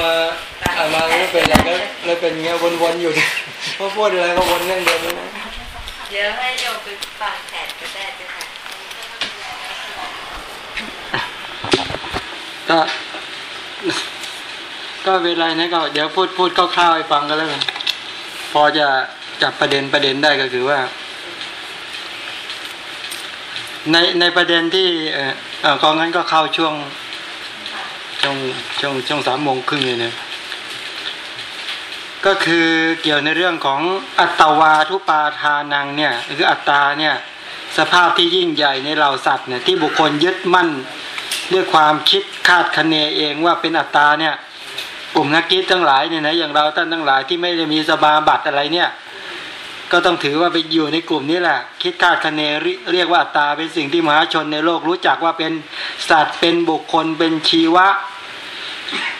มาอ่านมาไม่เป็นไรก็เลยเป็นเงี้ยวนๆอยู่พอพูดอะไรก็วนเรื่องเดิมนะ เดี๋ยวให้โยมไปฟังแผนก็ได้จ้ะก็ก็เวลานะก็เดี๋ยวพูดพูดคร่าวๆให้ฟังกันแล้วกันพอจะจับประเด็นประเด็นได้ก็คือว่า ในในประเด็นที่เออเออก็งั้นก็เข้าช่วง ช่วงช่วงช่วงสามโมงครึ่งเลยเนี่ยก็คือเกี่ยวในเรื่องของอัตวาทุปาทานังเนี่ยคืออัตตาเนี่ยสภาพที่ยิ่งใหญ่ในเหล่าสัตว์เนี่ยที่บุคคลยึดมั่นด้วยความคิดคาดคะเนเองว่าเป็นอัตตาเนี่ยกลุ่มนักคิดทั้งหลายเนี่ยนะอย่างเราท่านทั้งหลายที่ไม่ได้มีสมาบัตอะไรเนี่ย ก็ต้องถือว่าไปอยู่ในกลุ่มนี้แหละ คิดคาดคะเนเรีเรียกว่าตตาเป็นสิ่งที่มหาชนในโลกรู้จักว่าเป็นสัตว์เป็นบุคคลเป็นชีวะ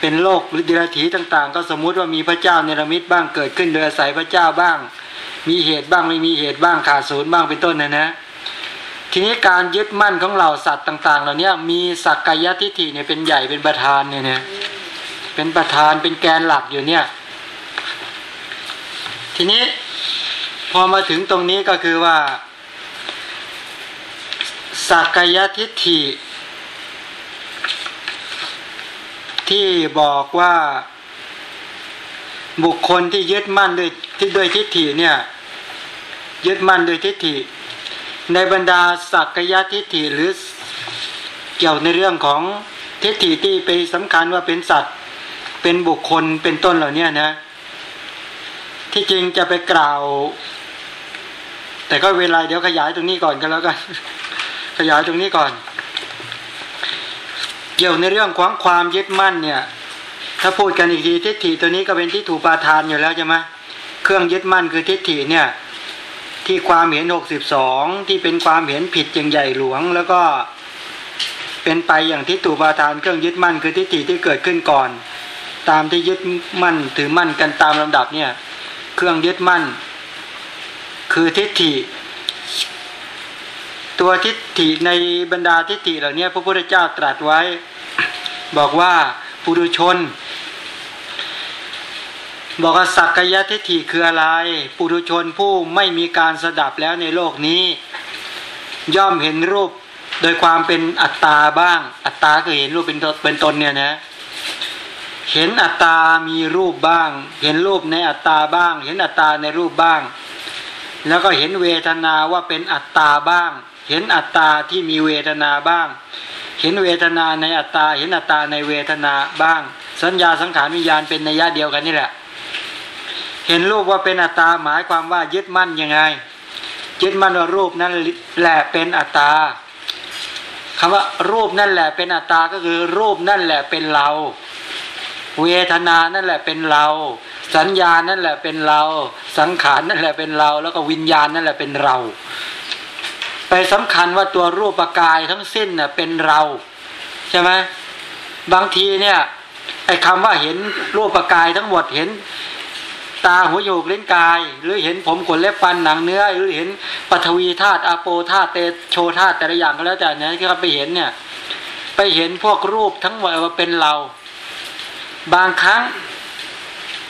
เป็นโลกหรือดิรถีต่าง ๆ ก็สมมุติว่ามีพระเจ้าเนรมิตบ้างเกิดขึ้นโดยอาศัยพระเจ้าบ้าง มีเหตุบ้างไม่มีเหตุบ้างขาดศูนย์บ้างเป็นต้นนะนะ ทีนี้การยึดมั่นของเหล่าสัตว์ต่าง ๆ เหล่านี้มีสักกายทิฏฐิเนี่ยเป็นใหญ่เป็นประธานเนี่ยนะเป็นประธานเป็นแกนหลักอยู่เนี่ย ทีนี้ พอมาถึงตรงนี้ก็คือว่า สักกายทิฏฐิ ที่บอกว่าบุคคลที่ยึดมั่นด้วยที่ด้วยทิฏฐิเนี่ย ยึดมั่นด้วยทิฏฐิ ในบรรดาสักกายทิฏฐิหรือเกี่ยวในเรื่องของทิฏฐิที่ไปสำคัญว่าเป็นสัตว์ เป็นบุคคลเป็นต้นเหล่านี้นะ ที่จริงจะไปกล่าว แต่ก็เวลาเดี๋ยวขยายตรงนี้ก่อนกันแล้วกัน ขยายตรงนี้ก่อน เกี่ยวในเรื่องของความยึดมั่นเนี่ย ถ้าพูดกันอีกทีทิฏฐิตัวนี้ก็เป็นที่ถูกปาทานอยู่แล้วใช่ไหมเครื่องยึดมั่นคือทิฏฐิเนี่ย ที่ความเห็นหกสิบสองที่เป็นความเห็นผิดอย่างใหญ่หลวง แล้วก็เป็นไปอย่างที่ถูกปาทานเครื่องยึดมั่นคือทิฏฐิที่เกิดขึ้นก่อน ตามที่ยึดมั่นถือมั่นกันตามลำดับเนี่ย เครื่องยึดมั่น คือทิฏฐิ ตัวทิฏฐิในบรรดาทิฏฐิเหล่านี้พระพุทธเจ้าตรัสไว้ บอกว่าปุถุชน บอกว่าสักกายทิฏฐิคืออะไรปุถุชนผู้ไม่มีการสดับแล้วในโลกนี้ ย่อมเห็นรูปโดยความเป็นอัตตาบ้าง อัตตาคือเห็นรูปเป็นตนเป็นตนเนี่ยนะเห็นอัตตามีรูปบ้าง เห็นรูปในอัตตาบ้าง เห็นอัตตาในรูปบ้าง แล้วก็เห็นเวทนาว่าเป็นอัตตาบ้าง เห็นอัตตาที่มีเวทนาบ้าง เห็นเวทนาในอัตตา เห็นอัตตาในเวทนาบ้าง สัญญาสังขารวิญญาณเป็นนัยยะเดียวกันนี่แหละ เห็นรูปว่าเป็นอัตตาหมายความว่ายึดมั่นยังไงยึดมั่นว่ารูปนั่นแหละเป็นอัตตาคำว่ารูปนั่นแหละเป็นอัตตาก็คือรูปนั่นแหละเป็นเรา เวทนานั่นแหละเป็นเรา สัญญานั่นแหละเป็นเรา สังขารนั่นแหละเป็นเรา แล้วก็วิญญาณนั่นแหละเป็นเรา ไปสำคัญว่าตัวรูปกายทั้งสิ้นน่ะเป็นเรา ใช่ไหมบางทีเนี่ยไอ้คำว่าเห็นรูปกายทั้งหมดเห็น ตาหูจมูกเลิ้นกาย หรือเห็นผมขนเล็บฟันหนังเนื้อ หรือเห็นปฐวีธาตุอาโปธาตุเตโชธาตุแต่ละอย่างก็แล้วแต่เนี่ยที่เขาไปเห็นเนี่ย ไปเห็นพวกรูปทั้งหมดว่าเป็นเรา บางครั้ง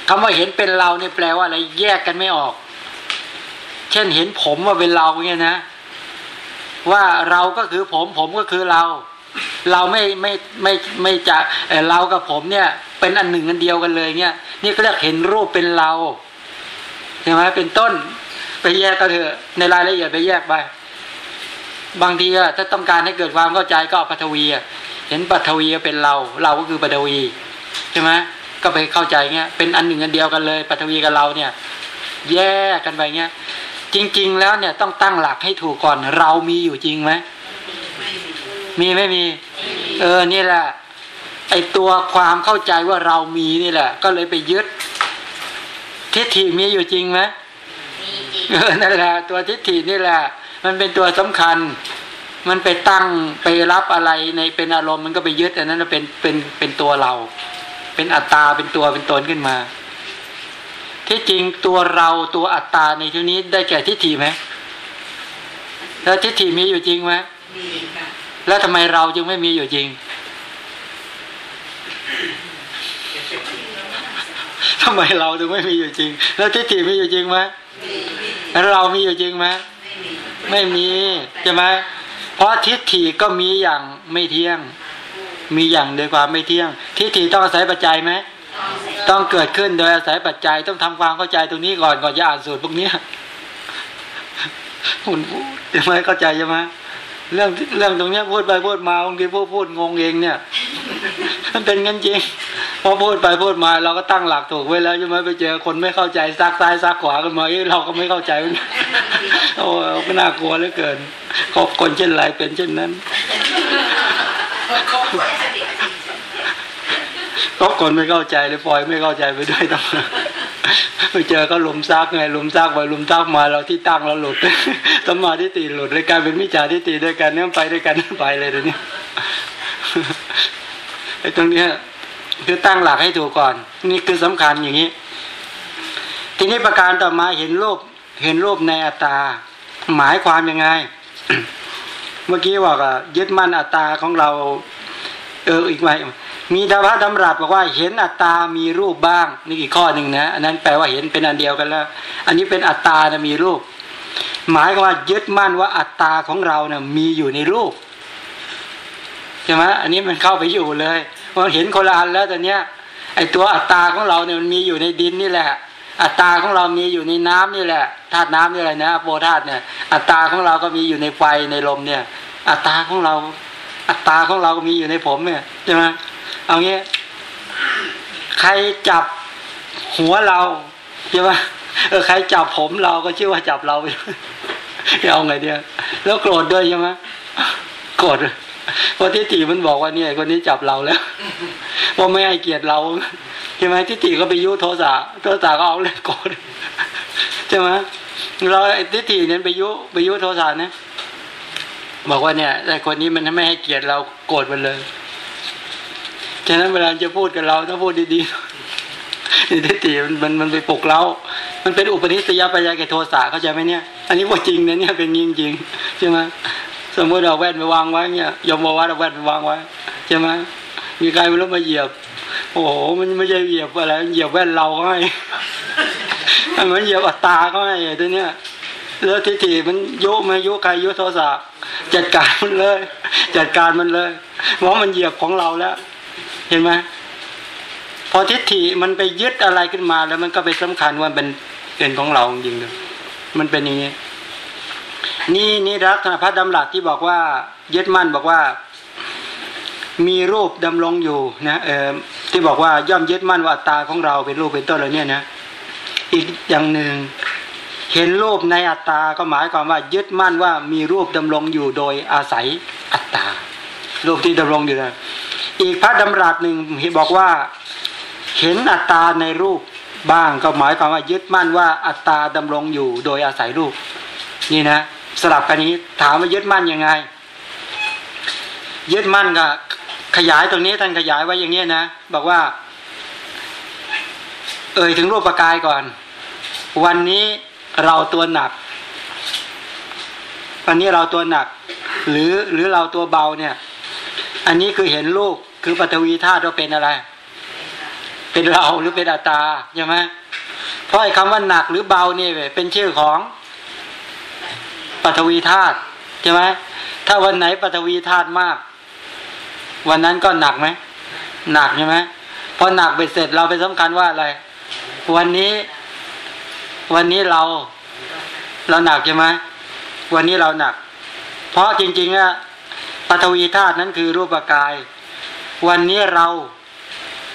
คำว่าเห็นเป็นเราเนี่ยแปลว่าอะไรแยกกันไม่ออก เช่นเห็นผมว่าเป็นเราเนี่ยนะ ว่าเราก็คือผมผมก็คือเรา เราไม่ไม่ไม่ไม่จะเเรากับผมเนี่ย เป็นอันหนึ่งอันเดียวกันเลยเนี่ยนี่ก็เรียกเห็นรูปเป็นเราใช่ไหมเป็นต้น ไปแยกก็เถอะในรายละเอียดไปแยกไป บางทีอะถ้าต้องการให้เกิดความเข้าใจก็เอาปฐวีอะเห็นปฐวีเป็นเรา เราก็คือปฐวีใช่ไหม ก็ไปเข้าใจเงี้ยเป็นอันหนึ่งอันเดียวกันเลยปฐวีกับเราเนี่ย แยกกันไปเงี้ยจริง ๆ แล้วเนี่ยต้องตั้งหลักให้ถูกก่อนเรามีอยู่จริงไหมมีไม่มี เออนี่แหละไอตัวความเข้าใจว่าเรามีนี่แหละ ก็เลยไปยึด ทิฏฐิมีอยู่จริงไหมมีจริงเออนั่นแหละ ตัวทิฏฐินี่แหละ มันเป็นตัวสำคัญ มันไปตั้งไปรับอะไรในเป็นอารมณ์มันก็ไปยึดอันนั้นเป็นเป็นเป็นตัวเรา เป็นอัตตาเป็นตัวเป็นตนขึ้นมา ที่จริงตัวเราตัวอัตตาในที่นี้ได้แก่ทิฏฐิไหมแล้วทิฏฐิมีอยู่จริงไหมมีค่ะแล้วทำไมเราจึงไม่มีอยู่จริงเทำไมเราถึงไม่มีอยู่จริง แล้วทิฏฐิมีอยู่จริงไหมแล้วเรามีอยู่จริงไหมไม่มีใช่ไหมเพราะทิฏฐิก็มีอย่างไม่เที่ยง มีอย่างโดยความไม่เที่ยง ทิฏฐิต้องอาศัยปัจจัยไหมต้องเกิดขึ้นโดยอาศัยปัจจัยต้องทำความเข้าใจตรงนี้ก่อนก่อนจะอ่านสูตรพวกเนี้ยคุณพูดใช่ไหมเข้าใจใช่ไหมเรื่องเรื่องตรงเนี้ยพูดไปพูดมาบางทีพูดพูดงงเองเนี่ย มันเป็นงั้นจริงพอพูดไปพูดมา เราก็ตั้งหลักถูกไว้แล้วใช่ไหมไปเจอคนไม่เข้าใจซักซ้ายซักขวากันมาเราก็ไม่เข้าใจมันโอ้ก็น่ากลัวเหลือเกินคบคนเช่นไรเป็นเช่นนั้น คบคนไม่เข้าใจเลยปล่อยไม่เข้าใจไปด้วยต้องไปเจอก็ลุมซักไงลุมซักไปลุมซักมาเราที่ตั้งเราหลุดสมาธิตีหลุดเลยกลายเป็นมิจฉาทิฏฐิด้วยกันเนี่ยไปด้วยกันไปเลยเดี๋ยวนี้ไอ้ตรงเนี้ยคือตั้งหลักให้ถูกก่อน นี่คือสำคัญอย่างนี้ ทีนี้ประการต่อมาเห็นรูปเห็นรูปในอัตตา หมายความยังไง เมื่อกี้บอกอะยึดมั่นอัตตาของเรา เอออีกไหมมีดาวะดำรัสบอกว่าเห็นอัตตามีรูปบ้าง นี่อีกข้อหนึ่งนะอันนั้นแปลว่าเห็นเป็นอันเดียวกันแล้ว อันนี้เป็นอัตตานะมีรูป หมายว่ายึดมั่นว่าอัตตาของเราเนะ่ยมีอยู่ในรูปใช่ไหมอันนี้มันเข้าไปอยู่เลยพอเห็นคนละอันแล้วแต่เนี้ยไอตัวอัตตาของเราเนี่ยมันมีอยู่ในดินนี่แหละ อัตตาของเรามีอยู่ในน้ำนี่แหละธาตุน้ำนี่แหละนะโปธาตุเนี่ยอัตตาของเราก็มีอยู่ในไฟในลมเนี่ย อัตตาของเรา อัตตาของเราก็มีอยู่ในผมเนี่ยใช่ไหมเอางี้ใครจับหัวเราใช่ไหมเออใครจับผมเราก็ชื่อว่าจับเราไปเอาไงเดียวแล้วโกรธด้วยใช่ไหมโกรธ เพราะทิฏฐิมันบอกว่าเนี่ยคนนี้จับเราแล้วว่าไม่ให้เกียรติเราใช่ไหมทิฏฐิก็ไปยุโทสะโทสะก็เอาเลยโกรธใช่ไหมเราทิฏฐิเนี่ยไปยุไปยุโทสะเนี่ยบอกว่าเนี่ยแต่คนนี้มันไม่ให้เกียรติเราโกรธมันเลยฉะนั้นเวลาจะพูดกับเราต้องพูดดีๆนี่ทิฏฐิมันมันไปปลุกเรามันเป็นอุปนิสัยปัญญาแก่โทสะเข้าใจไหมเนี่ย อันนี้ว่าจริงนะเนี่ยเป็นจริงจริงใช่ไหม สมมติเอาแว่นไปวางไว้เนี่ยยมบอกว่าเอาแว่นไปวางไว้ใช่ไหมมีใครไม่รู้มาเหยียบ โอ้โหมันไม่ใช่เหยียบอะไรเหยียบแว่นเราก็ให้มันเหยียบอัตตาก็ให้ตัวเนี้ยแล้วทิฏฐิมันยุมายุใครยุโทสะจัดการมันเลย จัดการมันเลยเพราะมันเหยียบของเราแล้ว เห็นไหมพอทิฏฐิมันไปยึดอะไรขึ้นมาแล้วมันก็ไปสำคัญว่าเป็นเป็นของเราจริงๆมันเป็นอย่างนี้ นี่นี่รักษณะพระดำรัสที่บอกว่ายึดมั่นบอกว่า มีรูปดำรงอยู่นะเออที่บอกว่าย่อมยึดมั่นว่าตาของเราเป็นรูปเป็นต้นอะไรเนี่ยนะอีกอย่างหนึ่งเห็นรูปในอัตตาก็หมายความว่ายึดมั่นว่ามีรูปดำรงอยู่โดยอาศัยอัตตา รูปที่ดำรงอยู่นะอีกพระดำรัสหนึ่งบอกว่า เห็นอัตตาในรูปบ้างก็หมายความว่ายึดมั่นว่าอัตตาดำรงอยู่โดยอาศัยรูป นี่นะสลับกันนี้ถามว่ายึดมั่นยังไง ยึดมั่นก็ขยายตรงนี้ท่านขยายไว้อย่างนี้นะบอกว่า เอ่ยถึงรูปประกายก่อน วันนี้เราตัวหนัก วันนี้เราตัวหนัก หรือหรือเราตัวเบาเนี่ย อันนี้คือเห็นรูปคือปฐวีธาตุว่าเป็นอะไร เป็นเราหรือเป็นอัตตาใช่ไหมเพราะไอ้คำว่าหนักหรือเบานี่เป็นชื่อของ ปฐวีธาตุใช่ไหมถ้าวันไหนปฐวีธาตุมาก วันนั้นก็หนักไหมหนักใช่ไหมพอหนักไปเสร็จเราไปสำคัญว่าอะไร วันนี้ วันนี้เรา เราหนักใช่ไหมวันนี้เราหนัก เพราะจริงๆอะปฐวีธาตุนั้นคือรูปกาย วันนี้เรา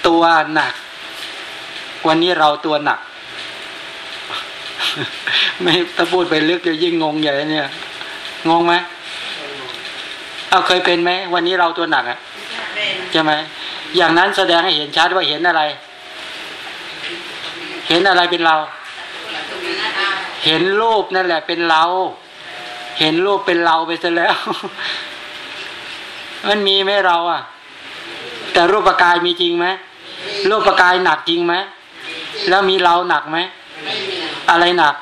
ตัวหนัก วันนี้เราตัวหนัก ไม่ถ้าพูดไปลึกจะยิ่งงงใหญ่เนี่ยงงไหมเอาเคยเป็นไหมวันนี้เราตัวหนักอะใช่ไหมอย่างนั้นแสดงให้เห็นชัดว่าเห็นอะไร เห็นอะไรเป็นเรา เห็นรูปนั่นแหละเป็นเรา เห็นรูปเป็นเราไปซะแล้ว มันมีไหมเราอะ แต่รูปกายมีจริงไหมรูปกายหนักจริงไหมแล้วมีเราหนักไหม อะไรหนัก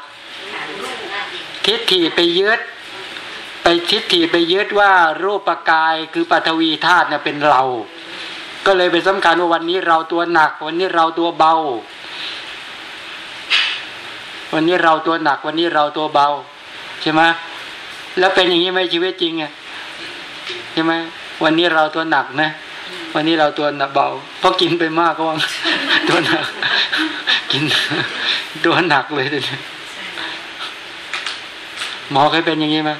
ทิฏฐิไปยึด ไปทิฏฐิไปยึดว่ารูปกายคือปฐวีธาตุเนี่ยเป็นเรา ก็เลยเป็นสำคัญว่าวันนี้เราตัวหนัก วันนี้เราตัวเบา วันนี้เราตัวหนัก วันนี้เราตัวเบา ใช่ไหมแล้วเป็นอย่างนี้ไหมชีวิตจริงไงใช่ไหมวันนี้เราตัวหนักนะ วันนี้เราตัวหนักเบาเพราะกินไปมากก็ว่าตัวหนักกินตัวหนักเลยทีนี้หมอเคยเป็นอย่างนี้ไหม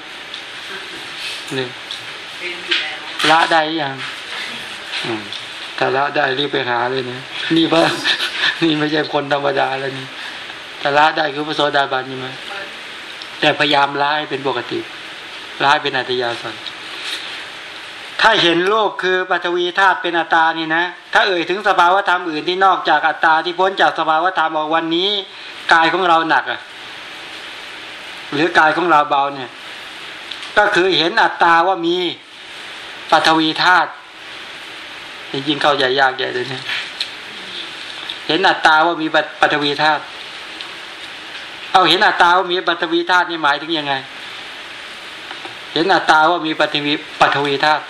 นี่ละได้ยังอถ้าละได้รีบไปหาเลยนะนี่ปะนี่ไม่ใช่คนธรรมดาแล้วนี่ถ้าละได้คือพระโสดาบันใช่ไหมแต่พยายามละให้เป็นปกติละให้เป็นอัตยาสัน ถ้าเห็นโลกคือปัทวีธาตุเป็นอัตตานี่นะ ถ้าเอ่ยถึงสภาวธรรมอื่นที่นอกจากอัตตาที่พ้นจากสภาวธรรมบอกวันนี้กายของเราหนักอะหรือกายของเราเบาเนี่ย ก็คือเห็นอัตตาว่ามีปัทวีธาตุจริงๆเข้าใจยากใหญ่เลยเนี่ยเห็นอัตตาว่ามีปัทวีธาตุเอาเห็นอัตตาว่ามีปัทวีธาตุนี่หมายถึงยังไง เห็นอัตตาว่ามีปัทวีปัทวีธาตุ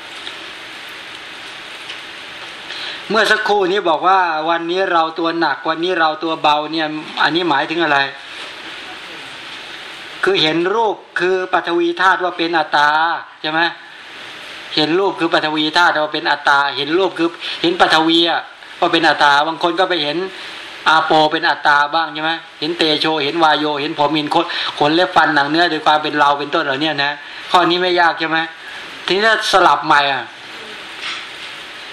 เมื่อสักครู่นี้บอกว่าวันนี้เราตัวหนักวันนี้เราตัวเบาเนี่ย อันนี้หมายถึงอะไร คือเห็นรูปคือปัทวีธาตุว่าเป็นอัตตาใช่ไหมเห็นรูปคือปัทวีธาตุว่าเป็นอัตตา เห็นรูปคือเห็นปัทวีว่าเป็นอัตตา บางคนก็ไปเห็นอาโปเป็นอัตตาบ้างใช่ไหมเห็นเตโช เห็นวายโย เห็นผมมินขนขนเล็บฟันหนังเนื้อโดยความเป็นเราเป็นต้นเหล่านี้นะข้อนี้ไม่ยากใช่ไหมทีนี้ถ้าสลับใหม่อะ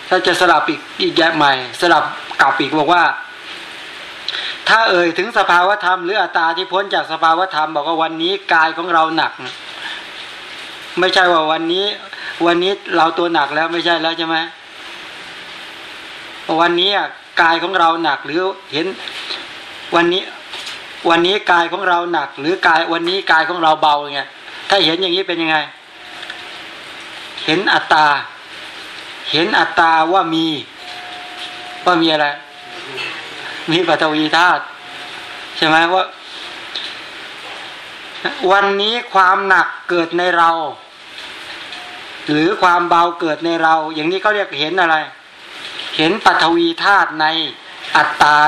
ถ้าจะสลับอีกอีกแยะใหม่ สลับกลับอีกบอกว่า ถ้าเอ่ยถึงสภาวธรรมหรืออัตตาที่พ้นจากสภาวธรรม บอกว่าวันนี้กายของเราหนัก ไม่ใช่ว่าวันนี้ วันนี้เราตัวหนักแล้วไม่ใช่แล้วใช่ไหมวันนี้กายของเราหนักหรือเห็น วันนี้ วันนี้กายของเราหนัก หรือกายวันนี้กายของเราเบาอย่างเงี้ยถ้าเห็นอย่างนี้เป็นยังไง เห็นอัตตา เห็นอัตตาว่ามี ว่ามีอะไร มีปัทวีธาตุใช่ไหมว่า วันนี้ความหนักเกิดในเรา หรือความเบาเกิดในเรา อย่างนี้เขาเรียกเห็นอะไร เห็นปัทวีธาตุในอัตตา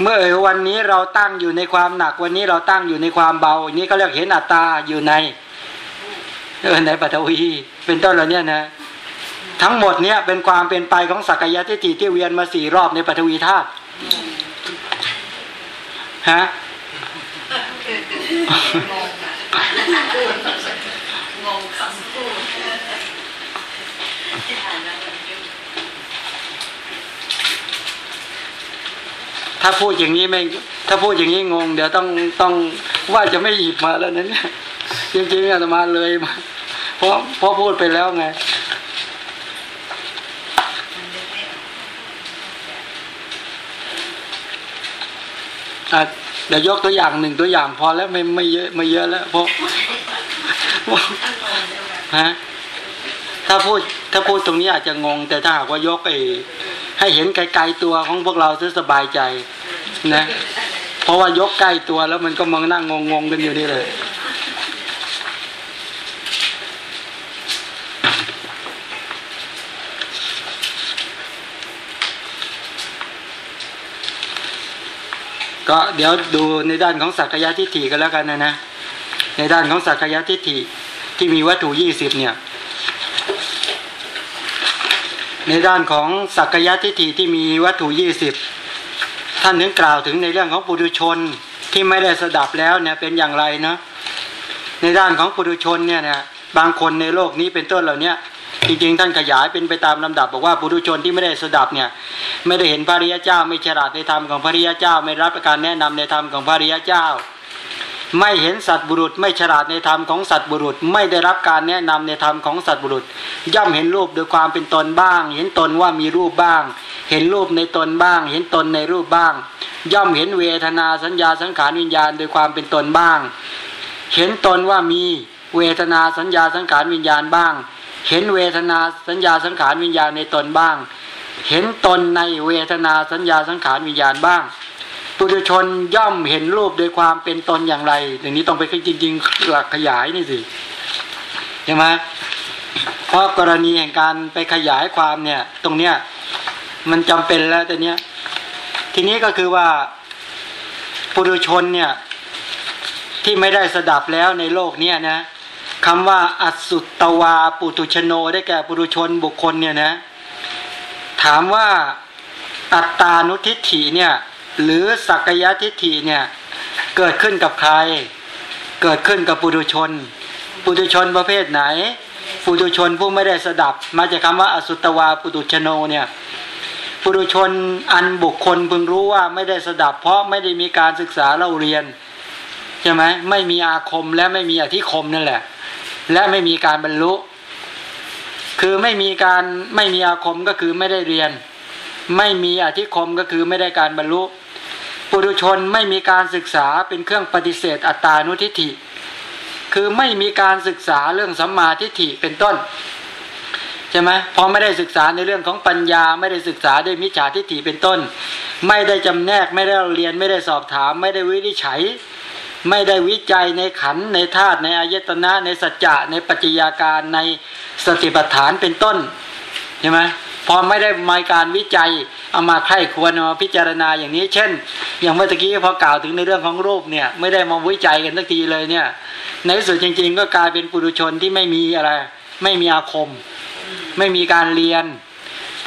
เมื่อเอวันนี้เราตั้งอยู่ในความหนัก วันนี้เราตั้งอยู่ในความเบาอย่างนี้เขาเรียกเห็นอัตตาอยู่ในเออในปัทวีเป็นต้นเหล่านี้นะ ทั้งหมดเนี้ยเป็นความเป็นไปของสักยะทิฏฐิที่เวียนมาสี่รอบในปัทวีธาตุฮะงงคำพูดที่ผ่านมามันยุ่งถ้าพูดอย่างนี้ไม่ถ้าพูดอย่างนี้งง เดี๋ยวต้องต้องว่าจะไม่หยิบมาแล้วนะเนี่ยจริงๆอาตมาเลยมาเพราะเพราะพูดไปแล้วไง มันนึกไม่ออก อะ เดี๋ยวยกตัวอย่างหนึ่งตัวอย่างพอแล้วไม่ไม่เยอะไม่เยอะแล้วเพราะฮะถ้าพูดถ้าพูดตรงนี้อาจจะงง แต่ถ้าหากว่ายกไอ้ให้เห็นไกลๆตัวของพวกเราจะสบายใจนะ เพราะว่ายกใกล้ตัวแล้วมันก็มองนั่งงงๆกันอยู่นี่เลย ก็เดี๋ยวดูในด้านของสักยะทิฏฐิกันแล้วกันนะนะ ในด้านของสักยะทิฏฐิที่มีวัตถุยี่สิบเนี่ย ในด้านของสักยะทิฏฐิที่มีวัตถุยี่สิบท่านถึงกล่าวถึงในเรื่องของปุถุชนที่ไม่ได้สดับแล้วเนี่ยเป็นอย่างไรเนาะในด้านของปุถุชนเนี่ยนะบางคนในโลกนี้เป็นต้นเหล่านี้จริงๆท่านขยายเป็นไปตามลำดับ บอกว่าปุถุชนที่ไม่ได้สดับเนี่ย ไม่ได้เห็นพระริยเจ้า ไม่ฉลาดในธรรมของพระริยเจ้า ไม่รับการแนะนำในธรรมของพระริยเจ้า ไม่เห็นสัตว์บุรุษ ไม่ฉลาดในธรรมของสัตว์บุรุษ ไม่ได้รับการแนะนำในธรรมของสัตว์บุรุษ ย่อมเห็นรูปโดยความเป็นตนบ้าง เห็นตนว่ามีรูปบ้าง เห็นรูปในตนบ้าง เห็นตนในรูปบ้าง ย่อมเห็นเวทนาสัญญาสังขารวิญญาณโดยความเป็นตนบ้าง เห็นตนว่ามีเวทนาสัญญาสังขารวิญญาณบ้าง เห็นเวทนาสัญญาสังขารวิญญาณในตนบ้าง เห็นตนในเวทนาสัญญาสังขารวิญญาณบ้าง ปุถุชนย่อมเห็นรูปโดยความเป็นตนอย่างไรอย่างนี้ต้องไปจริง ๆ หลักขยายนี่สิใช่ไหมเพราะกรณีแห่งการไปขยายความเนี่ย ตรงเนี้ยมันจำเป็นแล้วแต่เนี้ยทีนี้ก็คือว่าปุถุชนเนี่ยที่ไม่ได้สดับแล้วในโลกเนี้ยนะคำว่าอสุตตวาปุตุชโนได้แก่ปุถุชนบุคคลเนี่ยนะ ถามว่าอัตตานุทิฏฐิเนี่ยหรือสักยะทิฏฐิเนี่ยเกิดขึ้นกับใคร เกิดขึ้นกับปุถุชน ปุถุชนประเภทไหน ปุถุชนผู้ไม่ได้สดับ มาจากคำว่าอสุตวาปุตุชโนเนี่ยปุถุชนอันบุคคลพึงรู้ว่าไม่ได้สดับ เพราะไม่ได้มีการศึกษาเล่าเรียนใช่ไหมไม่มีอาคมและไม่มีอธิคมนั่นแหละ และไม่มีการบรรลุ คือไม่มีการไม่มีอาคมก็คือไม่ได้เรียน ไม่มีอธิคมก็คือไม่ได้การบรรลุ ปุถุชนไม่มีการศึกษาเป็นเครื่องปฏิเสธอัตตานุทิฏฐิ คือไม่มีการศึกษาเรื่องสัมมาทิฏฐิเป็นต้นใช่ไหมพอไม่ได้ศึกษาในเรื่องของปัญญา ไม่ได้ศึกษาด้วยมิจฉาทิฏฐิเป็นต้น ไม่ได้จำแนกไม่ได้เรียนไม่ได้สอบถาม ไม่ได้วินิจฉัย ไม่ได้วิจัยในขันในธาตุในอายตนะในสัจจะในปัจจัยาการในสติปัฏฐานเป็นต้นใช่ไหมพอไม่ได้มาการวิจัยเอามาไข้ควรมาพิจารณาอย่างนี้ เช่น อย่างเมื่อกี้พอกล่าวถึงในเรื่องของรูปเนี่ย ไม่ได้มาวิจัยกันสักทีเลยเนี่ย ในที่สุดจริง ๆ ก็กลายเป็นปุถุชนที่ไม่มีอะไร ไม่มีอาคม ไม่มีการเรียน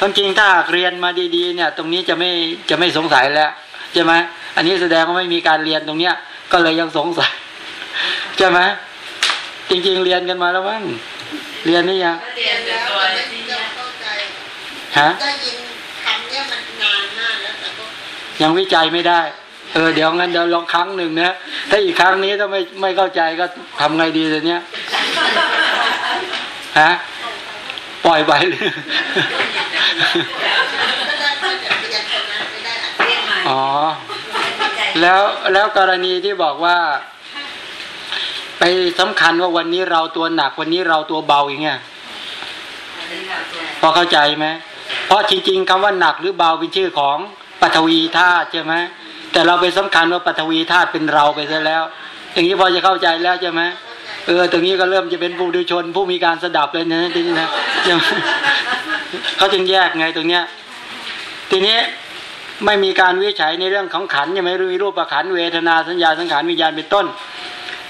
ทั้งจริงถ้าเรียนมาดีๆเนี่ย ตรงนี้จะไม่จะไม่สงสัยแล้วใช่ไหมอันนี้แสดงว่าไม่มีการเรียนตรงเนี้ย ก็เลยยังสงสัยใช่ไหมจริง ๆ เรียนกันมาแล้วมั้งเรียนนี่ยังเรียนแล้วตัวแต่ไม่ที่ได้เข้าใจฮะได้ยินคำเนี้ยมันนานมากแล้วแต่ก็ยังวิจัยไม่ได้เออเดี๋ยวงั้นเดี๋ยวลองครั้งหนึ่งนะถ้าอีกครั้งนี้ถ้าไม่ไม่เข้าใจก็ทำไงดีแต่เนี้ยฮะปล่อยไปเลยก็ได้แต่พยัญชนะไม่ได้อะเรียนใหม่อ๋อเข้าใจ แล้วแล้วกรณีที่บอกว่า ไปสำคัญว่าวันนี้เราตัวหนักวันนี้เราตัวเบาอย่างเงี้ยพอเข้าใจไหมเพราะจริง ๆคำว่าหนักหรือเบาเป็นชื่อของปฐวีธาตุใช่ไหมแต่เราไปสำคัญว่าปฐวีธาตุเป็นเราไปซะแล้ว อย่างนี้พอจะเข้าใจแล้วใช่ไหมเออตรงนี้ก็เริ่มจะเป็นผู้ดุชน ผู้มีการสดับเลยนะทีนี้นะเขาจึงแยกไงตรงเนี้ย ทีนี้ ไม่มีการวิจัยในเรื่องของขันใช่ไหมมีรูปขันเวทนาสัญญาสังขารวิญญาณเป็นต้น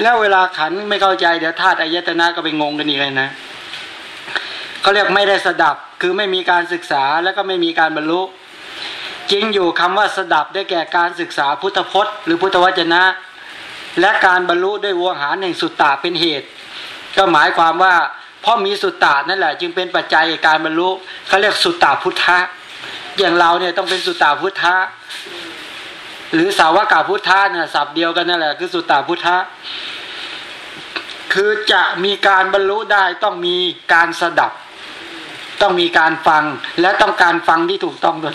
แล้วเวลาขันไม่เข้าใจเดี๋ยวธาตุอายตนะก็ไปงงกันอีกเลยนะเขาเรียกไม่ได้สดับคือไม่มีการศึกษาแล้วก็ไม่มีการบรรลุจริงอยู่คำว่าสดับได้แก่การศึกษาพุทธพจน์ หรือพุทธวจนะ และการบรรลุด้วยวัวหารแห่งสุตตะเป็นเหตุ ก็หมายความว่าเพราะมีสุตตะนั่นแหละ จึงเป็นปัจจัยในการบรรลุเขาเรียกสุตตะพุทธะ อย่างเราเนี่ยต้องเป็นสุตตาพุทธะหรือสาวกาพุทธะเนี่ยศัพท์เดียวกันนั่นแหละคือสุตตาพุทธะคือจะมีการบรรลุได้ต้องมีการสดับ ต้องมีการฟังและต้องการฟังที่ถูกต้องด้วย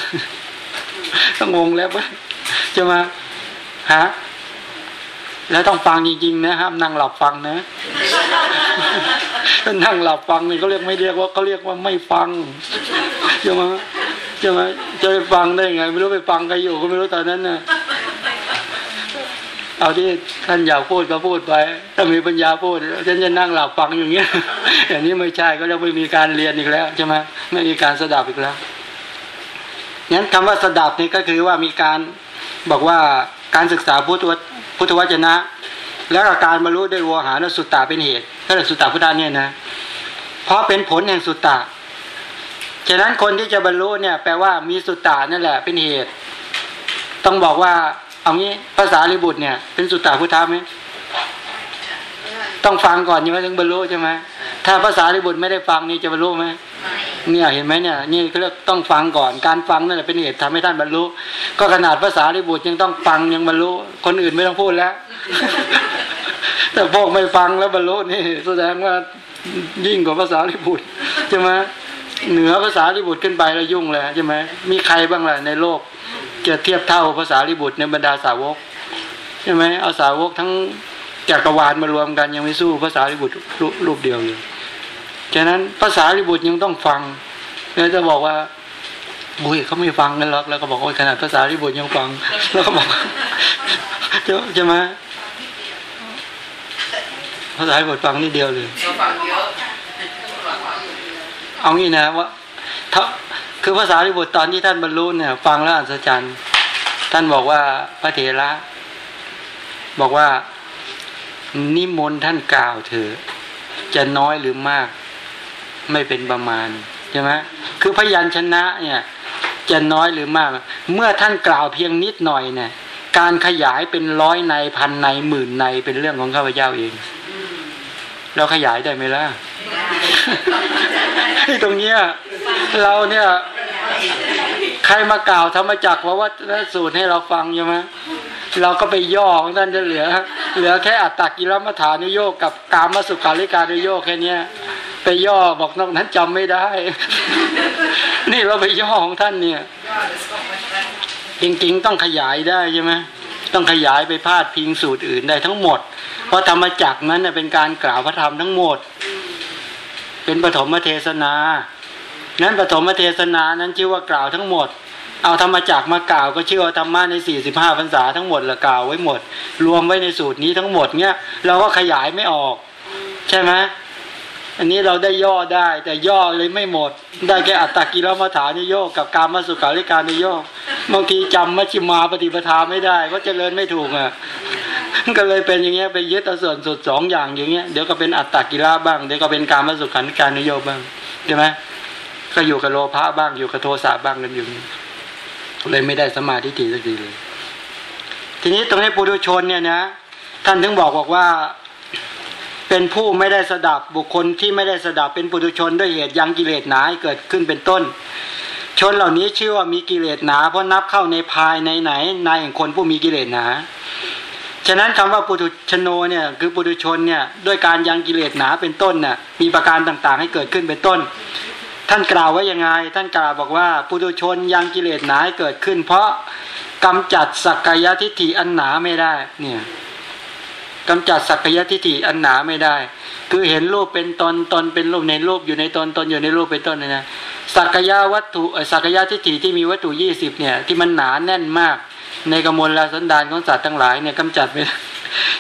ต้องงงแล้วปะใช่ไหมฮะแล้วต้องฟังจริงๆนะห้ามนั่งหลับฟังนะนั่งหลับฟังนี่เขาเรียกไม่เรียกว่าเขาเรียกว่าไม่ฟังใช่ไหม ใช่ไหมจะไปฟังได้ไง ไม่รู้ไปฟังใครอยู่ก็ไม่รู้ตอนนั้นนะเอาที่ท่านอยากพูดก็พูดไป ถ้ามีปัญญาพูดฉันจะนั่งหลับฟังอย่างเงี้ยอย่างนี้ไม่ใช่ก็จะไม่มีการเรียนอีกแล้วใช่ไหมไม่มีการสดับอีกแล้วงั้นคำว่าสดับนี่ก็คือว่ามีการบอกว่าการศึกษาพุทธวพุทธวจนะ แล้วกการบรรลุด้วยวัวหารสุตตาเป็นเหตุก็เลยสุตตาพุทธาเนี่ยนะ เพราะเป็นผลแห่งสุตตะ ฉะนั้นคนที่จะบรรลุเนี่ยแปลว่ามีสุตตานั่นแหละเป็นเหตุ ต้องบอกว่าเอางี้ภาษาลิบุตรเนี่ย เป็นสุตตาพุทธะไหมต้องฟังก่อนใช่ไหมถึงบรรลุใช่ไหมถ้าภาษาลิบุตรไม่ได้ฟังนี่จะบรรลุไหมเนี่ยเห็นไหมเนี่ยนี่เขาเรียกต้องฟังก่อนการฟังนั่นแหละเป็นเหตุทำให้ท่านบรรลุ ก็ขนาดภาษาลิบุตรยังต้องฟังยังบรรลุคนอื่นไม่ต้องพูดแล้ว แต่พวกไม่ฟังแล้วบรรลุนี่แสดงว่ายิ่งกว่าภาษาลิบุตรใช่ไหม เหนือภาษาลิบุตรขึ้นไปแล้วยุ่งเลยใช่ไหมมีใครบ้างล่ะในโลกจะเทียบเท่าภาษาลิบุตรในบรรดาสาวกใช่ไหมเอาสาวกทั้งจักรวาลมารวมกันยังไม่สู้ภาษาลิบุตรรูปเดียวเลยฉะนั้นภาษาลิบุตรยังต้องฟังแล้วจะบอกว่าอุ้ยเขาไม่ฟังกันหรอกแล้วก็บอกว่าขนาดภาษาลิบุตรยังฟัง แล้วก็บอกใช่ไหมภาษาลิบุตรฟังนิดเดียวเลย เอางี้นะว่าถ้าคือภาษาลิบุตรตอนที่ท่านบรรลุเนี่ย ฟังแล้วอัศจรรย์ ท่านบอกว่าพระเถระ บอกว่า นิมนต์ท่านกล่าวเถอะจะน้อยหรือมาก ไม่เป็นประมาณใช่ไหมคือพยัญชนะ เนี่ย จะน้อยหรือมาก เมื่อท่านกล่าวเพียงนิดหน่อยเนี่ย การขยายเป็นร้อยในพันในหมื่นในเป็นเรื่องของข้าพเจ้าเอง เราขยายได้ไหมล่ะที่ตรงเนี้ยเราเนี่ย ใครมากล่าวธรรมจักรว่าวัฒนสูตรให้เราฟังใช่ไหมเราก็ไปย่อของท่านจะเหลือ เหลือแค่อัตตกิรมัฐานุโยกกับกามสุขาริการนุโยกแค่เนี้ยไปย่อบอกนอกนั้นจำไม่ได้ นี่เราไปย่อของท่านเนี่ยจริงๆต้องขยายได้ใช่ไหม ต้องขยายไปพาดพิงสูตรอื่นได้ทั้งหมด เพราะธรรมจักรนั้นเป็นการกล่าวพระธรรมทั้งหมด เป็นปฐมเทศนา นั้นปฐมเทศนานั้นชื่อว่ากล่าวทั้งหมด เอาธรรมจักรมากล่าวก็ชื่อว่าธรรมะในสี่สิบห้าพรรษาทั้งหมดละกล่าวไว้หมด รวมไว้ในสูตรนี้ทั้งหมดเนี้ยเราก็ขยายไม่ออก ใช่ไหมอันนี้เราได้ย่อได้แต่ย่อเลยไม่หมด ได้แค่อัตตกิรมัฐานิโยกกับการมาสุขาริการนิโยก บางทีจำมัชฌิมาปฏิปทาไม่ได้เพราะเจริญไม่ถูกอะก็เลยเป็นอย่างเงี้ยไปยึดเอาส่วนสุดสองอย่างอย่างเงี้ยเดี๋ยวก็เป็นอัตตกิราบ้างเดี๋ยวก็เป็นการมาสุขันการนิยกบ้างใช่ไหมก็อยู่กับโลภะบ้างอยู่กับโทสะบ้างกันอยู่เลยไม่ได้สมาธิถี่สักทีเลย ทีนี้ตรงนี้ปุถุชนเนี่ยนะท่านถึงบอกบอกว่าเป็นผู้ไม่ได้สดับบุคคลที่ไม่ได้สดับเป็นปุถุชนด้วยเหตุยังกิเลสหนาให้เกิดขึ้นเป็นต้น ชนเหล่านี้ชื่อว่ามีกิเลสหนา เพราะนับเข้าในภายในไหนในแห่งคนผู้มีกิเลสหนา ฉะนั้นคำว่าปุถุชนโนเนี่ยคือปุถุชนเนี่ยด้วยการยังกิเลสหนาเป็นต้นน่ะมีประการต่างๆ ให้เกิดขึ้นเป็นต้น ท่านกล่าวว่ายังไง ท่านกล่าวบอกว่าปุถุชนยังกิเลสหนาให้เกิดขึ้น เพราะกำจัดสักกายทิฏฐิอันหนาไม่ได้เนี่ย กำจัดสักกายทิฏฐิอันหนาไม่ได้ คือเห็นรูปเป็นตนตนเป็นรูปในรูปอยู่ในตนตนอยู่ในรูปเป็นต้นนะสักกายวัตถุสักกายทิฏฐิที่มีวัตถุยี่สิบเนี่ย ที่มันหนาแน่นมาก ในกมลลาสันดานของสัตว์ทั้งหลายเนี่ยกำจัดไม่ได้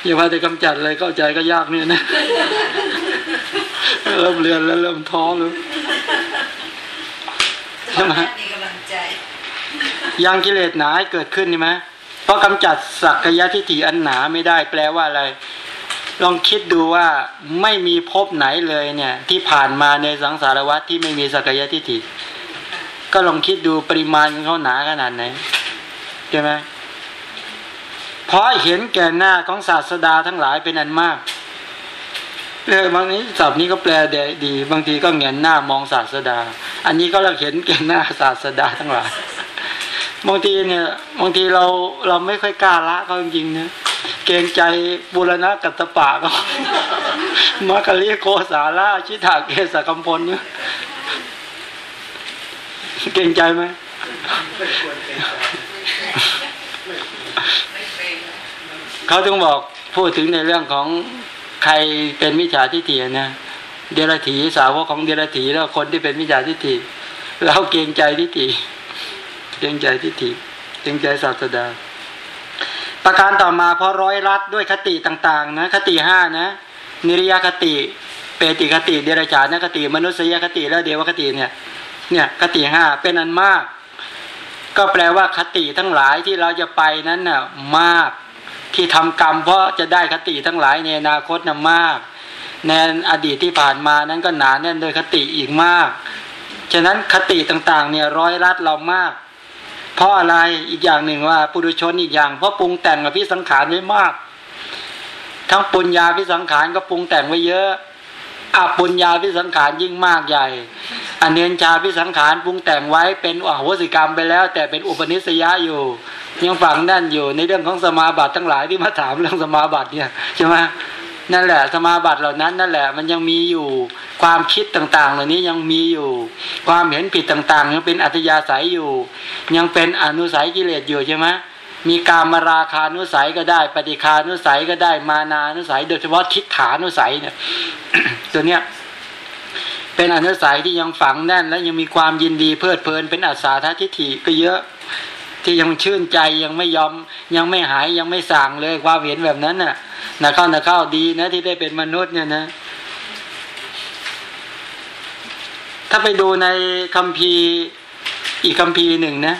อย่าว่าแต่กำจัดเลยเข้าใจก็ยากเนี่ยนะเริ่มเรียนแล้วเริ่มท้อเลยใช่ไหมมีกำลังใจยังกิเลสหนาให้เกิดขึ้นใช่ไหม เพราะกำจัดสักกายทิฏฐิอันหนาไม่ได้แปลว่าอะไร ลองคิดดูว่าไม่มีภพไหนเลยเนี่ย ที่ผ่านมาในสังสารวัฏที่ไม่มีสักกายทิฏฐิก็ลองคิดดูปริมาณเขาหนาขนาดไหนใช่ไหมเพราะเห็นแก่หน้าของศาสดาทั้งหลายเป็นอันมากเออบางนี้ศัพท์นี้ก็แปลดดีบางทีก็เงนหน้ามองศาสดา อันนี้ก็เราเห็นแก่หน้าศาสดาทั้งหลาย บางทีเนี่ยบางทีเราเราไม่ค่อยกล้าละเขาจริงๆนะเกรงใจบุรณะกัตตปะก็มัคคลีโกสาละชิตาเกสกัมพลเนี่ยเกรงใจไหมเขาต้องบอกพูดถึงในเรื่องของใครเป็นมิจฉาทิฏฐินะเดรัจฉีสาวกของเดรัจฉีแล้วคนที่เป็นมิจฉาทิฏฐิเราเกรงใจทิฏฐิ เกรงใจทิฏฐิเกรงใจศาสดา ประการต่อมาเพราะร้อยรัดด้วยคติต่างๆนะคติห้านะ นิริยคติ เปติคติ เดรัจฉานคติ มนุษยคติและเดวคติเนี่ยเนี่ยคติห้าเป็นอันมาก ก็แปลว่าคติทั้งหลายที่เราจะไปนั้นน่ะมากที่ทำกรรมเพราะจะได้คติทั้งหลายในอนาคตน่ะมากในอดีตที่ผ่านมานั้นก็หนาแน่นโดยคติอีกมาก ฉะนั้นคติต่างๆเนี่ยร้อยรัดเรามาก เพราะอะไรอีกอย่างหนึ่งว่าปุถุชนอีกอย่าง เพราะปรุงแต่งกับพิสังขารไว้มาก ทั้งปุญญาพิสังขารก็ปรุงแต่งไว้เยอะอาปุญญาพิสังขารยิ่งมากใหญ่อเนียนชาพิสังขารปรุงแต่งไว้เป็นอโหสิกรรมไปแล้ว แต่เป็นอุปนิสัยะอยู่ ยังฝังแน่นอยู่ในเรื่องของสมาบัติทั้งหลายที่มาถามเรื่องสมาบัติเนี่ยใช่ไหม นั่นแหละ สมาบัติเหล่านั้นนั่นแหละมันยังมีอยู่ความคิดต่าง ๆ เหล่านี้ยังมีอยู่ ความเห็นผิดต่าง ๆ ยังเป็นอัตยาศัยอยู่ ยังเป็นอนุสัยกิเลสอยู่ใช่ไหมมีการมาราคานุสัยก็ได้ ปฏิคานุสัยก็ได้ มานานุสัย โดยเฉพาะคิดฐานุสัยเนี่ยตัวเนี้ยเป็นอนุสัยที่ยังฝังแน่น และยังมีความยินดีเพลิดเพลินเป็นอัศาททิฏฐิก็เยอะ ที่ยังชื่นใจยังไม่ยอมยังไม่หายยังไม่สั่งเลยความเห็นแบบนั้นน่ะนะเข้านะเข้าดีนะที่ได้เป็นมนุษย์เนี่ยนะ ถ้าไปดูในคัมภีร์อีกคัมภีร์หนึ่งนะ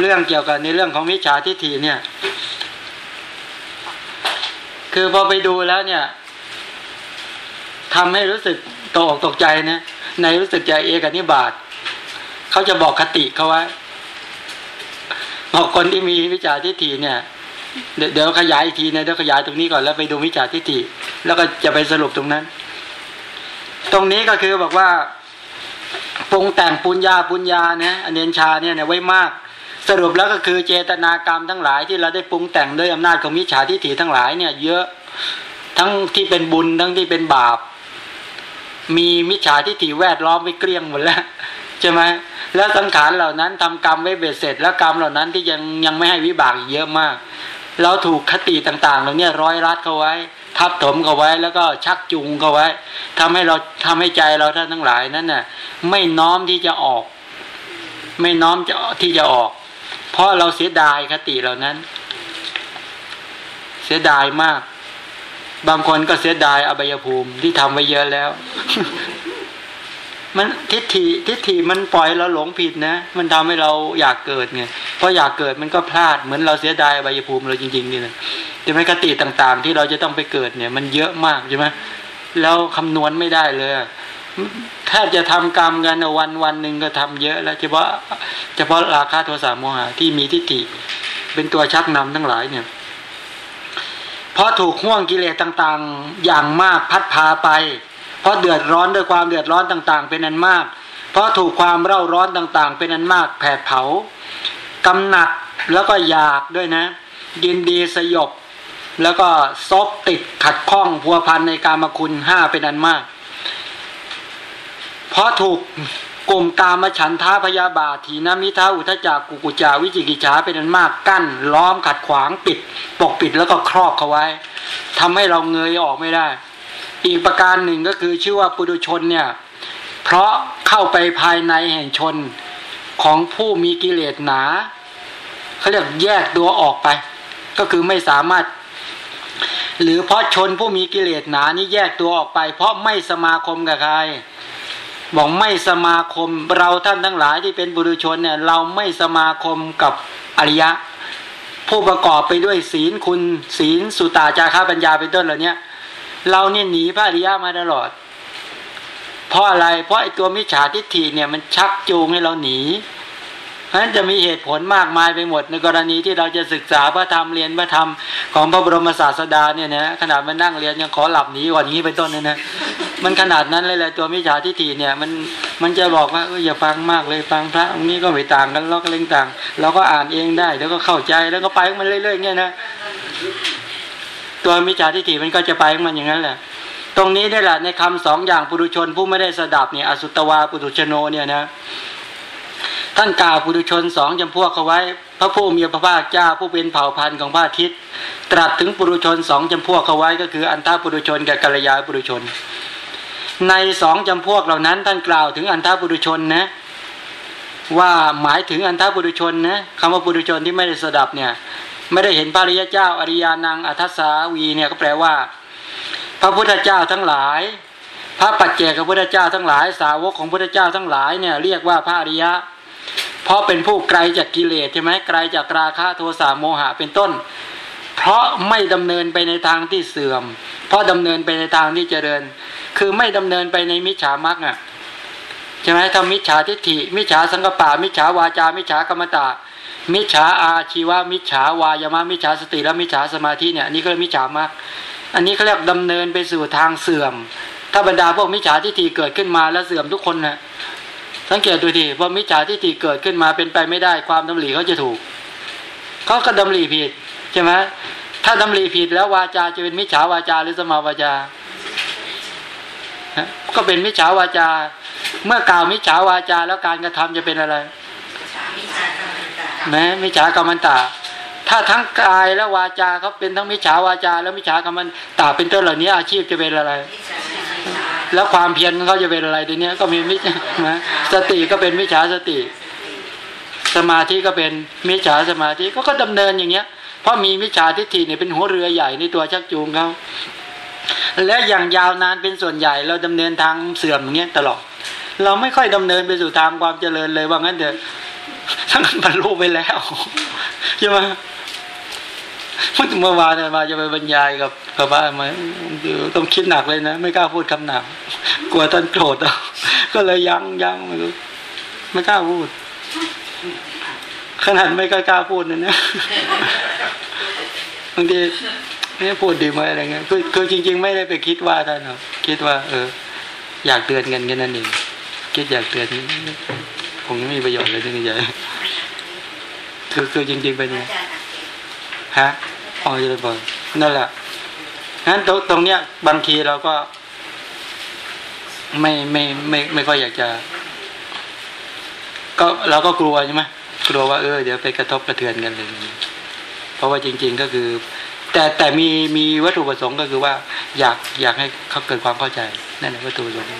เรื่องเกี่ยวกับในเรื่องของมิจฉาทิฏฐิเนี่ย คือพอไปดูแล้วเนี่ยทำให้รู้สึกตกอกตกใจนะในรู้สึกใจเอกนิบาตเขาจะบอกคติเขาไว้ บอกคนที่มีวิจารทิฏฐิเนี่ย เดี๋ยวขยายอีกทีนะเดี๋ยวขยายตรงนี้ก่อนแล้วไปดูวิจารทิฏฐิแล้วก็จะไปสรุปตรงนั้น ตรงนี้ก็คือบอกว่าปรุงแต่งปุญญาปุญญาเนี่ยอเนนชาเนี่ยไว้มาก สรุปแล้วก็คือเจตนากรรมทั้งหลาย ที่เราได้ปรุงแต่งด้วยอำนาจของมิจฉาทิฏฐิทั้งหลายเนี่ยเยอะทั้งที่เป็นบุญทั้งที่เป็นบาป มีมิจฉาทิฏฐิแวดล้อมไปเกลี้ยงหมดแล้ว ใช่ไหมแล้วสังขารเหล่านั้นทำกรรมไว้เบ็ดเสร็จ แล้วกรรมเหล่านั้นที่ยังยังไม่ให้วิบากอีกเยอะมาก เราถูกคติต่างๆเหล่านี้ร้อยรัดเขาไว้ ทับถมเขาไว้แล้วก็ชักจูงเขาไว้ทำให้เราทำให้ใจเราท่านทั้งหลายนั้นน่ะไม่น้อมที่จะออก ไม่น้อมจะที่จะออก เพราะเราเสียดายคติเหล่านั้น เสียดายมาก บางคนก็เสียดายอบายภูมิที่ทำไว้เยอะแล้ว มันทิฏฐิทิฏฐิมันปล่อยเราหลงผิดนะ มันทำให้เราอยากเกิดไงเพราะอยากเกิดมันก็พลาดเหมือนเราเสียดายอบยภูมิเราจริงๆนี่นะใช่ไหมคติต่างๆ ที่เราจะต้องไปเกิดเนี่ย มันเยอะมากใช่ไหมแล้วคำนวณไม่ได้เลยแทบจะทำกรรมกันวันวันหนึ่งก็ทำเยอะ แล้วเฉพาะเฉพาะราคาโทสะโมหะที่มีทิฏฐิเป็นตัวชักนำทั้งหลายเนี่ยเพราะถูกห่วงกิเลสต่างๆ อย่างมากพัดพาไป เพราะเดือดร้อนด้วยความเดือดร้อนต่างๆ เป็นอันมาก เพราะถูกความเร่าร้อนต่างๆ เป็นอันมากแผดเผากำหนัดแล้วก็อยากด้วยนะ ยินดีสยบ แล้วก็ซบติดขัดข้องพัวพันในกามคุณห้าเป็นอันมาก เพราะถูกกลุ่มกามฉันทาพยาบาทีนมิท้าอุทจักกุกุจาวิจิกิจฉาเป็นอันมากกั้น ล้อมขัดขวางปิด ปกปิดแล้วก็ครอบเขาไว้ทำให้เราเงยออกไม่ได้ อีกประการหนึ่งก็คือชื่อว่าปุถุชนเนี่ยเพราะเข้าไปภายในแห่งชนของผู้มีกิเลสหนาเขาเรียกแยกตัวออกไป ก็คือไม่สามารถ หรือเพราะชนผู้มีกิเลสหนานี้แยกตัวออกไป เพราะไม่สมาคมกับใครบอกไม่สมาคมเราท่านทั้งหลายที่เป็นบุรุชนเนี่ย เราไม่สมาคมกับอริยะ ผู้ประกอบไปด้วยศีลคุณศีลสุตาจาราปัญญาเป็นต้นเหล่านี้ เราเนี่ยหนีพระอริยะมาตลอด เพราะอะไร เพราะไอ้ตัวมิจฉาทิฏฐิเนี่ยมันชักจูงให้เราหนีเพราะฉะนั้นจะมีเหตุผลมากมายไปหมดในกรณีที่เราจะศึกษาพระธรรมเรียนพระธรรมของพระบรมศาสดาเนี่ยนะขนาดมานั่งเรียนยังขอหลับหนีก่อนอย่างนี้เป็นต้นเนี่ยนะมันขนาดนั้นเลยแหละตัวมิจฉาทิฏฐิเนี่ยมันมันจะบอกว่าเอออย่าฟังมากเลยฟังพระองค์นี้ก็ไม่ต่างกันล็อกเล่งต่าง เราก็อ่านเองได้แล้วก็เข้าใจแล้วก็ไปมันเรื่อยๆเงี้ยนะ ตัวมิจฉาทิฏฐิมันก็จะไปของมันอย่างนั้นแหละ ตรงนี้นี่แหละในคำสองอย่างปุถุชนผู้ไม่ได้สดับเนี่ยอสุตวาปุถุชโนเนี่ยนะท่านกล่าวปุถุชนสองจำพวกเขาไว้ พระผู้มีพระภาคเจ้าผู้เป็นเผ่าพันธุ์ของพระอาทิตย์ ตรัสถึงปุถุชนสองจำพวกเขาไว้ก็คืออันทปุถุชนกับกัลยาปุถุชน ในสองจำพวกเหล่านั้น ท่านกล่าวถึงอันทปุถุชนนะว่าหมายถึงอันทปุถุชนนะคำว่าปุถุชนที่ไม่ได้สดับเนี่ย ไม่ได้เห็นพระริยเจ้าอริยานังอัทสาวีเนี่ยก็แปลว่า พระพุทธเจ้าทั้งหลาย พระปัจเจกพระพุทธเจ้าทั้งหลาย สาวกของพระพุทธเจ้าทั้งหลายเนี่ยเรียกว่าพระอริยะ เพราะเป็นผู้ไกลจากกิเลสใช่ไหมไกลจากราคะโทสะโมหะเป็นต้น เพราะไม่ดำเนินไปในทางที่เสื่อม เพราะดำเนินไปในทางที่เจริญ คือไม่ดำเนินไปในมิจฉามรรคอะใช่ไหมทำมิจฉาทิฏฐิ มิจฉาสังกปะมิจฉาวาจา มิจฉากรรมตะ มิจฉาอาชีวะมิจฉาวายามะมิจฉาสติและมิจฉาสมาธิเนี่ยนนี้ก็เรียกมิจฉามรรคอันนี้เขาเรียกดำเนินไปสู่ทางเสื่อม ถ้าบรรดาพวกมิจฉาทิฏฐิเกิดขึ้นมาแล้วเสื่อมทุกคนนะสังเกตดูทีว่ามิจฉาทิฏฐิเกิดขึ้นมาเป็นไปไม่ได้ความดำริเขาจะถูกเขาก็ดำริผิดใช่ไหมถ้าดำริผิดแล้ววาจาจะเป็นมิจฉาวาจาหรือสมาวาจาก็เป็นมิจฉาวาจา เมื่อกล่าวมิจฉาวาจาแล้วการกระทำจะเป็นอะไร แม้มิจฉากรรมันตาถ้าทั้งกายและวาจาเขาเป็นทั้งมิจฉาวาจา แล้วมิจฉากรรมันตาเป็นต้นเหล่านี้ อาชีพจะเป็นอะไร แล้วความเพียรเขาจะเป็นอะไรทีนี้ก็มีมิจนะสติก็เป็นมิจฉาสติ สมาธิก็เป็นมิจฉาสมาธิก็ก็ดำเนินอย่างเงี้ยเพราะมีมิจฉาทิฏฐิเนี่ยเป็นหัวเรือใหญ่ในตัวชักจูงเขาและอย่างยาวนานเป็นส่วนใหญ่เราดำเนินทางเสื่อมอย่างเงี้ยตลอด เราไม่ค่อยดำเนินไปสู่ทางความเจริญเลยว่างั้นเถอะ ทั้งนั้นบรรลุไปแล้วใช่ไหมเมื่อวานมาจะไปบรรยายกับกับบ้านมาต้องคิดหนักเลยนะ ไม่กล้าพูดคำหนัก กลัวท่านโกรธเอาก็เลยยังยังไม่รู้ไม่กล้าพูด ขนาดไม่กล้าพูดนะเนี่ยบางทีนี่พูดดีไหมอะไรเงี้ยคือคือจริง ๆ ไม่ได้ไปคิดว่าท่านหรอกคิดว่า เออ อยากเตือนกันแค่นั้นเองคิดอยากเตือน คงไม่มีประโยชน์เลยที่นี่ใหญ่คือคือจริงๆไปเนี่ยฮะอ๋อจะได้บอกนั่นแหละงั้นตรงตรงเนี้ยบางทีเราก็ไม่ไม่ไม่ไม่ค่อยอยากจะ ก็เราก็กลัวใช่ไหมกลัวว่าเออเดี๋ยวไปกระทบกระเทือนกันเลยเพราะว่าจริง ๆก็คือ แต่แต่มีมีวัตถุประสงค์ก็คือว่า อยากอยากให้เขาเกิดความเข้าใจนั่นแหละวัตถุประสงค์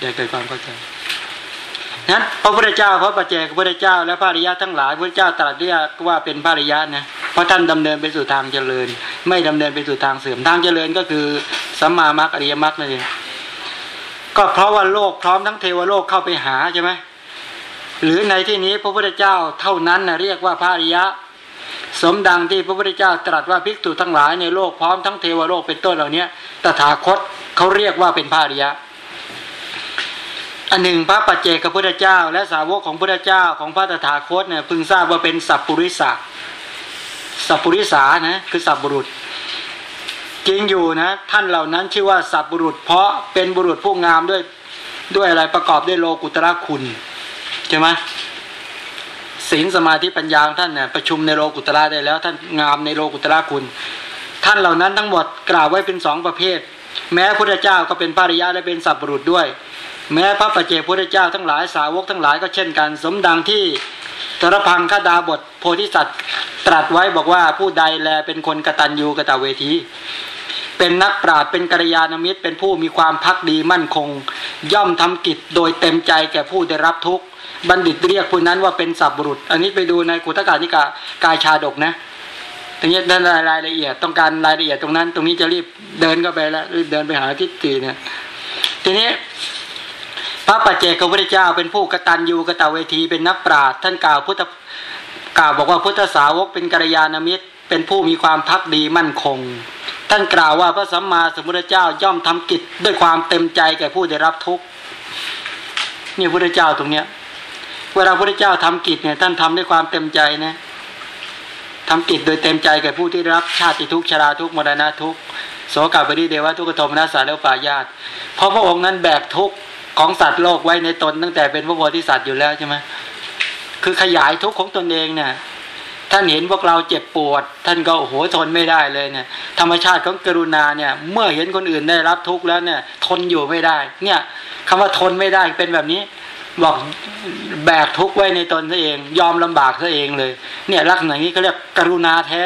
อยากเกิดความเข้าใจ นั้นพระพุทธเจ้าพระปัจเจกพระพุทธเจ้าและพระริยะทั้งหลายพระเจ้าตรัสเรียกว่าเป็นพระริยะนะเพราะท่านดำเนินไปสู่ทางเจริญ ไม่ดำเนินไปสู่ทางเสื่อมทางเจริญก็คือสัมมามรรคอริยมรรคนั่นเองก็เพราะว่าโลกพร้อมทั้งเทวโลกเข้าไปหาใช่ไหมหรือในที่นี้พระพุทธเจ้าเท่านั้นนะเรียกว่าพระริยะ สมดังที่พระพุทธเจ้าตรัสว่าภิกษุทั้งหลายในโลกพร้อมทั้งเทวโลกเป็นต้นเหล่านี้ตถาคตเขาเรียกว่าเป็นพระริยะ อันหนึ่งพระปัจเจกพระพุทธเจ้า และสาวกของพระพุทธเจ้าของพระตถาคตเนี่ยพึงทราบว่าเป็นสัพปุริสะสัพปุริสานะคือสัพบุรุษจริงอยู่นะ ท่านเหล่านั้นชื่อว่าสัพบุรุษ เพราะเป็นบุรุษผู้งามด้วยด้วยอะไรประกอบด้วยโลกุตระคุณใช่ไหมศีลสมาธิปัญญาของท่านเนี่ยประชุมในโลกุตระได้แล้วท่านงามในโลกุตระคุณ ท่านเหล่านั้นทั้งหมดกล่าวไว้เป็นสองประเภท แม้พุทธเจ้าก็เป็นปาริยะและเป็นสัพบุรุษด้วย แม้พระปัจเจกพุทธเจ้าทั้งหลายสาวกทั้งหลายก็เช่นกัน สมดังที่ตรพังคดาบทโพธิสัตว์ตรัสไว้บอกว่าผู้ใดแลเป็นคนกตัญญูกตเวที เป็นนักปราชญ์เป็นกัลยาณมิตร เป็นผู้มีความพักดีมั่นคง ย่อมทำกิจโดยเต็มใจแก่ผู้ได้รับทุกข์บัณฑิตเรียกผู้นั้นว่าเป็นสัพบุรุษ อันนี้ไปดูในกุตกานิกากายชาดกนะตรงนี้ด้านรายละเอียดต้องการรายละเอียดตรงนั้น ตรงนี้จะรีบเดินเข้าไปแล้วรีบเดินไปหาทิฏฐิเนี่ยทีนี้ พระปัจเจกพุทธเจ้าเป็นผู้กตัญญูกตเวทีเป็นนักปราชญ์ท่านกล่าวพุทธกล่าวบอกว่าพุทธสาวกเป็นกัลยาณมิตร เป็นผู้มีความพักดีมั่นคง ท่านกล่าวว่าพระสัมมาสัมพุทธเจ้าย่อมทำกิจด้วยความเต็มใจแก่ผู้ได้รับทุกข์นี่พุทธเจ้าตรงเนี้ยเวลาพระพุทธเจ้าทำกิจเนี่ยท่านทำด้วยความเต็มใจนะทำกิจโดยเต็มใจแก่ผู้ที่รับชาติทุกชราทุกมรณะทุกโสกาปริเดวะทุกขโทมนัสสาแล้วปายาตเพราะพระองค์นั้นแบกทุก ของสัตว์โลกไว้ในตนตั้งแต่เป็นพระโพธิสัตว์อยู่แล้วใช่ไหมคือขยายทุกข์ของตนเองเนี่ยท่านเห็นพวกเราเจ็บปวด ท่านก็โอ้โหทนไม่ได้เลยเนี่ย ธรรมชาติของกรุณาเนี่ย เมื่อเห็นคนอื่นได้รับทุกข์แล้วเนี่ย ทนอยู่ไม่ได้ เนี่ยคำว่าทนไม่ได้เป็นแบบนี้ บอกแบกทุกข์ไว้ในตนซะเอง ยอมลำบากซะเองเลย เนี่ยลักษณะนี้เขาเรียกกรุณาแท้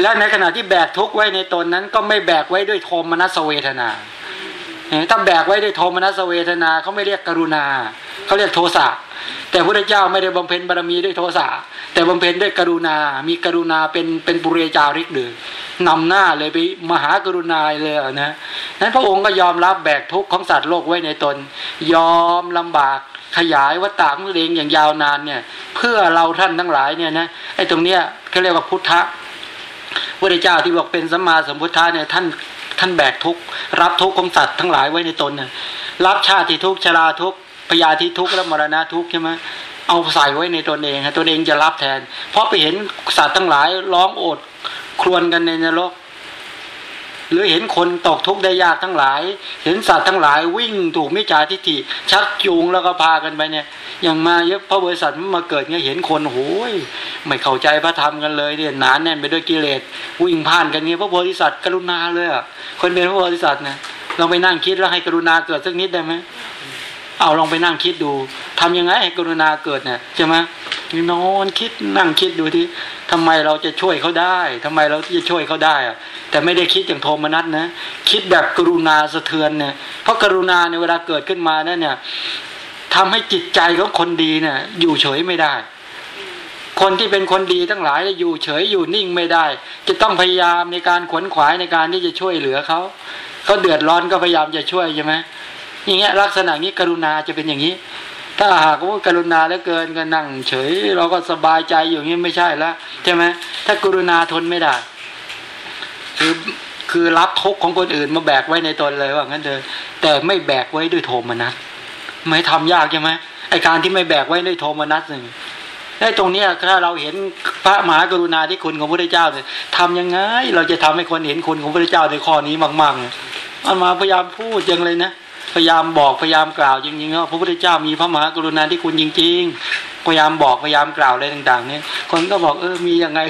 และในขณะที่แบกทุกข์ไว้ในตนนั้น ก็ไม่แบกไว้ด้วยโทมนัสเวทนา ถ้าแบกไว้ด้วยโทมนัสเวทนาเขาไม่เรียกกรุณาเขาเรียกโทสะแต่พระเจ้าไม่ได้บำเพ็ญบารมีด้วยโทสะแต่บำเพ็ญด้วยกรุณา มีกรุณาเป็นเป็นปุเรจาริกหรือนำหน้าเลยไปมหากรุณาเลยนะนั้นพระองค์ก็ยอมรับแบกทุกข์ของสัตว์โลกไว้ในตน ยอมลำบากขยายวัตตาของตัวเองอย่างยาวนานเนี่ย เพื่อเราท่านทั้งหลายเนี่ยนะไอ้ตรงเนี้ยเขาเรียกว่าพุทธะพระเจ้าที่บอกเป็นสัมมาสัมพุทธะเนี่ยท่าน ท่านแบกทุกรับทุกข์ของสัตว์ทั้งหลายไว้ในตนเนี่ยรับชาติทุกข์ชราทุกข์พยาธิทุกข์และมรณะทุกข์ใช่ไหมเอาใส่ไว้ในตนเองตนเองจะรับแทน เพราะไปเห็นสัตว์ทั้งหลายร้องโอดครวญกันในนรก หรือเห็นคนตกทุกข์ได้ยากทั้งหลาย เห็นสัตว์ทั้งหลายวิ่งถูกมิจฉาทิฏฐิชักจูงแล้วก็พากันไปเนี่ย อย่างมาเยอะพระบริษัทมาเกิดเนี่ยเห็นคนโอ้ยไม่เข้าใจพระธรรมกันเลยเนี่ยหนานแน่นไปด้วยกิเลสวิ่งผ่านกันเนี่ยพระบริษัทกรุณาเลยอะคนเป็นพระบริษัทนะลองไปนั่งคิดแล้วให้กรุณาเกิดสักนิดได้ไหม เอาลองไปนั่งคิดดูทำยังไงให้กรุณาเกิดเนี่ยใช่ไหมนอนคิดนั่งคิดดูที่ทำไมเราจะช่วยเขาได้ทำไมเราจะช่วยเขาได้อะแต่ไม่ได้คิดอย่างโทมนัสนะ คิดแบบกรุณาสะเทือนเนี่ย เพราะกรุณาในเวลาเกิดขึ้นมาเนี่ยเนี่ยทำให้จิตใจของคนดีเนี่ย อยู่เฉยไม่ได้ คนที่เป็นคนดีทั้งหลายอยู่เฉยอยู่นิ่งไม่ได้ จะต้องพยายามในการขวนขวายในการที่จะช่วยเหลือเขาเขาเดือดร้อนก็พยายามจะช่วยใช่ไหม อย่างเงี้ยลักษณะนี้กรุณาจะเป็นอย่างนี้ ถ้าหากว่ากรุณาแล้วเกินก็นั่งเฉย เราก็สบายใจอยู่างนี้ไม่ใช่แล้วใช่ไหมถ้ากรุณาทนไม่ได้ คือคือรับทุกข์ของคนอื่นมาแบกไว้ในตนเลยว่างั้นเลยแต่ไม่แบกไว้ด้วยโทมนัสไม่ทำยากใช่ไหมไอการที่ไม่แบกไว้ด้วยโทมนัสหนึ่งไอ้ตรงเนี้ยถ้าเราเห็นพระมหากรุณาธิคุณของพระเจ้าเนี่ยทำยังไง เราจะทำให้คนเห็นคุณของพระเจ้าในข้อนี้มากๆเนี่ยอันมาพยายามพูดยังเลยนะ พยายามบอกพยายามกล่าวจริงๆว่าพระพุทธเจ้ามีพระมหากรุณาธิคุณจริง ๆ พยายามบอกพยายามกล่าวอะไรต่าง ๆ เนี่ย คนก็บอกเออมียังไง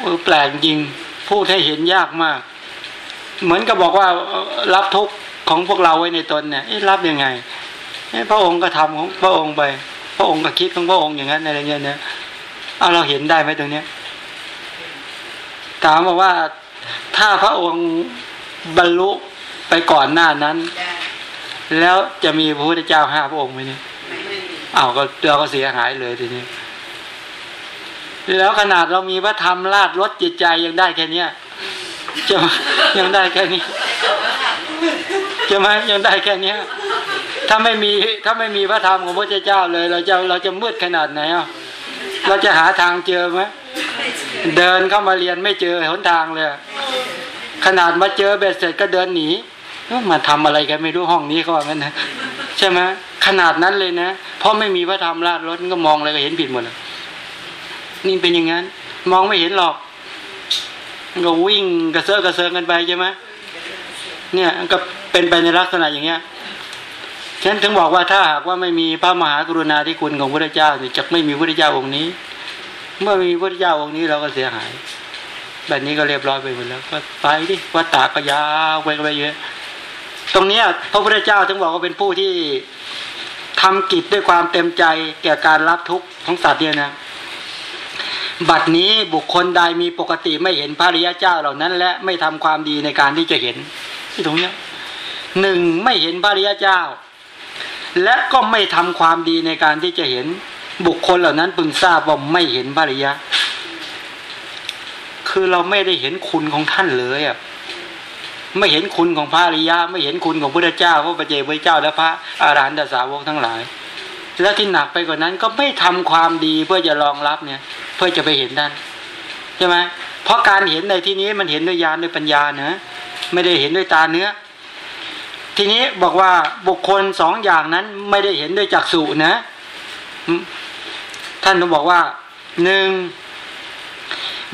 เออแปลกจริง พูดให้เห็นยากมาก เหมือนกับบอกว่ารับทุกข์ของพวกเราไว้ในตนเนี่ยรับยังไงพระองค์ก็ทำของพระองค์ไป พระองค์ก็คิดของพระองค์อย่างนั้นอะไรเงี้ยเนี่ยเอาเราเห็นได้ไหมตรงเนี้ยถามบอกว่าถ้าพระองค์บรรลุ ไปก่อนหน้านั้นได้แล้วจะมีพระพุทธเจ้าห้าพระองค์ไหมเนี่ยไม่ไม่มีอ้าวก็เราก็เสียหายเลยทีนี้แล้วขนาดเรามีพระธรรมลาดลดจิตใจยังได้แค่เนี้ยจะยังได้แค่นี้จะไหมยังได้แค่เนี้ยถ้าไม่มีถ้าไม่มีพระธรรมของพระเจ้าเลย เราจะเราจะมืดขนาดไหนอะเราจะหาทางเจอไหมเดินเข้ามาเรียนไม่เจอหนทางเลย ขนาดมาเจอเบ็ดเสร็จก็เดินหนีเอ้า มาทำอะไรกันไม่รู้ห้องนี้เขาว่างั้นนะใช่ไหมขนาดนั้นเลยนะเพราะไม่มีพระธรรมลาดรถก็มองอะไรก็เห็นผิดหมดเลยนี่เป็นอย่างนั้น มองไม่เห็นหรอกก็วิ่งกระเซาะกระเซิงกันไปใช่ไหมเนี่ยก็เป็นไปในลักษณะอย่างเงี้ยฉะนั้นถึงบอกว่าถ้าหากว่าไม่มีพระมหากรุณาธิคุณของพระเจ้าเนี่ยจะไม่มีพระเจ้าองค์นี้ เมื่อมีพระเจ้าองค์นี้เราก็เสียหาย แบบนี้ก็เรียบร้อยไปหมดแล้ว ก็ไปดิวัดตาก็ยาวไปก็ไปเยอะ ตรงนี้พระพุทธเจ้าถึงบอกว่าเป็นผู้ที่ทำกิจด้วยความเต็มใจแก่การรับทุกข์ของสัตว์เนี่ยนะ บัดนี้บุคคลใดมีปกติไม่เห็นพระริยเจ้าเหล่านั้น และไม่ทำความดีในการที่จะเห็นที่ตรงเนี้ยหนึ่งไม่เห็นพระริยเจ้า และก็ไม่ทำความดีในการที่จะเห็น บุคคลเหล่านั้นพึงทราบว่าไม่เห็นพระริยะ คือเราไม่ได้เห็นคุณของท่านเลยอะ ไม่เห็นคุณของพระอริยะ ไม่เห็นคุณของพระเจ้าพระปเจกพระเจ้าและพระอารหันตสาวกทั้งหลาย แล้วที่หนักไปกว่านั้นก็ไม่ทำความดีเพื่อจะรองรับเนี่ย เพื่อจะไปเห็นท่านใช่ไหมเพราะการเห็นในที่นี้มันเห็นด้วยญาณด้วยปัญญาเนะไม่ได้เห็นด้วยตาเนื้อ ทีนี้บอกว่าบุคคลสองอย่างนั้นไม่ได้เห็นด้วยจักษุนะ ท่านต้องบอกว่าหนึ่ง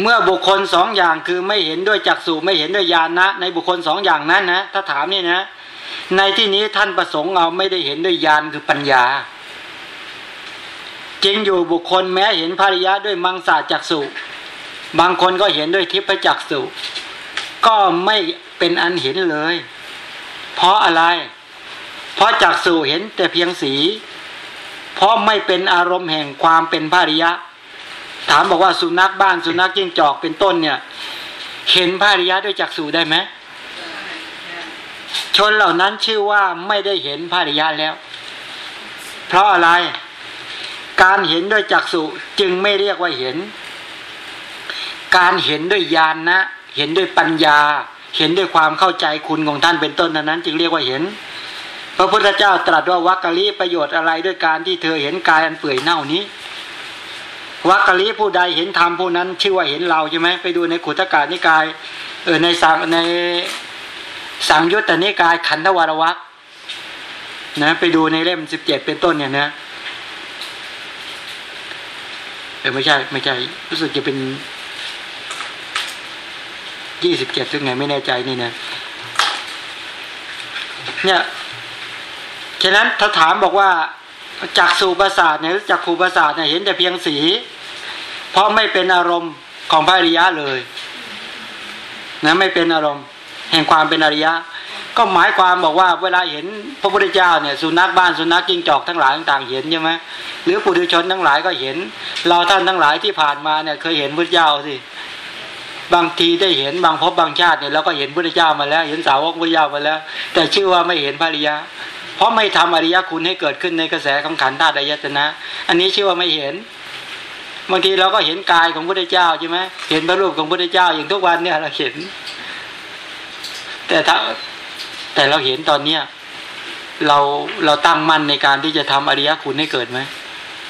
เมื่อบุคคลสองอย่างคือไม่เห็นด้วยจักษุไม่เห็นด้วยญาณนะ ในบุคคลสองอย่างนั้นนะถ้าถามนี่นะ ในที่นี้ท่านประสงค์เอาไม่ได้เห็นด้วยญาณคือปัญญาจริงอยู่บุคคลแม้เห็นภริยะด้วยมังสาจักษุบางคนก็เห็นด้วยทิพจักษุก็ไม่เป็นอันเห็นเลย เพราะอะไร เพราะจักษุเห็นแต่เพียงสี เพราะไม่เป็นอารมณ์แห่งความเป็นภริยะ ถามบอกว่าสุนัขบ้านสุนัขจิ้งจอกเป็นต้นเนี่ย เห็นภริยะด้วยจักษุได้ไหมชนเหล่านั้นชื่อว่าไม่ได้เห็นภริยะแล้ว เพราะอะไร การเห็นด้วยจักษุจึงไม่เรียกว่าเห็น การเห็นด้วยญาณนะเห็นด้วยปัญญา เห็นด้วยความเข้าใจคุณของท่านเป็นต้นเท่านั้น จึงเรียกว่าเห็น พระพุทธเจ้าตรัสว่าวักกะลีประโยชน์อะไรด้วยการที่เธอเห็นกายอันเปื่อยเน่านี้ วักกะลีผู้ใดเห็นธรรมผู้นั้น ชื่อว่าเห็นเราใช่ไหมไปดูในขุตกานิกายเออในสังในสังยุตตนิกายขันธวรวักนะไปดูในเล่มสิบเจ็ดเป็นต้นเนี่ยนะเออไม่ใช่ไม่ใช่รู้สึกจะเป็นยี่สิบเจ็ดหรือไงไม่แน่ใจนี่นะเนี่ยฉะนั้นถ้าถามบอกว่า จักสูประสาทเนี่ยจักขูประสาทเนี่ยเห็นแต่เพียงสี เพราะไม่เป็นอารมณ์ของพระอริยะเลยนะไม่เป็นอารมณ์ แห่งความเป็นอริยะ ก็หมายความบอกว่าเวลาเห็นพระพุทธเจ้าเนี่ยสุนัขบ้านสุนัขจิ้งจอกทั้งหลายต่างๆเห็นใช่ไหมหรือปุถุชนทั้งหลายก็เห็น เราท่านทั้งหลายที่ผ่านมาเนี่ยเคยเห็นพระเจ้าสิบางทีได้เห็นบางพบบางชาติเนี่ยเราก็เห็นพระเจ้ามาแล้ว เห็นสาวกพระเจ้ามาแล้ว แต่ชื่อว่าไม่เห็นพระอริยะ เพราะไม่ทำอริยคุณให้เกิดขึ้นในกระแสของขันธ์ธาตุอายตนะ อันนี้ชื่อว่าไม่เห็น บางทีเราก็เห็นกายของพระเจ้าใช่ไหมเห็นพระรูปของพระเจ้าอย่างทุกวันเนี่ยเราเห็น แต่ถ้าแต่เราเห็นตอนเนี้ยเราเราตั้งมั่นในการที่จะทำอริยคุณให้เกิดไหม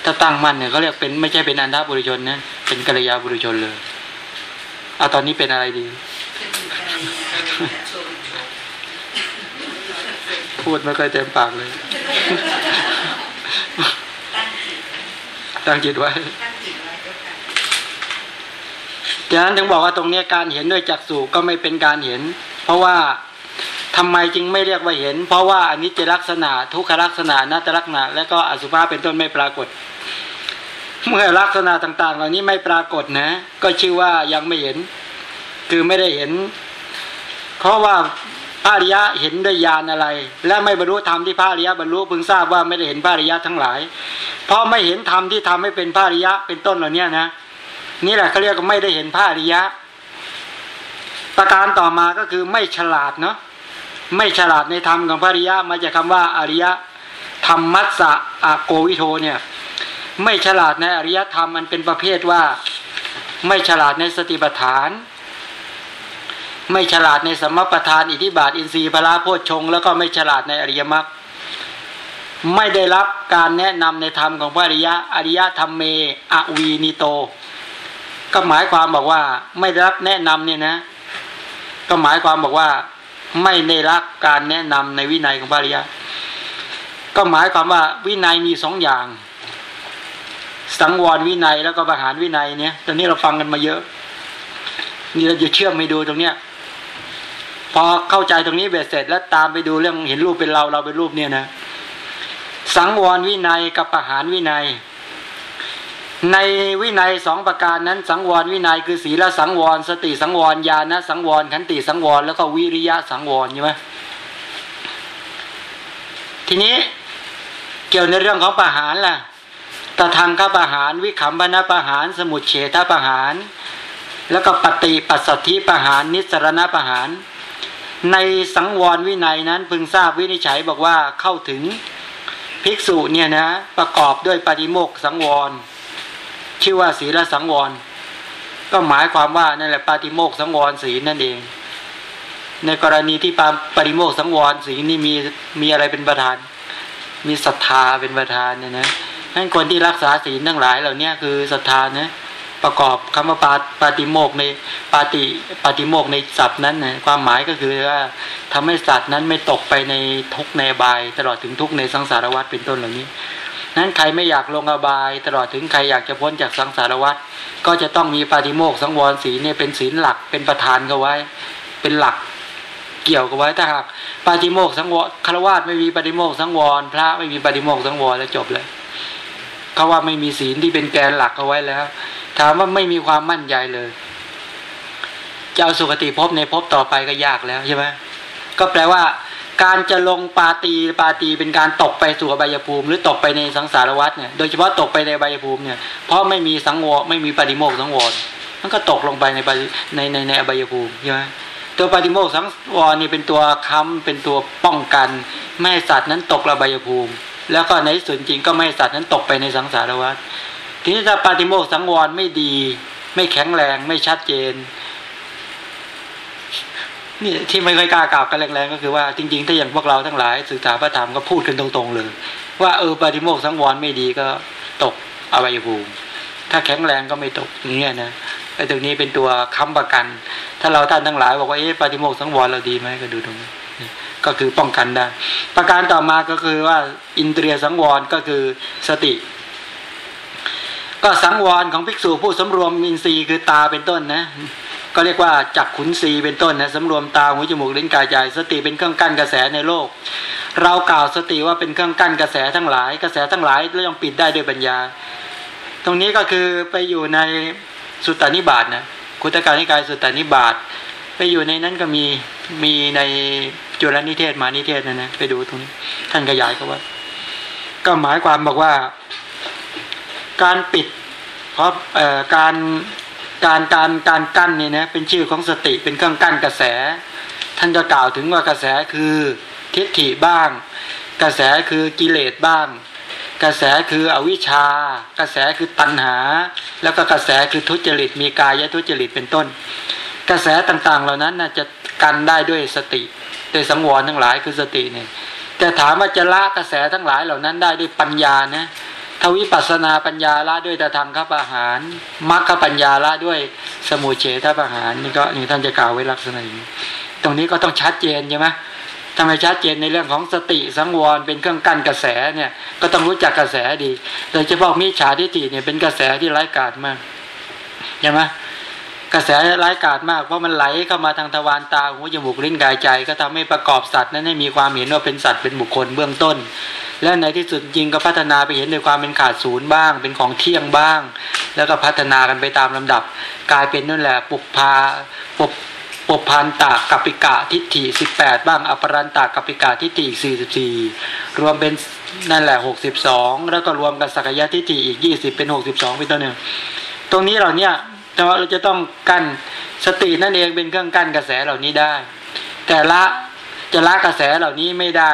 ถ้าตั้งมั่นเนี่ยเขาเรียกเป็นไม่ใช่เป็นอันดับบุรุชนนะเป็นกัลยาบุรุชนเลยเอาตอนนี้เป็นอะไรดี พูดไม่ค่อยเต็มปากเลยตั้งจิตตั้งจิตไว้ดังนั้นถึงบอกว่าตรงนี้การเห็นด้วยจักษุก็ไม่เป็นการเห็น เพราะว่าทำไมจึงไม่เรียกว่าเห็น เพราะว่าอันิจจลักษณะทุกขลักษณะนัตตลักษณะ และก็อสุภะเป็นต้นไม่ปรากฏ เมื่อลักษณะต่าง ๆ เหล่านี้ไม่ปรากฏนะ ก็ชื่อว่ายังไม่เห็น คือไม่ได้เห็น เพราะว่า พระอริยะเห็นด้วยญาณอะไร และไม่บรรลุธรรมที่พระอริยะบรรลุพึงทราบว่าไม่ได้เห็นพระอริยะทั้งหลาย เพราะไม่เห็นธรรมที่ทำให้เป็นพระอริยะเป็นต้นเหล่านี้นะ นี่แหละเขาเรียกว่าไม่ได้เห็นพระอริยะ ประการต่อมาก็คือไม่ฉลาดเนาะไม่ฉลาดในธรรมของพระอริยะมาจากคาว่าอริยะธรรมมัสสะอาโกวิโทเนี่ย ไม่ฉลาดในอริยธรรมมันเป็นประเภทว่า ไม่ฉลาดในสติปัฏฐาน ไม่ฉลาดในสมปทานอิทธิบาทอินทรีย์พละโพชฌงแล้วก็ไม่ฉลาดในอริยมรรคไม่ได้รับการแนะนำในธรรมของพระอริยะอริยธรรมเมอวีนิโต ก็หมายความบอกว่า ไม่ได้รับแนะนำเนี่ยนะ ก็หมายความบอกว่า ไม่ได้รับการแนะนำในวินัยของพระอริยะ ก็หมายความว่าวินัยมีสองอย่าง สังวรวินัยแล้วก็ประหารวินัยเนี่ยตอนนี้เราฟังกันมาเยอะนี่เราจะเชื่อมไปดูตรงเนี้ย พอเข้าใจตรงนี้เบ็ดเสร็จ แล้วตามไปดูเรื่องเห็นรูปเป็นเราเราเป็นรูปเนี่ยนะ สังวรวินัยกับประหารวินัย ในวินัยสองประการนั้น สังวรวินัยคือศีลสังวร สติสังวรญาณสังวรขันติสังวร แล้วก็วิริยะสังวรใช่ไหมทีนี้เกี่ยวในเรื่องของประหารล่ะตทางคประหารวิขำพนประหาร สมุทเฉทประหาร แล้วก็ปฏิปัสสธิประหาร นิสรณประหาร ในสังวรวินัยนั้นพึงทราบวินิจฉัยบอกว่าเข้าถึงภิกษุเนี่ยนะ ประกอบด้วยปฏิโมกสังวร ชื่อว่าศีลสังวร ก็หมายความว่านั่นแหละปาติโมกสังวรศีลนั่นเอง ในกรณีที่ปาปฏิโมกสังวรศีลนี่มีมีอะไรเป็นประธาน มีศรัทธาเป็นประธานเนี่ยนะนั่นคนที่รักษาศีลทั้งหลายเหล่านี้คือศรัทธานะ ประกอบคำว่าปาปาติโมกในปาติปาติโมกในศัพท์นั้นนะความหมายก็คือว่าทำให้สัตว์นั้นไม่ตกไปในทุกในบาย ตลอดถึงทุกในสังสารวัฏเป็นต้นเหล่านี้นั้นใครไม่อยากลงอบาย ตลอดถึงใครอยากจะพ้นจากสังสารวัฏก็จะต้องมีปาติโมกสังวรศีลเนี่ยเป็นศีลหลักเป็นประธานก็ไว้ เป็นหลักเกี่ยวกับไว้ถ้าหากปาติโมกสังวรคารวาสไม่มีปาติโมกสังวร พระไม่มีปาติโมกสังวรแล้วจบเลย เขาว่าไม่มีศีลที่เป็นแกนหลักเอาไว้แล้ว ถามว่าไม่มีความมั่นใจเลยจะเอาสุคติภพในภพต่อไปก็ยากแล้วใช่ไหมก็แปลว่า การจะลงปาตีปาตีเป็นการตกไปสู่อบายภูมิ หรือตกไปในสังสารวัฏเนี่ยโดยเฉพาะตกไปในอบายภูมิเนี่ยเพราะไม่มีสังวรไม่มีปฏิโมกสังวรมันก็ตกลงไปในในในในอบายภูมิใช่ไหมตัวปฏิโมกสังวรนี่เป็นตัวค้ำเป็นตัวป้องกัน ไม่ให้สัตว์นั้นตกระบายภูมิ แล้วก็ในส่วนจริงก็ไม่ให้สัตว์นั้นตกไปในสังสารวัฏทีนี้ถ้าปฏิโมกสังวรไม่ดี ไม่แข็งแรงไม่ชัดเจนนี่ที่ไม่ค่อยกล้ากล่าวกันแรงๆก็คือว่าจริงๆ ถ้าอย่างพวกเราทั้งหลายศึกษาพระธรรมก็พูดกันตรงๆเลย ว่าเออปฏิโมกสังวรไม่ดีก็ตกอวัยภูมิ ถ้าแข็งแรงก็ไม่ตกอย่างเงี้ยนะไอ้ตรงนี้เป็นตัวค้ำประกัน ถ้าเราท่านทั้งหลาย บอกว่าเอ๊ะปฏิโมกสังวรเราดีไหมก็ดูตรงนี้ ก็คือป้องกันได้ ประการต่อมาก็คือว่าอินเตรียสังวรก็คือสติ ก็สังวรของภิกษุผู้สำรวมอินทรีย์คือตาเป็นต้นนะก็เรียกว่าจักขุนศีเป็นต้นนะสำรวมตาหูจมูกลิ้นกายใจ สติเป็นเครื่องกั้นกระแสในโลก เรากล่าวสติว่าเป็นเครื่องกั้นกระแสทั้งหลาย กระแสทั้งหลายเรื่องปิดได้ด้วยปัญญา ตรงนี้ก็คือไปอยู่ในสุตตานิบาตนะคุตการนิกายสุตตานิบาต ไปอยู่ในนั้นก็มีมีในจุลนิเทศมานิเทศนะนะไปดูตรงนี้ท่านขยายก็ว่า ก็หมายความบอกว่า การปิด เพราะการการการการกั้นเนี่ยนะเป็นชื่อของสติเป็นเครื่องกั้นกระแส ท่านจะกล่าวถึงว่ากระแสคือทิฏฐิบ้าง กระแสคือกิเลสบ้าง กระแสคืออวิชชา กระแสคือตัณหา แล้วก็กระแสคือทุจริตมีกายทุจริตเป็นต้น กระแสต่างๆ เหล่านั้นน่ะจะกันได้ด้วยสติโดยสังวรทั้งหลายคือสติเนี่ยแต่ถามว่าจะละกระแสทั้งหลายเหล่านั้นได้ด้วยปัญญานะทวิปัสนาปัญญาละด้วยตะทางข้าประหารมรรคปัญญาละด้วยสมุเฉทประหารนี่ก็นี่ท่านจะกล่าวไว้ลักษณะอย่างนี้ตรงนี้ก็ต้องชัดเจนใช่ไหมทำไมชัดเจนในเรื่องของสติสังวรเป็นเครื่องกั้นกระแสเนี่ยก็ต้องรู้จักกระแสดีโดยเฉพาะมิจฉาทิฏฐิเนี่ยเป็นกระแสที่ร้ายกาจมากใช่ไหม กระแสร้ายกาจมากเพราะมันไหลเข้ามาทางทวารตาหูจมูกลิ้นกายใจ ก็ทำให้ประกอบสัตว์นั้นให้มีความเห็นว่าเป็นสัตว์เป็นบุคคลเบื้องต้น และในที่สุดจริงก็พัฒนาไปเห็นในความเป็นขาดศูนย์บ้าง เป็นของเที่ยงบ้าง แล้วก็พัฒนากันไปตามลำดับ กลายเป็นนั่นแหละปุพพาปุพปพันตากัปปิกะทิฏฐิสิบแปดบ้างอปรันตากัปปิกะทิฏฐิอีกสี่สิบสี่รวมเป็นนั่นแหละหกสิบสองแล้วก็รวมกันสักยะทิฏฐิอีกยี่สิบเป็นหกสิบสองเป็นต้นหนึ่งตรงนี้เราเนี่ย แต่ว่าเราจะต้องกั้นสตินั่นเองเป็นเครื่องกั้นกระแสเหล่านี้ได้ แต่ละจะละกระแสเหล่านี้ไม่ได้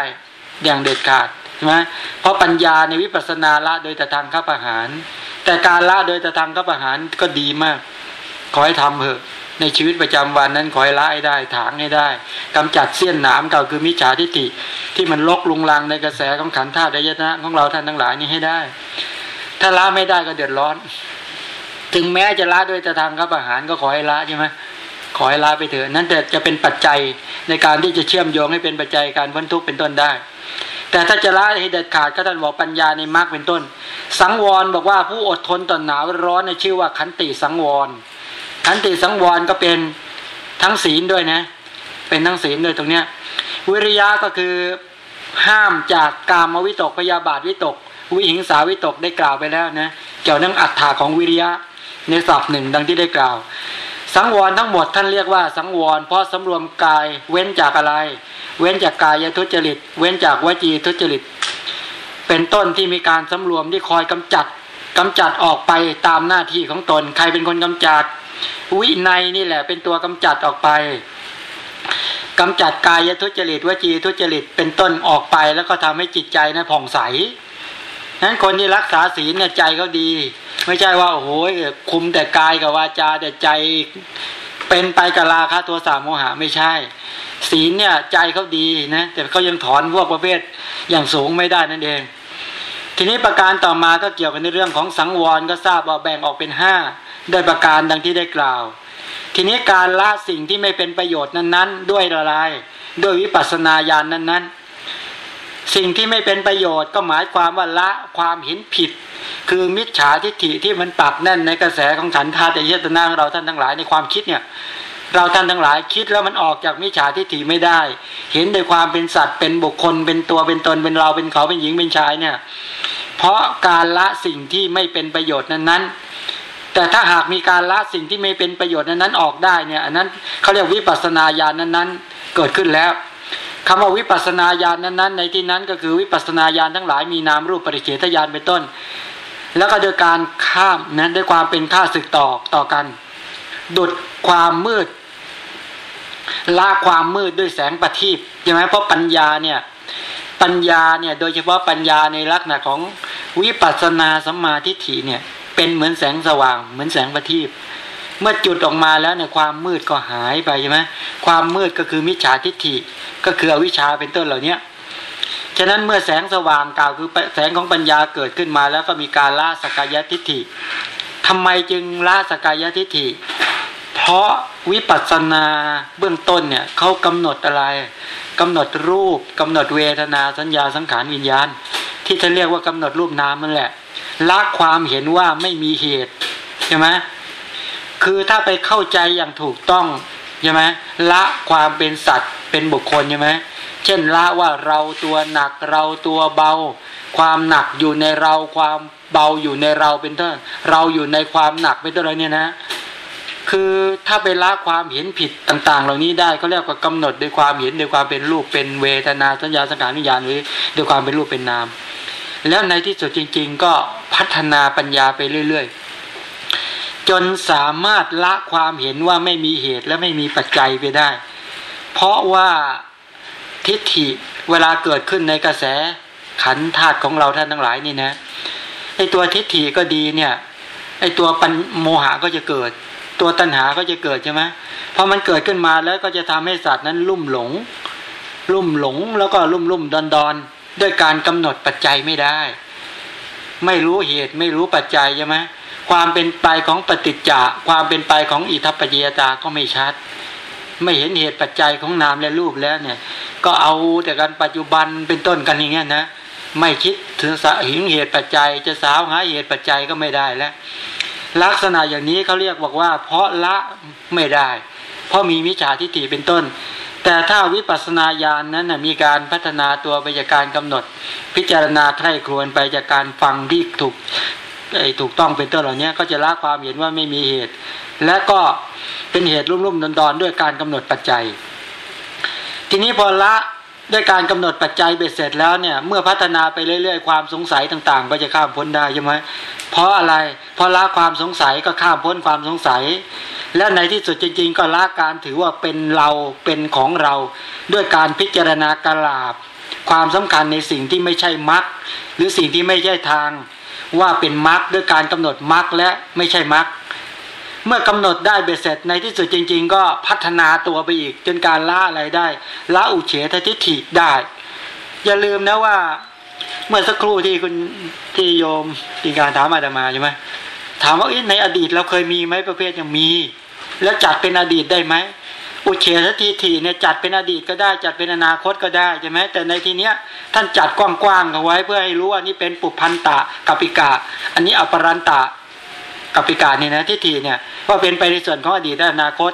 อย่างเด็ดขาดใช่ไหมเพราะปัญญาในวิปัสสนาละโดยแต่ทางข้าประหาร แต่การละโดยแต่ทางข้าประหารก็ดีมาก ขอให้ทำเถอะในชีวิตประจำวันนั้นขอให้ละให้ได้ถางให้ได้กำจัดเสี้ยนหนามเก่าคือมิจฉาทิฏฐิที่มันลกลุงลังในกระแสของขันธ์ธาตุดยนะของเราท่านทั้งหลายนี้ให้ได้ ถ้าละไม่ได้ก็เดือดร้อน ถึงแม้จะละด้วยแต่ทางข้าประหารก็ขอให้ละใช่ไหมขอให้ละไปเถอะนั่นแต่จะเป็นปัจจัยในการที่จะเชื่อมโยงให้เป็นปัจจัยการพ้นทุกข์เป็นต้นได้ แต่ถ้าจะละให้เด็ดขาดก็ท่านบอกปัญญาในมรรคเป็นต้น สังวรบอกว่าผู้อดทนต่อหนาวร้อนในชื่อว่าขันติสังวร ขันติสังวรก็เป็นทั้งศีลด้วยนะ เป็นทั้งศีลด้วยตรงเนี้ยวิริยะก็คือห้ามจากกามวิตกพยาบาทวิตก วิหิงสาวิตกได้กล่าวไปแล้วนะเกี่ยวเรื่องอัฏฐาของวิริยะ ในศัพท์หนึ่งดังที่ได้กล่าว สังวรทั้งหมดท่านเรียกว่าสังวร เพราะสำรวมกายเว้นจากอะไร เว้นจากกายทุจริต เว้นจากวจีทุจริต เป็นต้นที่มีการสำรวมที่คอยกำจัดกำจัดออกไปตามหน้าที่ของตน ใครเป็นคนกำจัด วินัยนี่แหละเป็นตัวกำจัดออกไปกำจัดกายทุจริตวจีทุจริตเป็นต้นออกไป แล้วก็ทำให้จิตใจนะผ่องใส นั้นคนที่รักษาศีลเนี่ยใจเขาดี ไม่ใช่ว่าโอ้โหคุมแต่กายกับวาจาแต่ใจเป็นไปกับราคะตัวสามโมหะไม่ใช่ ศีลเนี่ยใจเขาดีนะแต่เขายังถอนพวกประเภทอย่างสูงไม่ได้นั่นเอง ทีนี้ประการต่อมาก็เกี่ยวกันในเรื่องของสังวรก็ทราบว่าแบ่งออกเป็นห้าด้วยประการดังที่ได้กล่าว ทีนี้การละสิ่งที่ไม่เป็นประโยชน์นั้น ๆ ด้วยอะไรด้วยวิปัสสนาญาณนนั้นๆ สิ่งที่ไม่เป็นประโยชน์ก็หมายความว่าละความเห็นผิด คือมิจฉาทิฏฐิที่มันปักแน่นในกระแสของฉันทาแต่เยตนาของเราท่านทั้งหลายในความคิดเนี่ย เราท่านทั้งหลายคิดแล้วมันออกจากมิจฉาทิฏฐิไม่ได้ เห็นในความเป็นสัตว์เป็นบุคคล เป็นตัวเป็นตนเป็นเราเป็นเขาเป็นหญิงเป็นชายเนี่ย เพราะการละสิ่งที่ไม่เป็นประโยชน์นั้นๆ แต่ถ้าหากมีการละสิ่งที่ไม่เป็นประโยชน์นั้นออกได้เนี่ยอันนั้นเขาเรียกวิปัสนาญาณนั้นๆ เกิดขึ้นแล้ว คำว่าวิปัสนาญาณนั้นๆ ในที่นั้นก็คือวิปัสนาญาณทั้งหลายมีนามรูปปริเฉทญาณเป็นต้น แล้วก็โดยการข้ามนั้นด้วยความเป็นข้าศึกต่อต่อกัน ดุดความมืดละความมืดด้วยแสงประทีปใช่ไหมเพราะปัญญาเนี่ยปัญญาเนี่ยโดยเฉพาะปัญญาในลักษณะของวิปัสนาสัมมาทิฏฐิเนี่ยเป็นเหมือนแสงสว่าง เหมือนแสงประทีป เมื่อจุดออกมาแล้วเนี่ยความมืดก็หายไปใช่ไหมความมืดก็คือมิจฉาทิฏฐิก็คืออวิชชาเป็นต้นเหล่านี้ฉะนั้นเมื่อแสงสว่างกล่าวคือแสงของปัญญาเกิดขึ้นมาแล้วก็มีการละสกายทิฏฐิทำไมจึงละสกายทิฏฐิ เพราะวิปัสสนาเบื้องต้นเนี่ยเขากำหนดอะไรกำหนดรูปกำหนดเวทนาสัญญาสังขารวิญญาณ ที่จะเรียกว่ากำหนดรูปนามนั่นแหละละความเห็นว่าไม่มีเหตุใช่ไหม คือถ้าไปเข้าใจอย่างถูกต้องใช่ไหมละความเป็นสัตว์เป็นบุคคลใช่ไหมเช่นละว่าเราตัวหนักเราตัวเบา ความหนักอยู่ในเราความเบาอยู่ในเราเป็นต้นเราอยู่ในความหนักเป็นต้นอะไรเนี่ยนะคือถ้าไปละความเห็นผิดต่าง ๆ เหล่านี้ได้ก็เรียกว่ากำหนดด้วยความเห็นด้วยความเป็นรูปเป็นเวทนาสัญญาสังขารวิญญาณหรือด้วยความเป็นรูปเป็นนาม แล้วในที่สุดจริง ๆ ก็พัฒนาปัญญาไปเรื่อย ๆ จนสามารถละความเห็นว่าไม่มีเหตุและไม่มีปัจจัยไปได้ เพราะว่าทิฏฐิเวลาเกิดขึ้นในกระแสขันธาตุของเราท่านทั้งหลายนี่นะไอตัวทิฏฐิก็ดีเนี่ยไอตัวปัญโมหะก็จะเกิด ตัวตัณหาก็จะเกิดใช่ไหมพอมันเกิดขึ้นมาแล้วก็จะทำให้สัตว์นั้นลุ่มหลง ลุ่มหลงแล้วก็ลุ่มลุ่มดอนดอนด้วยการกำหนดปัจจัยไม่ได้ ไม่รู้เหตุไม่รู้ปัจจัยใช่ไหม ความเป็นไปของปฏิจจะความเป็นไปของอิทัปปัจจยตาก็ไม่ชัด ไม่เห็นเหตุปัจจัยของนามและรูปแล้วเนี่ย ก็เอาแต่การปัจจุบันเป็นต้นกันอย่างเงี้ยนะไม่คิดถึงสาหิงเหตุปัจจัย จะสาวหาเหตุปัจจัยก็ไม่ได้แล้ว ลักษณะอย่างนี้เขาเรียกบอกว่า เพราะละไม่ได้ เพราะมีมิจฉาทิฏฐิเป็นต้น แต่ถ้าวิปัสสนาญาณนนั้นนะมีการพัฒนาตัวไปจากการกำหนด พิจารณาไถ่ครวนไปจากการฟังที่ถูก ถูกต้องเป็นต้นเหล่านี้ก็จะละความเห็นว่าไม่มีเหตุ และก็เป็นเหตุรุ่มๆดอนๆด้วยการกำหนดปัจจัย ทีนี้พอละด้วยการกำหนดปัจจัยเบ็ดเสร็จแล้วเนี่ยเมื่อพัฒนาไปเรื่อยๆ ความสงสัยต่างๆ ก็จะข้ามพ้นได้ใช่ไหมเพราะอะไรเพราะละความสงสัยก็ข้ามพ้นความสงสัย และในที่สุดจริง ๆ ก็ละการถือว่าเป็นเราเป็นของเรา ด้วยการพิจารณากลาบ ความสำคัญในสิ่งที่ไม่ใช่มรรคหรือสิ่งที่ไม่ใช่ทาง ว่าเป็นมรรคด้วยการกำหนดมรรคและไม่ใช่มรรคเมื่อกำหนดได้เบ็ดเสร็จในที่สุดจริง ๆ ก็พัฒนาตัวไปอีก จนการละอะไรได้ละอุเฉททิฏฐิได้ อย่าลืมนะว่า เมื่อสักครู่ที่คุณที่โยมทีการถามอาตมาใช่ไหมถามว่าในอดีตเราเคยมีไหมประเภทยังมี แล้วจัดเป็นอดีตได้ไหม อุเฉททิฏฐิเนี่ยจัดเป็นอดีตก็ได้จัดเป็นอนาคตก็ได้ใช่ไหมแต่ในที่เนี้ยท่านจัดกว้างๆเอาไว้เพื่อให้รู้ว่านี่เป็นปุพันตะกัปปิกะ อันนี้อปรันตะกัปปิกะนี่ยนะทิฏฐิเนี่ยว่าเป็นไปในส่วนของอดีตและอนาคต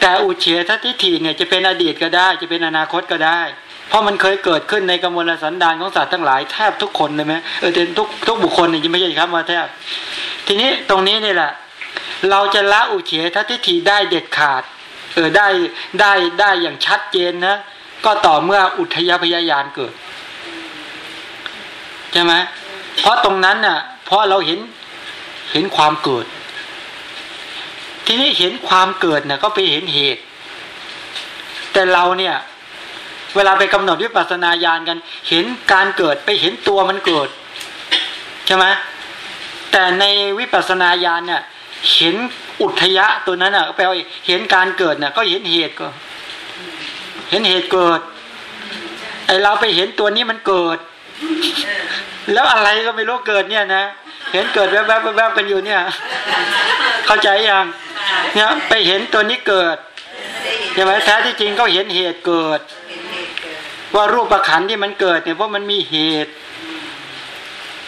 แต่อุเฉททิฏฐิเนี่ยจะเป็นอดีตก็ได้จะเป็นอนาคตก็ได้ เพราะมันเคยเกิดขึ้นในกมลสันดานของสัตว์ทั้งหลายแทบทุกคนเลยไหมเออทุกทุกบุคคลเนี่ยไม่ใช่ครับมาแทบ ทีนี้ตรงนี้นี่แหละ เราจะละอุเฉททิฏฐิได้เด็ดขาด เออได้ได้ได้อย่างชัดเจนนะก็ต่อเมื่ออุทยพยายานเกิดใช่ไหมเพราะตรงนั้นน่ะเพราะเราเห็นเห็นความเกิด ทีนี้เห็นความเกิดเนี่ยก็ไปเห็นเหตุ แต่เราเนี่ย เวลาไปกำหนดวิปัสสนาญาณกัน เห็นการเกิดไปเห็นตัวมันเกิดใช่ไหมแต่ในวิปัสสนาญาณเนี่ย เห็นอุทยะตัวนั้นอะแปลว่าเห็นการเกิดเนี่ยก็เห็นเหตุก็ เห็นเหตุเกิดไอเราไปเห็นตัวนี้มันเกิด แล้วอะไรก็ไม่รู้เกิดเนี่ยนะเห็นเกิดแวบๆแวบๆกันอยู่เนี่ย เข้าใจยังเนี่ยไปเห็นตัวนี้เกิดใช่ไหมแท้ที่จริงก็เห็นเหตุเกิด ว่ารูปประขันที่มันเกิดเนี่ยเพราะมันมีเหตุ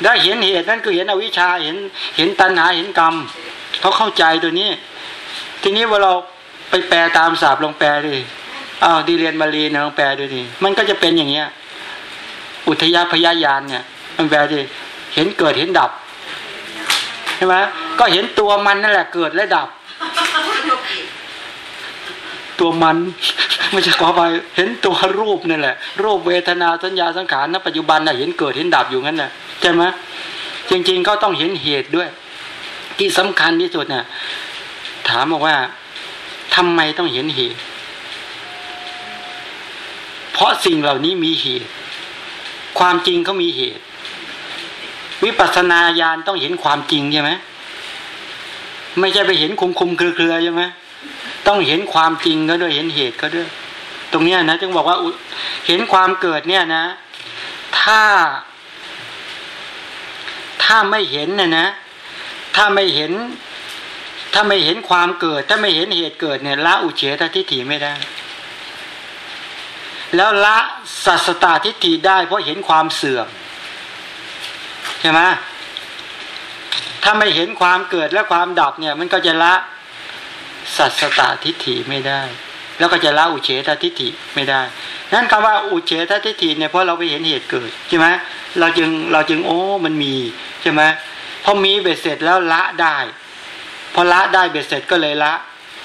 ได้เห็นเหตุนั่นคือเห็นอวิชชาเห็นเห็นตัณหาเห็นกรรม เขาเข้าใจตัวนี้ ทีนี้ว่าเราไปแปลตามสาบลองแปลดิอ้าวดีเรียนบาลีนะลองแปลดูดิมันก็จะเป็นอย่างเงี้ย อุทยาพยายานเนี่ย มันแปลดิเห็นเกิดเห็นดับใช่ไหมก็เห็นตัวมันนั่นแหละเกิดและดับ ตัวมันไม่ใช่ขอไปเห็นตัวรูปนั่นแหละ รูปเวทนาสัญญาสังขารณปัจจุบันน่ะเห็นเกิดเห็นดับอยู่งั้นน่ะใช่ไหมจริงๆก็ต้องเห็นเหตุด้วย ที่สำคัญที่สุดน่ะ ถามบอกว่าทำไมต้องเห็นเหตุ เพราะสิ่งเหล่านี้มีเหตุ ความจริงเขามีเหตุ วิปัสสนาญาณต้องเห็นความจริงใช่ไหมไม่ใช่ไปเห็นคุมคุมเครือเครือใช่ไหมต้องเห็นความจริงก็ด้วยเห็นเหตุก็ด้วย ตรงเนี้ยนะจึงบอกว่าเห็นความเกิดเนี่ยนะ ถ้า ถ้าไม่เห็นเนี่ยนะ ถ้าไม่เห็น ถ้าไม่เห็นความเกิด ถ้าไม่เห็นเหตุเกิดเนี่ยละอุเฉททิฏฐิไม่ได้ แล้วละสัสตตทิฏฐิได้ เพราะเห็นความเสื่อมใช่ไหมถ้าไม่เห็นความเกิดและความดับเนี่ย มันก็จะละสัสตาทิฏฐิไม่ได้ แล้วก็จะละอุเฉททิฏฐิไม่ได้ นั้นคำว่าอุเฉททิฏฐิเนี่ยเพราะเราไปเห็นเหตุเกิดใช่ไหมเราจึงเราจึงโอ้มันมีใช่ไหม พอมีเบ็ดเสร็จแล้วละได้พอละได้เบ็ดเสร็จก็เลยละ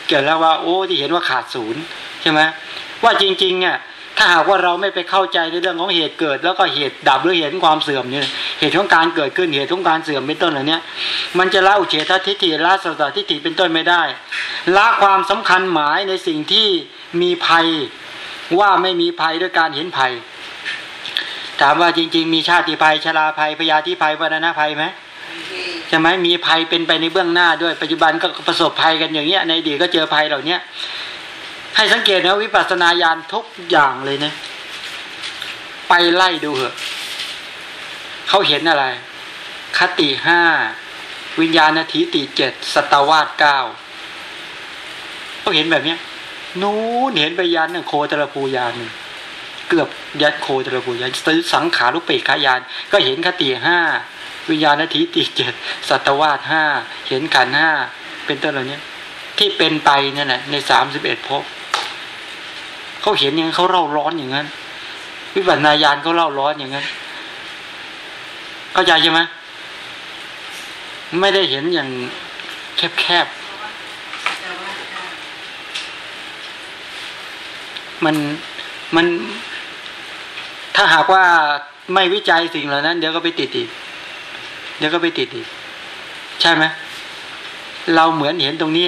เกิดแล้วว่าโอ้ที่เห็นว่าขาดศูนย์ใช่ไหมว่าจริงๆเนี่ยถ้าหากว่าเราไม่ไปเข้าใจในเรื่องของเหตุเกิด แล้วก็เหตุดับหรือเหตุความเสื่อมเนี่ยเหตุของการเกิดขึ้นเหตุของการเสื่อมเป็นต้นเหล่านี้มันจะละอุเฉททิฏฐิละสัสตทิฏฐิเป็นต้นไม่ได้ละความสำคัญหมายในสิ่งที่มีภัยว่าไม่มีภัยด้วยการเห็นภัย ถามว่าจริง ๆ มีชาติภัยชราภัยพยาธิภัยวัฒนภัยไหม ใช่ไหมมีภัยเป็นไปในเบื้องหน้าด้วยปัจจุบันก็ประสบภัยกันอย่างเงี้ยในอดีตก็เจอภัยเหล่าเนี้ยให้สังเกตนะวิปัสสนาญาณทุกอย่างเลยนะไปไล่ดูเหอะเขาเห็นอะไร คติห้าวิญญาณทิติเจ็ดสตวาสเก้าเขาเห็นแบบเนี้ยนู้นเห็นไปยันน่ะโคตรภูยานเกือบยัดโคตรภูยานสังขารุปเปกขายาน ก็เห็นคติห้า วิญญาณทิติเจ็ดสัตวาสห้าเห็นขันห้าเป็นต้นเหล่านี้ที่เป็นไปเนั่นแหละในสามสิบเอ็ดภพเขาเห็นอย่างนั้นเขาเล่าร้อนอย่างนั้น วิปัสสนาญาณเขาเล่าร้อนอย่างนั้น เข้าใจใช่ไหมไม่ได้เห็นอย่างแคบๆมันมันถ้าหากว่าไม่วิจัยสิ่งเหล่านั้น เดี๋ยวก็ไปติดอีก ดี๋ยวก็ไปติดอีก ใช่ไหมเราเหมือนเห็นตรงนี้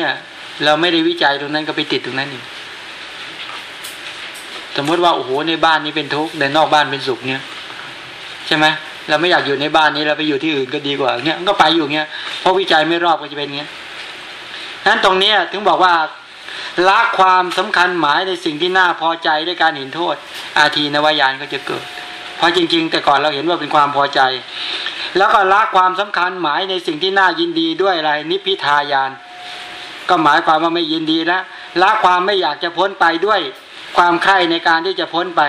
เราไม่ได้วิจัยตรงนั้นก็ไปติดตรงนั้นอีกสมมติว่าโอ้โหในบ้านนี้เป็นทุกข์ในนอกบ้านเป็นสุขเนี่ย ใช่ไหมเราไม่อยากอยู่ในบ้านนี้เราไปอยู่ที่อื่นก็ดีกว่าเงี้ยก็ไปอยู่เงี้ยเพราะวิจัยไม่รอบก็จะเป็นเงี้ยนั้นตรงเนี้ยถึงบอกว่าละความสำคัญหมายในสิ่งที่น่าพอใจด้วยการเห็นโทษ อาทีนวายานก็จะเกิด เพราะจริง ๆ แต่ก่อนเราเห็นว่าเป็นความพอใจ แล้วก็ละความสำคัญหมายในสิ่งที่น่ายินดีด้วยอะไร นิพพิทายาน ก็หมายความว่าไม่ยินดีแล้วละความไม่อยากจะพ้นไปด้วย ความใคร่ในการที่จะพ้นไป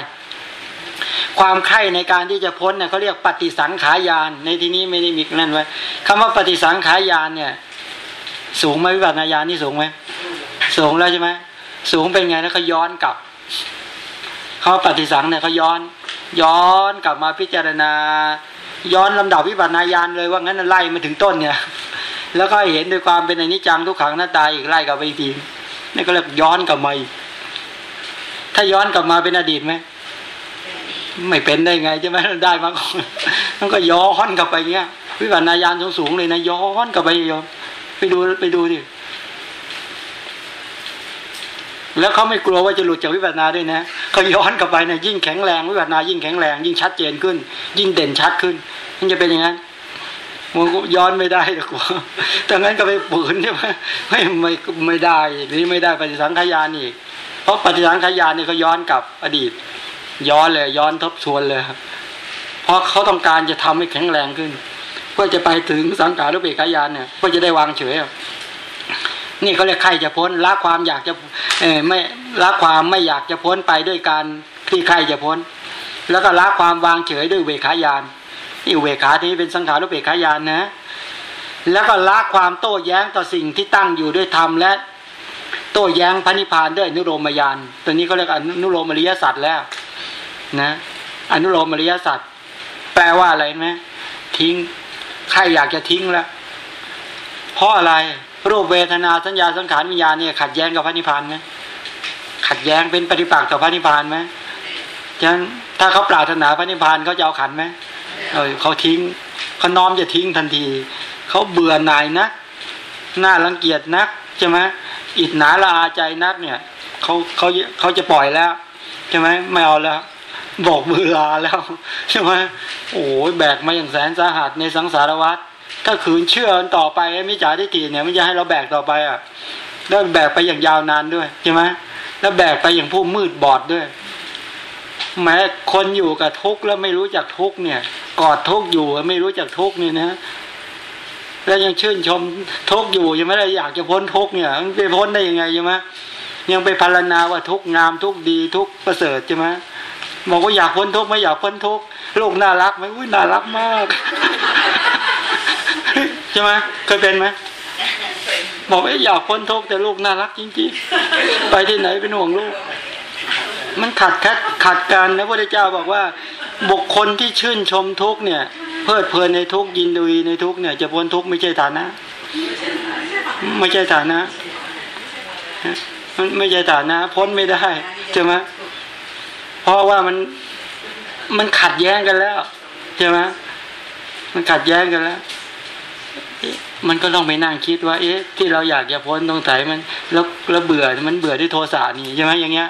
ความใคร่ในการที่จะพ้นเนี่ยเขาเรียกปฏิสังขายานในที่นี้ไม่ได้มีนั่นไว้คำว่าปฏิสังขายานเนี่ย สูงไหมวิปัสสนาญาณนี่สูงไหมสูงแล้วใช่ไหมสูงเป็นไงแล้วเขาย้อนกลับเขาปฏิสังเนี่ยเขาย้อน ย้อนกลับมาพิจารณา ย้อนลำดับวิปัสสนาญาณเลยว่างั้นไล่มาถึงต้นเนี่ย แล้วก็เห็นด้วยความเป็นอนิจจังทุกขังหน้าตายอีกไล่กลับไปอีกทีนี่ก็เรียกย้อนกลับมาอีกถ้าย้อนกลับมาเป็นอดีตไหมไม่เป็นได้ไงใช่ไหมได้มาก่อนมันก็ย้อนกลับไปเงี้ยวิปัสสนาญาณสูงๆเลยนะย้อนกลับไปโยมไปดูไปดูดิ แล้วเขาไม่กลัวว่าจะหลุดจากวิปัสนาด้วยนะเขาย้อนกลับไปนะยิ่งแข็งแรงวิปัสนายิ่งแข็งแรง ยิ่งชัดเจนขึ้น ยิ่งเด่นชัดขึ้น มันจะเป็นอย่างนั้นมันย้อนไม่ได้หรอกว่าแต่งั้นก็ไปปืนใช่ไหมไม่ไม่ไม่ได้หรือไม่ได้ปฏิสังขายานอีก เพราะปฏิสังขายานนี่เขาย้อนกลับอดีต ย้อนเลยย้อนทบทวนเลยเพราะเขาต้องการจะทำให้แข็งแรงขึ้น เพื่อจะไปถึงสังขารุปเปกขยานเนี่ยเพื่อจะได้วางเฉย นี่เขาเรียกใครจะพ้นละความอยากจะเออไม่ละความไม่อยากจะพ้นไปด้วยการที่ใครจะพ้น แล้วก็ละความวางเฉยด้วยเวขายานนี่เวขาที่เป็นสังขารุเปกขายานนะ แล้วก็ละความโต้แย้งต่อสิ่งที่ตั้งอยู่ด้วยธรรมและ โต้แย้งพระนิพพานด้วยอนุโลมยานตัวนี้เขาเรียกอนุโลมอริยสัจแล้วนะอนุโลมอริยสัจแปลว่าอะไรไหมทิ้งใครอยากจะทิ้งแล้วเพราะอะไร รูปเวทนาสัญญาสังขารวิญญาณเนี่ยขัดแย้งกับพระนิพพานไหมขัดแย้งเป็นปฏิปักษ์ต่อพระนิพพานไหมฉะนั้นถ้าเขาปรารถนาพระนิพพานเขาจะเอาขันไหมเออเขาทิ้งเขาน้อมจะทิ้งทันที เขาเบื่อหน่ายนักน่ารังเกียจนักใช่ไหมอิดหนาละอาใจนักเนี่ยเขาเขาเขาจะปล่อยแล้วใช่ไหมไม่เอาแล้ว บอกเบื่อแล้วใช่ไหมโอ้ยแบกมาอย่างแสนสาหัสในสังสารวัฏ ถ้าขืนเชื่อต่อไปไม่จ่ายได้ทีเนี่ยมันจะให้เราแบกต่อไปอะแล้วแบกไปอย่างยาวนานด้วยใช่ไหมแล้วแบกไปอย่างผู้มืดบอดด้วย แม้คนอยู่กับทุกข์แล้วไม่รู้จักทุกข์เนี่ย กอดทุกข์อยู่ไม่รู้จักทุกข์เนี่ยนะแล้วยังชื่นชมทุกข์อยู่ยังไม่ได้อยากจะพ้นทุกข์เนี่ยมันไปพ้นได้ยังไงใช่ไหมยังไปพารณาว่าทุกข์งามทุกข์ดีทุกข์ประเสริฐใช่ไหมบอกว่าอยากพ้นทุกข์ไม่อยากพ้นทุกข์ลูกน่ารักไหมอุ้ยน่ารักมาก ใช่ไหมเคยเป็นไหมบอกว่าอยากพ้นทุกข์แต่ลูกน่ารักจริงๆ ไปที่ไหนเป็นห่วงลูก มันขัดขัดขัดกันนะพระเจ้าบอกว่า บุคคลที่ชื่นชมทุกข์เนี่ย เพลิดเพลินในทุกข์ยินดีในทุกข์เนี่ย จะพ้นทุกข์ไม่ใช่ฐานะ ไม่ใช่ฐานะมันไม่ใช่ฐานะ พ้นไม่ได้ใช่ไหมเพราะว่ามันมันขัดแย้งกันแล้วใช่ไหมมันขัดแย้งกันแล้ว มันก็ต้องไปนั่งคิดว่า เอ๊ะ ที่เราอยากจะพ้นตรงไหนมัน แล้วแล้วเบื่อมันเบื่อที่โทสะนี่ใช่ไหมอย่างเงี้ย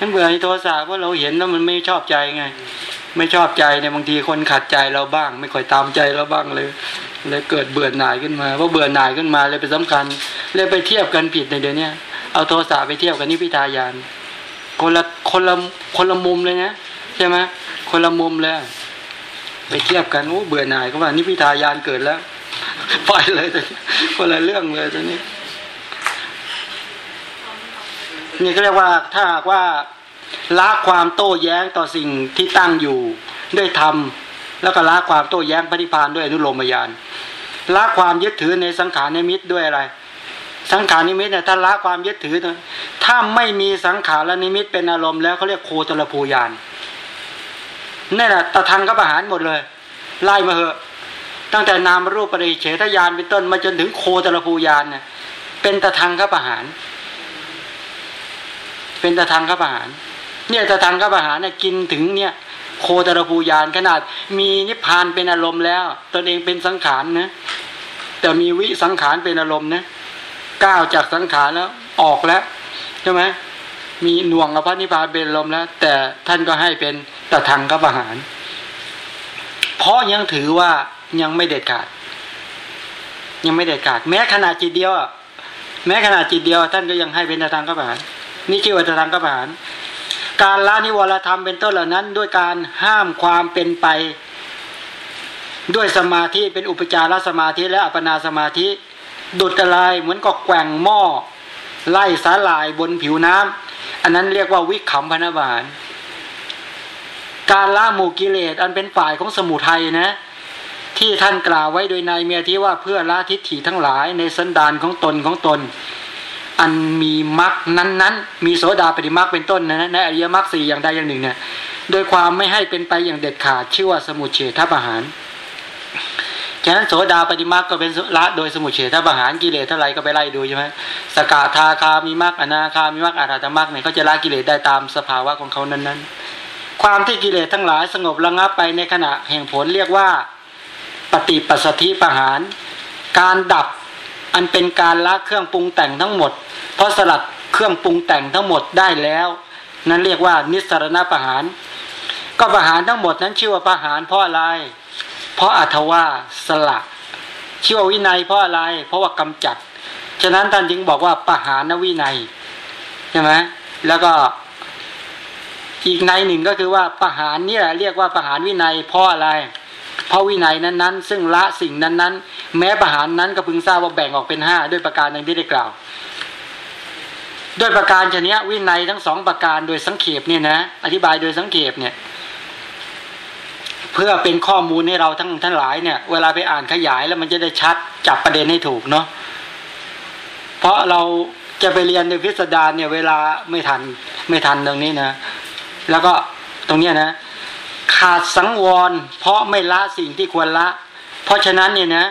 มันเบื่อที่โทสะเพราะเราเห็นแล้วมันไม่ชอบใจไง ไม่ชอบใจเนี่ยบางทีคนขัดใจเราบ้าง ไม่ค่อยตามใจเราบ้างเลยเลยเกิดเบื่อหน่ายขึ้นมาเพราะเบื่อหน่ายขึ้นมาเลยเป็นสำคัญเลยไปเทียบกันผิดในเดี๋ยวนี้เอาโทสะไปเทียบกับนิพพิทายาน คนละคนละคนละมุมเลยนะใช่ไหมคนละมุมเลยไปเทียบกันโอ้เบื่อหน่ายก็ว่านี่พิทายานเกิดแล้ว ปล่อยเลยแต่คนละเรื่องเลยตอนนี้ นี่ก็เรียกว่าถ้าหากว่าละความโต้แย้งต่อสิ่งที่ตั้งอยู่ด้วยธรรมแล้วก็ละความโต้แย้งปฏิพานด้วยอนุโลมญาณละความยึดถือในสังขารนิมิตด้วยอะไร สังขารนิมิตเนี่ยถ้าละความยึดถือ ถ้าไม่มีสังขารนิมิตเป็นอารมณ์แล้วเขาเรียกโคตรภูยานนี่แหละตะทางก็ประหารหมดเลย ไล่มาเหอะ ตั้งแต่นามรูปปริเฉทญาณเป็นต้นมาจนถึงโคตรภูยานเนี่ยเป็นตะทางก็ประหาร เป็นตะทางก็ประหาร เนี่ยตะทางก็ประหารเนี่ยกินถึงเนี่ยโคตรภูยานขนาดมีนิพพานเป็นอารมณ์แล้ว ตนเองเป็นสังขารนะแต่มีวิสังขารเป็นอารมณ์นะก้าวจากสังขารแล้วออกแล้วใช่ไหมมีหน่วงอภันิพพานเป็นอารมณ์แล้ว แต่ท่านก็ให้เป็นตะทางก็ประหาร เพราะยังถือว่า ยังไม่เด็ดขาด ยังไม่เด็ดขาด แม้ขนาดจิตเดียวแม้ขนาดจิตเดียว ท่านก็ยังให้เป็นทางก็ประหารนี่ชื่อว่าทางก็ประหารการละนิวรธรรมเป็นต้นเหล่านั้น ด้วยการห้ามความเป็นไป ด้วยสมาธิเป็นอุปจารสมาธิและอัปนาสมาธิ ดุดกระลายเหมือนกับแกว่งหม้อไล่สาลายบนผิวน้ำอันนั้นเรียกว่าวิขำพนาบาลการละหมู่กิเลสอันเป็นฝ่ายของสมุทัยนะ ที่ท่านกล่าวไว้โดยในเมียที่ว่าเพื่อละทิฏฐิทั้งหลายในสันดานของตนของตน อันมีมรรคนั้นๆ มีโสดาปฏิมรรคเป็นต้นนะในอริยมรรคสี่อย่างใดอย่างหนึ่งเนี่ยโดยความไม่ให้เป็นไปอย่างเด็ดขาดชื่อว่าสมุเฉทประหารฉะนั้นโสดาปฏิมรรคก็เป็นละโดยสมุเฉทประหารกิเลสเท่าไรก็ไปไล่ดูใช่ไหมสกาทาคามีมรรคอนาคามีมรรคอาราธมรรคเนี่ยเขาจะละกิเลสได้ตามสภาวะของเขานั้นๆ ความที่กิเลสทั้งหลายสงบระงับไปในขณะแห่งผลเรียกว่า ปฏิปสธิประหาร การดับอันเป็นการละเครื่องปรุงแต่งทั้งหมด เพราะสลัดเครื่องปรุงแต่งทั้งหมดได้แล้ว นั้นเรียกว่านิสรณประหาร ก็ประหารทั้งหมดนั้นชื่อว่าประหารเพราะอะไร เพราะอัตว่าสละชื่อว่าวินัยเพราะอะไร เพราะว่ากำจัด ฉะนั้นท่านจึงบอกว่าประหารนวินัยใช่ไหมแล้วก็อีกในหนึ่งก็คือว่าประหารเนี่ยเรียกว่าประหารวินัยเพราะอะไร พราะวินัยนั้นๆ ซึ่งละสิ่งนั้นๆ แม้ประหารนั้นก็พึงทราบว่าแบ่งออกเป็นห้าด้วยประการดังที่ได้กล่าว ด้วยประการชนิดวินัยทั้งสองประการโดยสังเขปเนี่ยนะ อธิบายโดยสังเขปเนี่ย เพื่อเป็นข้อมูลให้เราทั้งทั้งหลายเนี่ย เวลาไปอ่านขยายแล้วมันจะได้ชัดจับประเด็นให้ถูกเนาะเพราะเราจะไปเรียนในพิสดารเนี่ย เวลาไม่ทันไม่ทันตรงนี้นะแล้วก็ตรงเนี้ยนะ ขาดสังวร เพราะไม่ละสิ่งที่ควรละ เพราะฉะนั้นเนี่ยนะ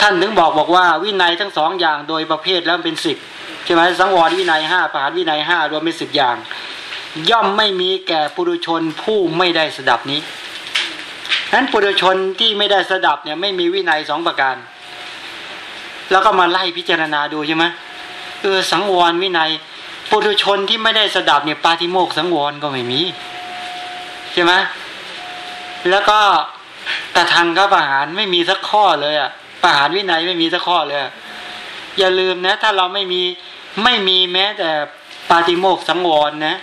ท่านถึงบอกบอกว่า วินัยทั้งสองอย่างโดยประเภทแล้วเป็นสิบใช่ไหมสังวรวินัยห้าปหารวินัยห้ารวมเป็นสิบอย่าง ย่อมไม่มีแก่ปุถุชนผู้ไม่ได้สดับนี้นั้นปุถุชนที่ไม่ได้สดับเนี่ยไม่มีวินัยสองประการ แล้วก็มาไล่พิจารณาดูใช่ไหมเออสังวรวินัยปุถุชนที่ไม่ได้สดับเนี่ยปาติโมกสังวรก็ไม่มี ใช่ไหมแล้วก็ต่ทางก็ประหารไม่มีสักข้อเลยอะประหารวินัยไม่มีสักข้อเลย อย่าลืมนะ ถ้าเราไม่มีไม่มีแม้แต่ปาติโมกสังวรนะ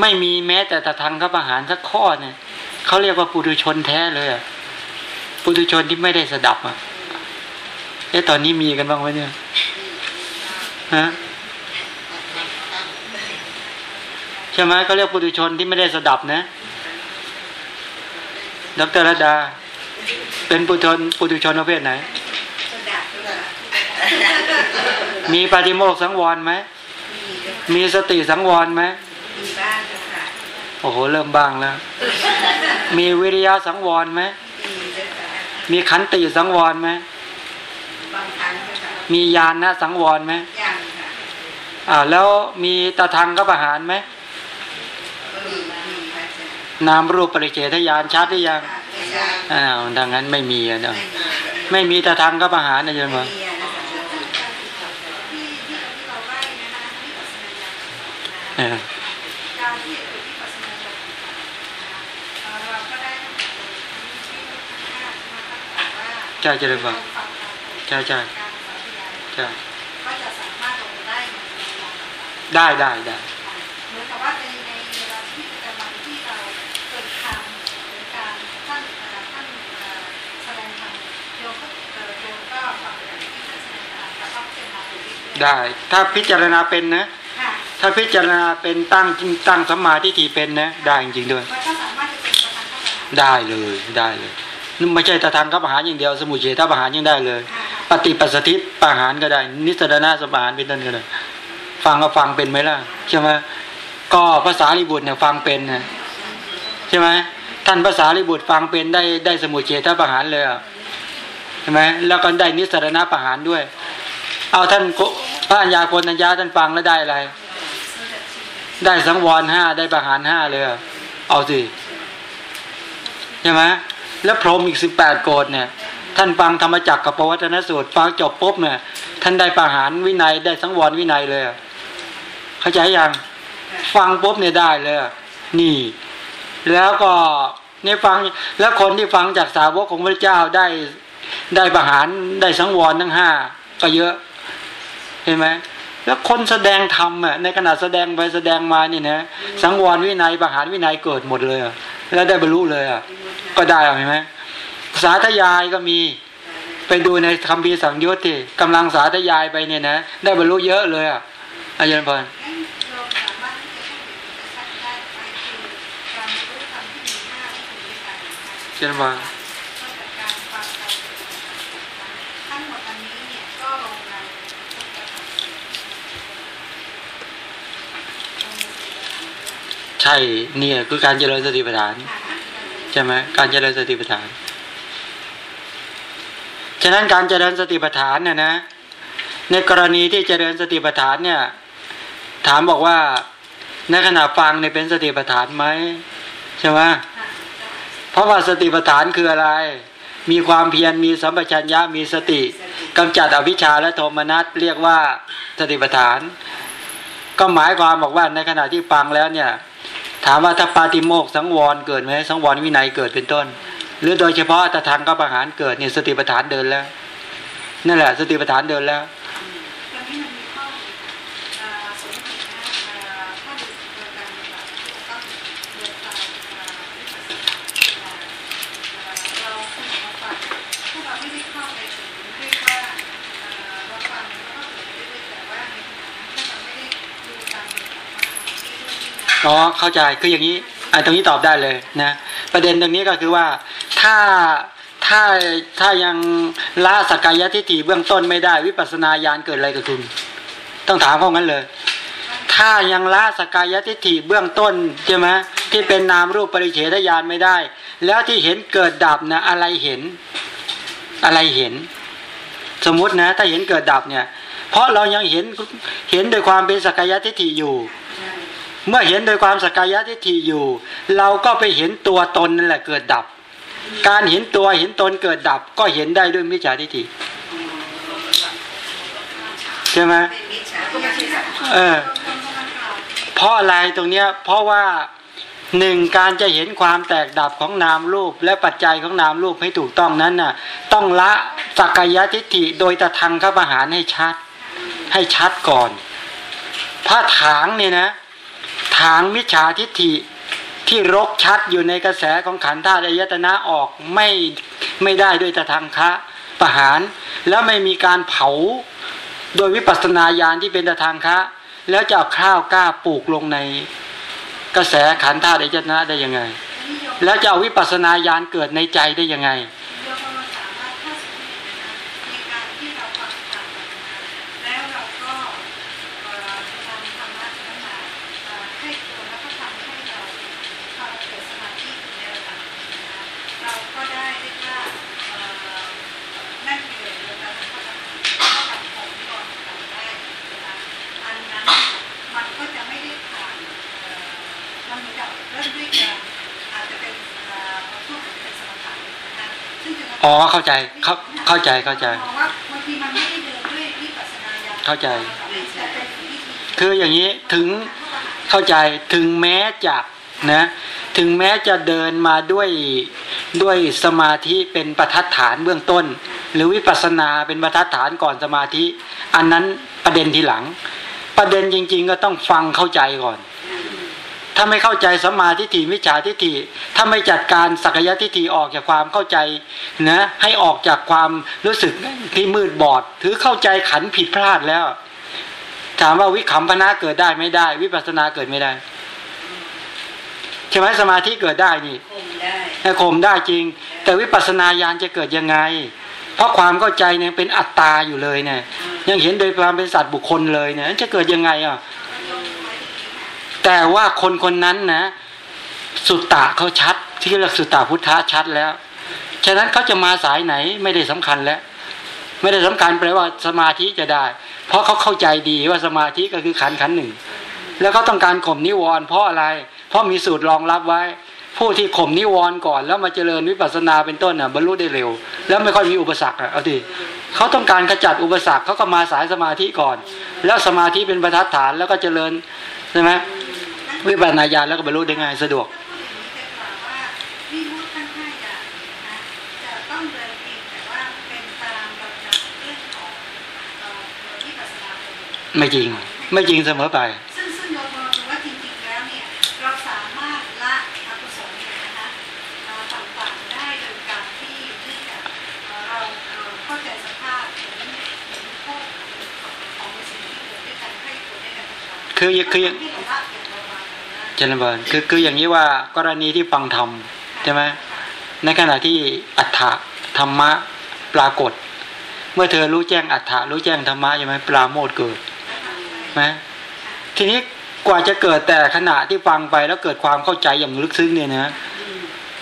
ไม่มีแม้แต่ตะทางก็ประหารสักข้อเนี่ยเขาเรียกว่าปุถุชนแท้เลยอะปุถุชนที่ไม่ได้สดับอะเอ๊ะตอนนี้มีกันบ้างไหมเนี่ยฮะใช่ไหมเขาเรียกปุถุชนที่ไม่ได้สดับนะดรรดา เป็นปุถุชนปุถุชนประเภทไหน มีปาฏิโมกข์สังวรไหม มีสติสังวรไหมมีบ้างเจ้าค่ะโอ้โห เริ่มบ้างแล้ว มีวิริยะสังวรไหม มีเจ้าค่ะมีขันติสังวรไหมบางครั้งเจ้าค่ะมีญาณนะสังวรไหมยังค่ะอ่าแล้วมีตาทางก็ประหารไหมมีมีค่ะเจ้า นามรูปปริเฉทญาณชัดหรือยังไม่ใช่อ้าวดังนั้นไม่มีอะเนาะไม่มีไม่มีตาทางก็ประหารนะโยมไม่ว่ามีอะนะคะเจ้าค่ะเออการที่เกิดวิปัสสนาญ ได้ ถ้าพิจารณาเป็นนะค่ะถ้าพิจารณาเป็นตั้งจริงตั้งสัมมาทิฏฐิเป็นนะ ได้จริงๆด้วยมันก็สามารถจะเป็นประธานข้อสารได้เลยได้เลยนี่ไม่ใช่ตะทางกับอาหารอย่างเดียว สมุเฉทประหารยังได้เลยค่ะปฏิปัสสธิประหารก็ได้ นิสรณะสประหารเป็นต้นก็ได้ฟังก็ฟังเป็นไหมล่ะใช่ไหมก็ภาษาลิบุตรเนี่ยฟังเป็นนะใช่ไหมท่านภาษาลิบุตรฟังเป็นได้ได้สมุเฉทประหารเลยอะใช่ไหมแล้วก็ได้นิสรณะประหารด้วย เอาท่านกพระอัญญาโกณัญญาท่านฟังแล้วได้อะไร ได้สังวรห้าได้ประหารห้าเลยอะเอาสิใช่ไหมแล้วพรหมอีกสิบแปดโกดเนี่ย ท่านฟังธรรมจักรกับปวัตนสูตรฟังจบปุ๊บเนี่ย ท่านได้ประหารวินัยได้สังวรวินัยเลยอะเข้าใจยังฟังปุ๊บเนี่ยได้เลยนี่ แล้วก็เนี่ยฟังแล้วคนที่ฟังจากสาวกของพระเจ้าได้ได้ประหารได้สังวรทั้งห้าก็เยอะ เห็นไหมแล้วคนแสดงธรรมอะในขณะแสดงไปแสดงมานี่นะสังวรวินัยประหารวินัยเกิดหมดเลยอะแล้วได้บรรลุเลยอะก็ได้อะเห็นไหมสาธยายก็มีไปดูในคำพีร์สังยุตที่กำลังสาธยายไปเนี่ยนะได้บรรลุเยอะเลยอะอาจารย์พรงั้นเราสาม ใช่เนี่ยคือการเจริญสติปัฏฐานใช่ไหมการเจริญสติปัฏฐาน ฉะนั้นการเจริญสติปัฏฐานเนี่ยนะ ในกรณีที่เจริญสติปัฏฐานเนี่ย ถามบอกว่าในขณะฟังเนี่ยเป็นสติปัฏฐานไหมใช่ไหมเพราะว่าสติปัฏฐานคืออะไร มีความเพียรมีสัมปชัญญะมีสติกำจัดอวิชชาและโทมนัสเรียกว่าสติปัฏฐาน ก็หมายความบอกว่าในขณะที่ฟังแล้วเนี่ย ถามว่าถ้าปาติโมกสังวรเกิดไหมสังวรวินัยเกิดเป็นต้น หรือโดยเฉพาะตะทางกับประหารเกิดเนี่ยสติปัฏฐานเดินแล้วนั่นแหละ สติปัฏฐานเดินแล้ว ตอนนี้มันมีข้อเอ่อสมมตินะเอ่อถ้าดูโดยการปฏิบัติที่จะต้องเดินตามเอ่อวิปัสสนาเอ่อเอ่อเราคุณหมอฟังพวกเราไม่ได้เข้าไปถึงเรียกว่าเอ่อเราฟังแล้วก็เกิดไปเรื่อยๆแต่ว่าในขณะนั้นถ้าเราไม่ได้ดูตามลำดับความที่เรื่ อ๋อเข้าใจคืออย่างนี้อันตรงนี้ตอบได้เลยนะประเด็นตรงนี้ก็คือว่าถ้าถ้าถ้ายังละสกกายทิฏฐิเบื้องต้นไม่ได้ วิปัสสนาญาณเกิดอะไรกับคุณ ต้องถามเขางั้นเลย ถ้ายังละสกกายทิฏฐิเบื้องต้นใช่ไหมที่เป็นนามรูปปริเฉทญาณไม่ได้ แล้วที่เห็นเกิดดับนะอะไรเห็น อะไรเห็น สมมุตินะ ถ้าเห็นเกิดดับเนี่ย เพราะเรายังเห็นเห็นโดยความเป็นสกกายทิฏฐิอยู่ เมื่อเห็นโดยความสกายทิฏฐิอยู่ เราก็ไปเห็นตัวตนนั่นแหละเกิดดับ การเห็นตัวเห็นตนเกิดดับ ก็เห็นได้ด้วยมิจฉาทิฏฐิใช่ไหมเออเพราะอะไรตรงเนี้ย เพราะว่าหนึ่งการจะเห็นความแตกดับของนามรูป และปัจจัยของนามรูปให้ถูกต้องนั้นน่ะ ต้องละสักกายทิฏฐิโดยตะทางขบหารให้ชัด ให้ชัดก่อนพระถางเนี่ยนะ ถางมิจฉาทิฏฐิที่รกชัดอยู่ในกระแสของขันธ์ธาตุอายตนะออกไม่ไม่ได้ด้วยตะทางคะประหาร แล้วไม่มีการเผาโดยวิปัสสนาญาณที่เป็นตะทางคะ แล้วจะเอาข้าวกล้าปลูกลงในกระแสขันธ์ธาตุอายตนะได้ยังไง แล้วจะเอาวิปัสสนาญาณเกิดในใจได้ยังไง เราก็สามารถถ้าสมมตินะคะในการที่เราฟังธรรมนะคะแล้วเราก็เอ่อนำธรรมะนั้นมาเอ่อให้ตัวแล้วก็ทำให้เราพอเราเกิดสมาธิในระดับหนึ่งนะคะเราก็ได้เรียกว่าเอ่อนั่นคือเรื่องการทำก็ทำของก่อนทำได้นะคะอันนั้นมันก็จะไม่ได้ผ่านเอ่อมันเหมือนกับเริ่มด้วยการอาจจะเป็นเอ่อพวกเป็นสมถะนะคะซึ่งจะ อ๋อเข้าใจเข้าเข้าใจเข้าใจมองว่าบางทีมันไม่ได้เดินด้วยวิปัสสนาญาณเข้าใจแต่เป็นวิธีคืออย่างนี้ถึงเข้าใจถึงแม้จะนะ ถึงแม้จะเดินมาด้วยด้วยสมาธิเป็นประทัดฐานเบื้องต้น หรือวิปัสสนาเป็นประทัดฐานก่อนสมาธิ อันนั้นประเด็นทีหลัง ประเด็นจริง ๆ ก็ต้องฟังเข้าใจก่อน ถ้าไม่เข้าใจสัมมาทิฏฐิมิจฉาทิฏฐิถ้าไม่จัดการสักยทิฏฐิออกจากความเข้าใจนะให้ออกจากความรู้สึกที่มืดบอด ถือเข้าใจขันผิดพลาดแล้ว ถามว่าวิขำพนะเกิดได้ไม่ได้ วิปัสสนาเกิดไม่ได้ใช่ไหมสมาธิเกิดได้นี่คงได้แต่ข่มได้จริง แต่วิปัสสนาญาณจะเกิดยังไง เพราะความเข้าใจเนี่ยเป็นอัตตาอยู่เลยเนี่ยยังเห็นโดยความเป็นสัตว์บุคคลเลยเนี่ยจะเกิดยังไงอะ แต่ว่าคนคนนั้นนะ สุตตะเขาชัด ที่เรียกสุตตะพุทธะชัดแล้ว ฉะนั้นเขาจะมาสายไหนไม่ได้สำคัญแล้วไม่ได้สำคัญแปลว่าสมาธิจะได้ เพราะเขาเข้าใจดีว่าสมาธิก็คือขันขันหนึ่ง แล้วเขาต้องการข่มนิวรณ์เพราะอะไร เพราะมีสูตรรองรับไว้ ผู้ที่ข่มนิวรณ์ก่อน แล้วมาเจริญวิปัสสนาเป็นต้นน่ะบรรลุได้เร็ว แล้วไม่ค่อยมีอุปสรรคอะเอาดิเขาต้องการขจัดอุปสรรคเขาก็มาสายสมาธิก่อน แล้วสมาธิเป็นประทัดฐานแล้วก็เจริญใช่ไหม วิปัสสนาญาณแล้วก็บรรลุได้ง่ายสะดวกถ้าพูดอย่างนี้จะกล่าวว่าวิมุตทั้งห้าอย่างนะจะต้องเดินเองแต่ว่าเป็นตามลำดับเรื่องของเอ่อวิปัสสนาเป็นไม่จริง ไม่จริงเสมอไป ซึ่งซึ่งเรามองดูว่าจริงๆแล้วเนี่ยเราสามารถละอกุศลเนี่ยนะคะเอ่อต่างๆได้โดยการที่ที่จะเอ่อเราเอ่อเข้าใจสภาพเห็นเห็นโทษของของสิ่งที่เกิดด้วยกันให้ผลได้กันต่างๆคือคือที่ เราละอย่างเรามาเลยนะเจริญพรคือคืออย่างนี้ว่ากรณีที่ฟังธรรมใช่ไหมในขณะที่อัฏฐะธรรมะปรากฏ เมื่อเธอรู้แจ้งอัฏฐะรู้แจ้งธรรมะใช่ไหมปราโมทเกิดไหมทีนี้กว่าจะเกิดแต่ขณะที่ฟังไปแล้วเกิดความเข้าใจอย่างลึกซึ้งเนี่ยนะ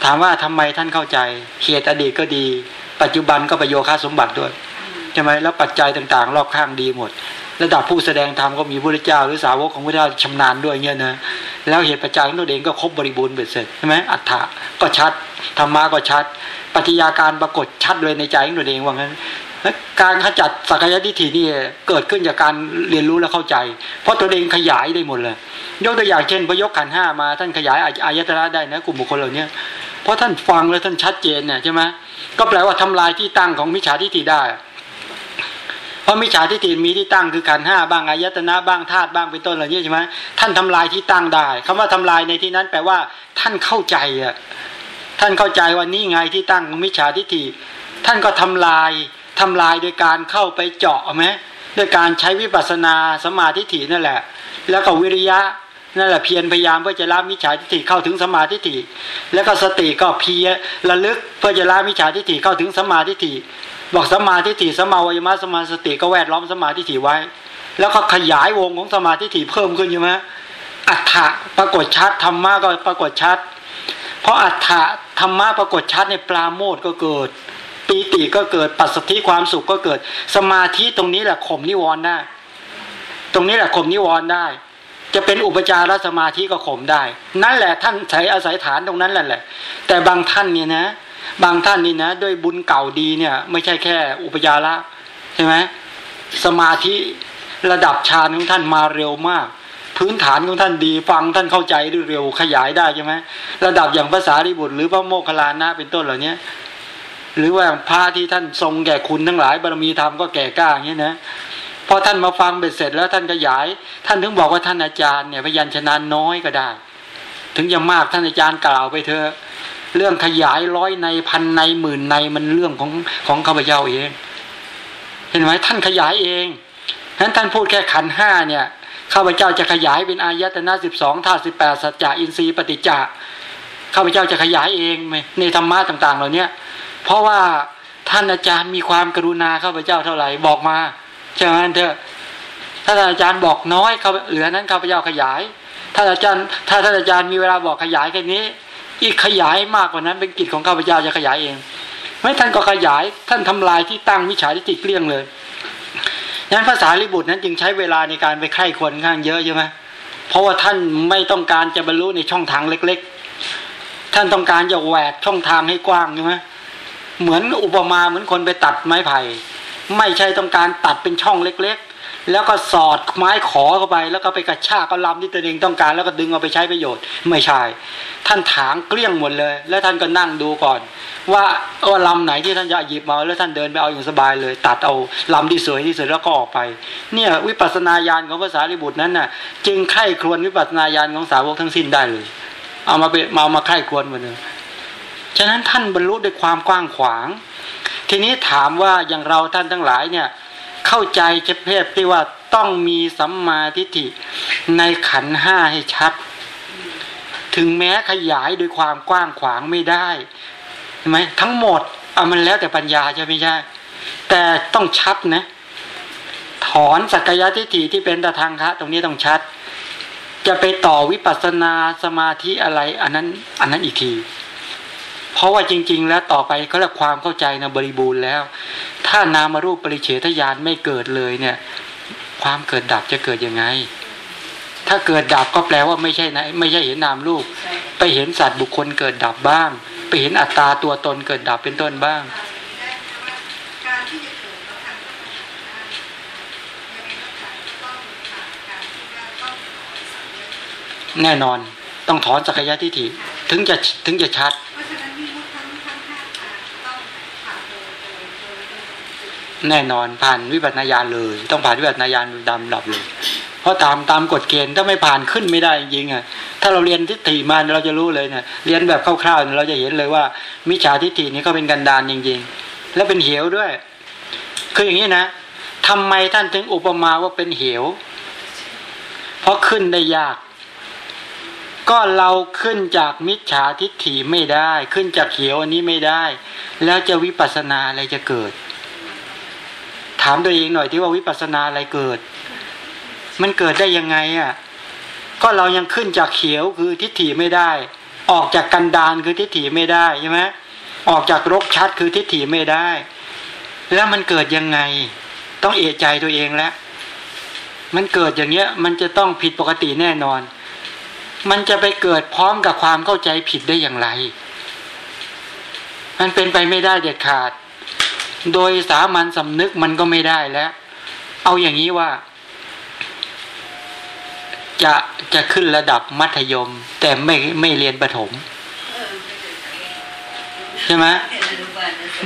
ถามว่าทำไมท่านเข้าใจเหตุอดีตก็ดี ปัจจุบันก็ประโยชน์ค่าสมบัติด้วยใช่ไหมแล้วปัจจัยต่างๆ รอบข้างดีหมด ระดับผู้แสดงธรรมก็มีพระเจ้าหรือสาวกของพระเจ้าชำนาญด้วยเงี้ยนะแล้วเหตุปัจจัยของตัวเองก็ครบบริบูรณ์เบ็ดเสร็จใช่ไหมอัฏฐะก็ชัดธรรมะก็ชัดปฏิยาการปรากฏชัดเลยในใจของตัวเองว่างั้นและการขจัดสักยทิฏฐินี่เกิดขึ้นจากการเรียนรู้และเข้าใจ เพราะตัวเองขยายได้หมดเลย ยกตัวอย่างเช่นพระยกขันห้ามาท่านขยายอายตนะได้นะกลุ่มบุคคลเหล่านี้เพราะท่านฟังแล้วท่านชัดเจนเนี่ยใช่ไหมก็แปลว่าทำลายที่ตั้งของมิจฉาทิฏฐิได้ เพราะมิจฉาทิฏฐิมีที่ตั้งคือขันห้าบ้างอายตนะบ้างธาตุบ้างเป็นต้นเหล่านี้ใช่ไหมท่านทำลายที่ตั้งได้คำว่าทำลายในที่นั้นแปลว่า ท่านเข้าใจอะท่านเข้าใจว่านี่ไงที่ตั้งของมิจฉาทิฏฐิท่านก็ทำลายทำลายโดยการเข้าไปเจาะไหมด้วยการใช้วิปัสสนาสมาธิฏฐินั่นแหละ แล้วก็วิริยะนั่นแหละเพียรพยายามเพื่อจะละมิจฉาทิฏฐิเข้าถึงสมาธิฏฐิแล้วก็สติก็เพียรระลึกเพื่อจะละมิจฉาทิฏฐิเข้าถึงสมาธิฏฐิ บอกสมาธิถี่สมาวิมาสมาสติก็แวดล้อมสมาธิถี่ไว้ แล้วก็ขยายวงของสมาธิถี่เพิ่มขึ้นใช่ไหมอัฏฐะปรากฏชัดธรรมะก็ปรากฏชัด เพราะอัฏฐะธรรมะปรากฏชัดในปราโมทก็เกิดปีติก็เกิดปัสสติความสุขก็เกิด สมาธิตรงนี้แหละข่มนิวรณ์ได้ ตรงนี้แหละข่มนิวรณ์ได้ จะเป็นอุปจารสมาธิก็ข่มได้ นั่นแหละท่านใช้อาศัยฐานตรงนั้นแหละแหละ แต่บางท่านเนี่ยนะ บางท่านนี่นะด้วยบุญเก่าดีเนี่ย ไม่ใช่แค่อุปจาระใช่ไหมสมาธิระดับฌานของท่านมาเร็วมาก พื้นฐานของท่านดีฟังท่านเข้าใจได้เร็วขยายได้ใช่ไหมระดับอย่างภาษาริบุตร หรือพระโมคคัลลานะเป็นต้นเหล่านี้หรือว่าพระที่ท่านทรงแก่คุณทั้งหลายบารมีธรรมก็แก่กล้าอย่างนี้นะพอท่านมาฟังเบ็ดเสร็จแล้วท่านขยาย ท่านถึงบอกว่าท่านอาจารย์เนี่ยพยัญชนะน้อยก็ได้ ถึงจะมากท่านอาจารย์กล่าวไปเถอะ เรื่องขยายร้อยในพันในหมื่นในมันเรื่องของของข้าพเจ้าเอง เห็นไหมท่านขยายเองนั้นท่านพูดแค่ขันห้าเนี่ยข้าพเจ้าจะขยายเป็นอายตนะสิบสองธาตุสิบแปดสัจจะอินทรีย์ปฏิจจะข้าพเจ้าจะขยายเองในธรรมะต่าง ๆ เหล่านี้เพราะว่าท่านอาจารย์มีความกรุณาข้าพเจ้าเท่าไหร่บอกมาใช่ไหมเถอะถ้าอาจารย์บอกน้อยเขาเหลือนั้นข้าพเจ้าขยาย ถ้าอาจารย์ ถ้าท่านอาจารย์มีเวลาบอกขยายแค่นี้ อีกขยายมากกว่านั้นเป็นกิจของข้าพเจ้าจะขยายเองไม่ท่านก็ขยายท่านทำลายที่ตั้งมิจฉาทิฏฐิเกลี้ยงเลยนั้นภาษาลิบุตรนั้นจึงใช้เวลาในการไปไข้ควรข้างเยอะใช่ไหมเพราะว่าท่านไม่ต้องการจะบรรลุในช่องทางเล็ก ๆ ท่านต้องการจะแหวกช่องทางให้กว้างใช่ไหมเหมือนอุปมาเหมือนคนไปตัดไม้ไผ่ไม่ใช่ต้องการตัดเป็นช่องเล็กๆ แล้วก็สอดไม้ขอเข้าไป แล้วก็ไปกระชากก็ลำที่ตัวเองต้องการ แล้วก็ดึงเอาไปใช้ประโยชน์ไม่ใช่ ท่านถางเกลี้ยงหมดเลย แล้วท่านก็นั่งดูก่อน ว่าว่าลำไหนที่ท่านจะหยิบมาแล้วท่านเดินไปเอาอย่างสบายเลย ตัดเอาลำที่สวยที่สุดแล้วก็ออกไป เนี่ยวิปัสสนาญาณของภาษาลิบุตรนั้นน่ะ จึงไข้ครวนวิปัสสนาญาณของสาวกทั้งสิ้นได้เลย เอามาเป็นมาเอามาไข้ครวนหมดเลยฉะนั้นท่านบรรลุด้วยความกว้างขวาง ทีนี้ถามว่าอย่างเราท่านทั้งหลายเนี่ย เข้าใจเจเพศที่ว่าต้องมีสัมมาทิฏฐิในขันห้าให้ชัด ถึงแม้ขยายโดยความกว้างขวางไม่ได้ใช่ไหมทั้งหมดเอามันแล้วแต่ปัญญาใช่ไหมใช่แต่ต้องชัดนะ ถอนสักกาทิฏฐิที่เป็นตะทางคะตรงนี้ต้องชัด จะไปต่อวิปัสสนาสมาธิอะไร อันนั้น อันนั้นอีกที เพราะว่าจริง ๆ แล้วต่อไปเขาเรียกความเข้าใจนะบริบูรณ์แล้ว ถ้านามารูปปริเฉทญาณไม่เกิดเลยเนี่ย ความเกิดดับจะเกิดยังไง ถ้าเกิดดับก็แปลว่าไม่ใช่นะไม่ใช่เห็นนามรูป ไปเห็นสัตว์บุคคลเกิดดับบ้าง ไปเห็นอัตตาตัวตนเกิดดับเป็นต้นบ้างแน่นอนต้องถอนสักยะทิฏฐิถึงจะถึงจะชัด แน่นอนผ่านวิปัสสนาญาณเลย ต้องผ่านวิปัสสนาญาณดำดับเลย เพราะตามตามกฎเกณฑ์ถ้าไม่ผ่านขึ้นไม่ได้จริงอะถ้าเราเรียนทิฏฐิมาเราจะรู้เลยเนี่ยเรียนแบบคร่าวๆเราจะเห็นเลยว่า มิจฉาทิฏฐินี้ก็เป็นกันดานจริง ๆ แล้วเป็นเหวด้วย คืออย่างนี้นะทำไมท่านถึงอุปมาว่าเป็นเหว เพราะขึ้นได้ยาก ก็เราขึ้นจากมิจฉาทิฏฐิไม่ได้ ขึ้นจากเหวอันนี้ไม่ได้ แล้วจะวิปัสสนาอะไรจะเกิด ถามตัวเองหน่อยที่ว่าวิปัสนาอะไรเกิด มันเกิดได้ยังไงอะก็เรายังขึ้นจากเขียวคือทิฏฐิไม่ได้ ออกจากกันดานคือทิฏฐิไม่ได้ใช่ไหมออกจากรกชัดคือทิฏฐิไม่ได้ แล้วมันเกิดยังไง ต้องเอะใจตัวเองแล้วมันเกิดอย่างเงี้ย มันจะต้องผิดปกติแน่นอน มันจะไปเกิดพร้อมกับความเข้าใจผิดได้อย่างไร มันเป็นไปไม่ได้เด็ดขาด โดยสามัญสำนึกมันก็ไม่ได้แล้ว เอาอย่างนี้ว่า จะจะขึ้นระดับมัธยม แต่ไม่ไม่เรียนประถมใช่ไหม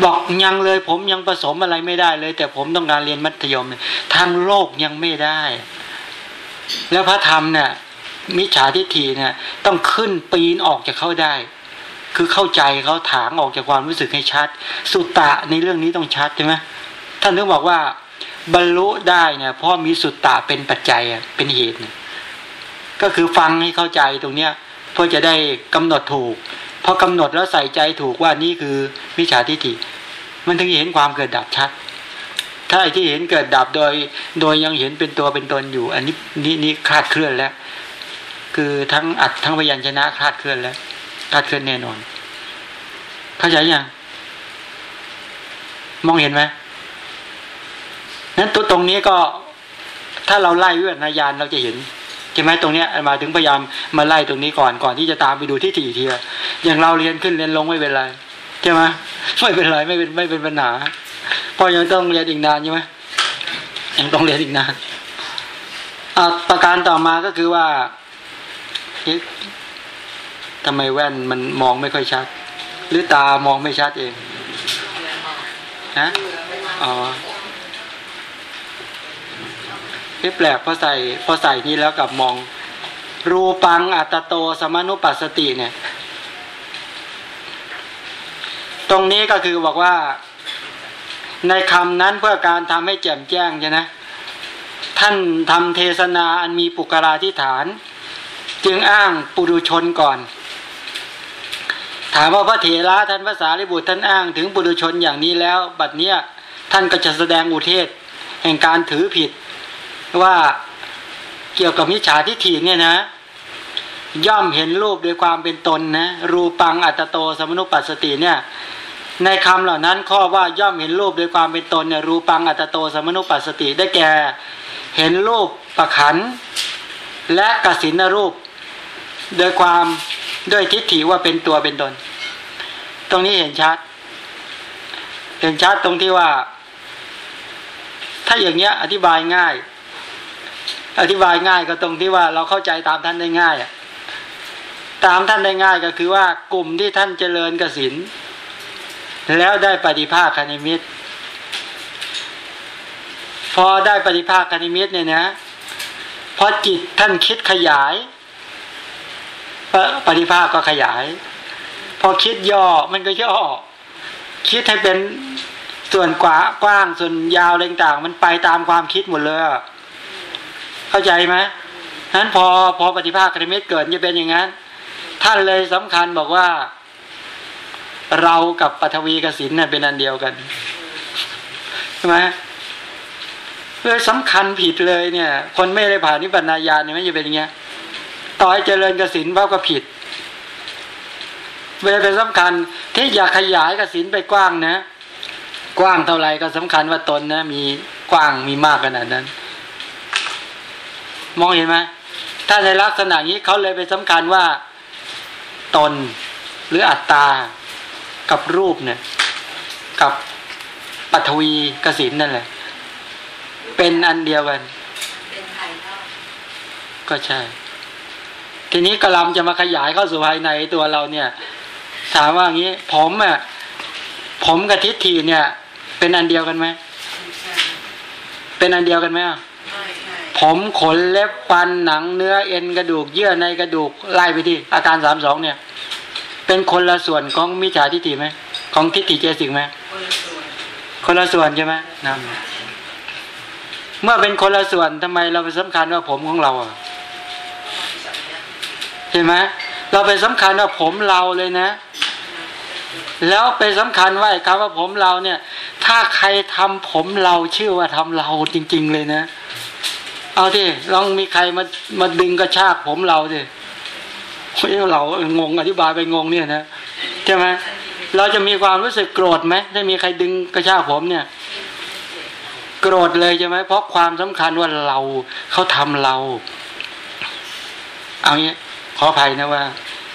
บอกยังเลยผมยังผสมอะไรไม่ได้เลย แต่ผมต้องการเรียนมัธยมเนี่ยทางโลกยังไม่ได้ แล้วพระธรรมเนี่ยมิจฉาทิฏฐิเนี่ยต้องขึ้นปีนออกจากเขาได้ คือเข้าใจเขาถางออกจากความรู้สึกให้ชัด สุตตะในเรื่องนี้ต้องชัดใช่ไหมท่านถึงบอกว่า บรรลุได้เนี่ยเพราะมีสุตตะเป็นปัจจัยอะเป็นเหตุ ก็คือฟังให้เข้าใจตรงเนี้ยเพื่อจะได้กำหนดถูกพอกำหนดแล้วใส่ใจถูกว่านี่คือมิจฉาทิฏฐิมันถึงเห็นความเกิดดับชัด ถ้าไอ้ที่เห็นเกิดดับโดย โดยยังเห็นเป็นตัวเป็นตนอยู่ อันนี้นี่นี่คลาดเคลื่อนแล้ว คือทั้งอัดทั้งพยัญชนะคลาดเคลื่อนแล้ว คลาดเคลื่อนแน่นอน เข้าใจยังมองเห็นไหมนั้นตัวตรงนี้ก็ ถ้าเราไล่วิวัฒนญาณเราจะเห็นใช่ไหมตรงเนี้ยมาถึงพยายามมาไล่ตรงนี้ก่อนก่อนที่จะตามไปดูที่ถี่ทีละอย่างเราเรียนขึ้นเรียนลงไม่เป็นไรใช่ไหมไม่เป็นไรไม่เป็นไม่เป็นปัญหาเพราะยังต้องเรียนอีกนานใช่ไหมยังต้องเรียนอีกนานอ่าประการต่อมาก็คือว่า ทำไมแว่นมันมองไม่ค่อยชัด หรือตามองไม่ชัดเองฮะอ๋อเอ๊ะแปลกพอใส่พอใส่นี้แล้วกับมอง รูปังอัตโตสมานุปัสสติเนี่ย ตรงนี้ก็คือบอกว่า ในคำนั้นเพื่อการทำให้แจ่มแจ้งใช่ไหมท่านทำเทศนาอันมีปุกราธิฐาน จึงอ้างปุรุชนก่อน ถามว่าพระเถระท่านภาษาลิบุตรท่านอ้างถึงปุรุชนอย่างนี้แล้ว บัดเนี้ยท่านก็จะแสดงอุเทศ แห่งการถือผิด ว่าเกี่ยวกับมิจฉาทิฏฐิเนี่ยนะ ย่อมเห็นรูปโดยความเป็นตนนะรูปังอัตโตสมนุปัสสติเนี่ยในคำเหล่านั้นข้อว่าย่อมเห็นรูปโดยความเป็นตนเนี่ยรูปังอัตโตสมนุปัสสติได้แก่เห็นรูปประขันและกสินรูป โดยความ ด้วยทิฏฐิว่าเป็นตัวเป็นตน ตรงนี้เห็นชัด เห็นชัดตรงที่ว่า ถ้าอย่างเงี้ย อธิบายง่าย อธิบายง่ายก็ตรงที่ว่าเราเข้าใจตามท่านได้ง่ายอะตามท่านได้ง่ายก็คือว่ากลุ่มที่ท่านเจริญกสินแล้วได้ปฏิภาคคณิมิต พอได้ปฏิภาคคณิมิตเนี่ยนะพอจิตท่านคิดขยาย ปฏิภาคก็ขยาย พอคิดย่อมันก็ย่อ คิดให้เป็นส่วนกว้ากว้างส่วนยาวอะไรต่างๆมันไปตามความคิดหมดเลยเข้าใจไหมนั้นพอพอปฏิภาคกรมิตเกิดจะเป็นอย่างนั้น ท่านเลยสำคัญบอกว่า เรากับปฐวีกสินเนี่ยเป็นอันเดียวกันใช่ไหมเลยสำคัญผิดเลยเนี่ย คนไม่ได้ผ่านนิพพานาญาณเนี่ยไม่จะเป็นอย่างเงี้ย ต่อให้เจริญกสินว่าก็ผิดเวลาเป็นสำคัญที่อยากขยายกสินไปกว้างนะ กว้างเท่าไหร่ก็สำคัญว่าตนนะ มีกว้างมีมากขนาดนั้น มองเห็นไหมถ้าในลักษณะนี้เขาเลยไปสำคัญว่าตนหรืออัตตา กับรูปเนี่ย กับปัทวีกสินนั่นแหละ เป็นอันเดียวกันเป็นภายนอกก็ใช่ ทีนี้กระลำจะมาขยายเข้าสู่ภายในตัวเราเนี่ย ถามว่างี้ ผมอะผมกับทิฏฐิเนี่ย เป็นอันเดียวกันไหมไม่ใช่เป็นอันเดียวกันไหมอะไม่ใช่ผมขนเล็บฟันหนังเนื้อเอ็นกระดูกเยื่อในกระดูกไล่ไปที่อาการสามสองเนี่ย เป็นคนละส่วนของมิจฉาทิฏฐิไหมของทิฏฐิเจสิกไหมคนละส่วนคนละส่วนใช่ไหมนั่นเมื่อเป็นคนละส่วนทำไมเราไปสำคัญว่าผมของเราอะ เห็นไหมเราไปสำคัญว่าผมเราเลยนะ แล้วไปสำคัญว่าไอ้คำว่าผมเราเนี่ย ถ้าใครทำผมเราชื่อว่าทำเราจริง ๆ เลยนะ เอาที่ลองมีใครมามาดึงกระชากผมเราสิเฮ้ยเรางงอธิบายไปงงเนี่ยนะใช่ไหมเราจะมีความรู้สึกโกรธไหมถ้ามีใครดึงกระชากผมเนี่ย โกรธเลยใช่ไหมเพราะความสำคัญว่าเราเขาทำเรา เอางี้ ขออภัยนะว่า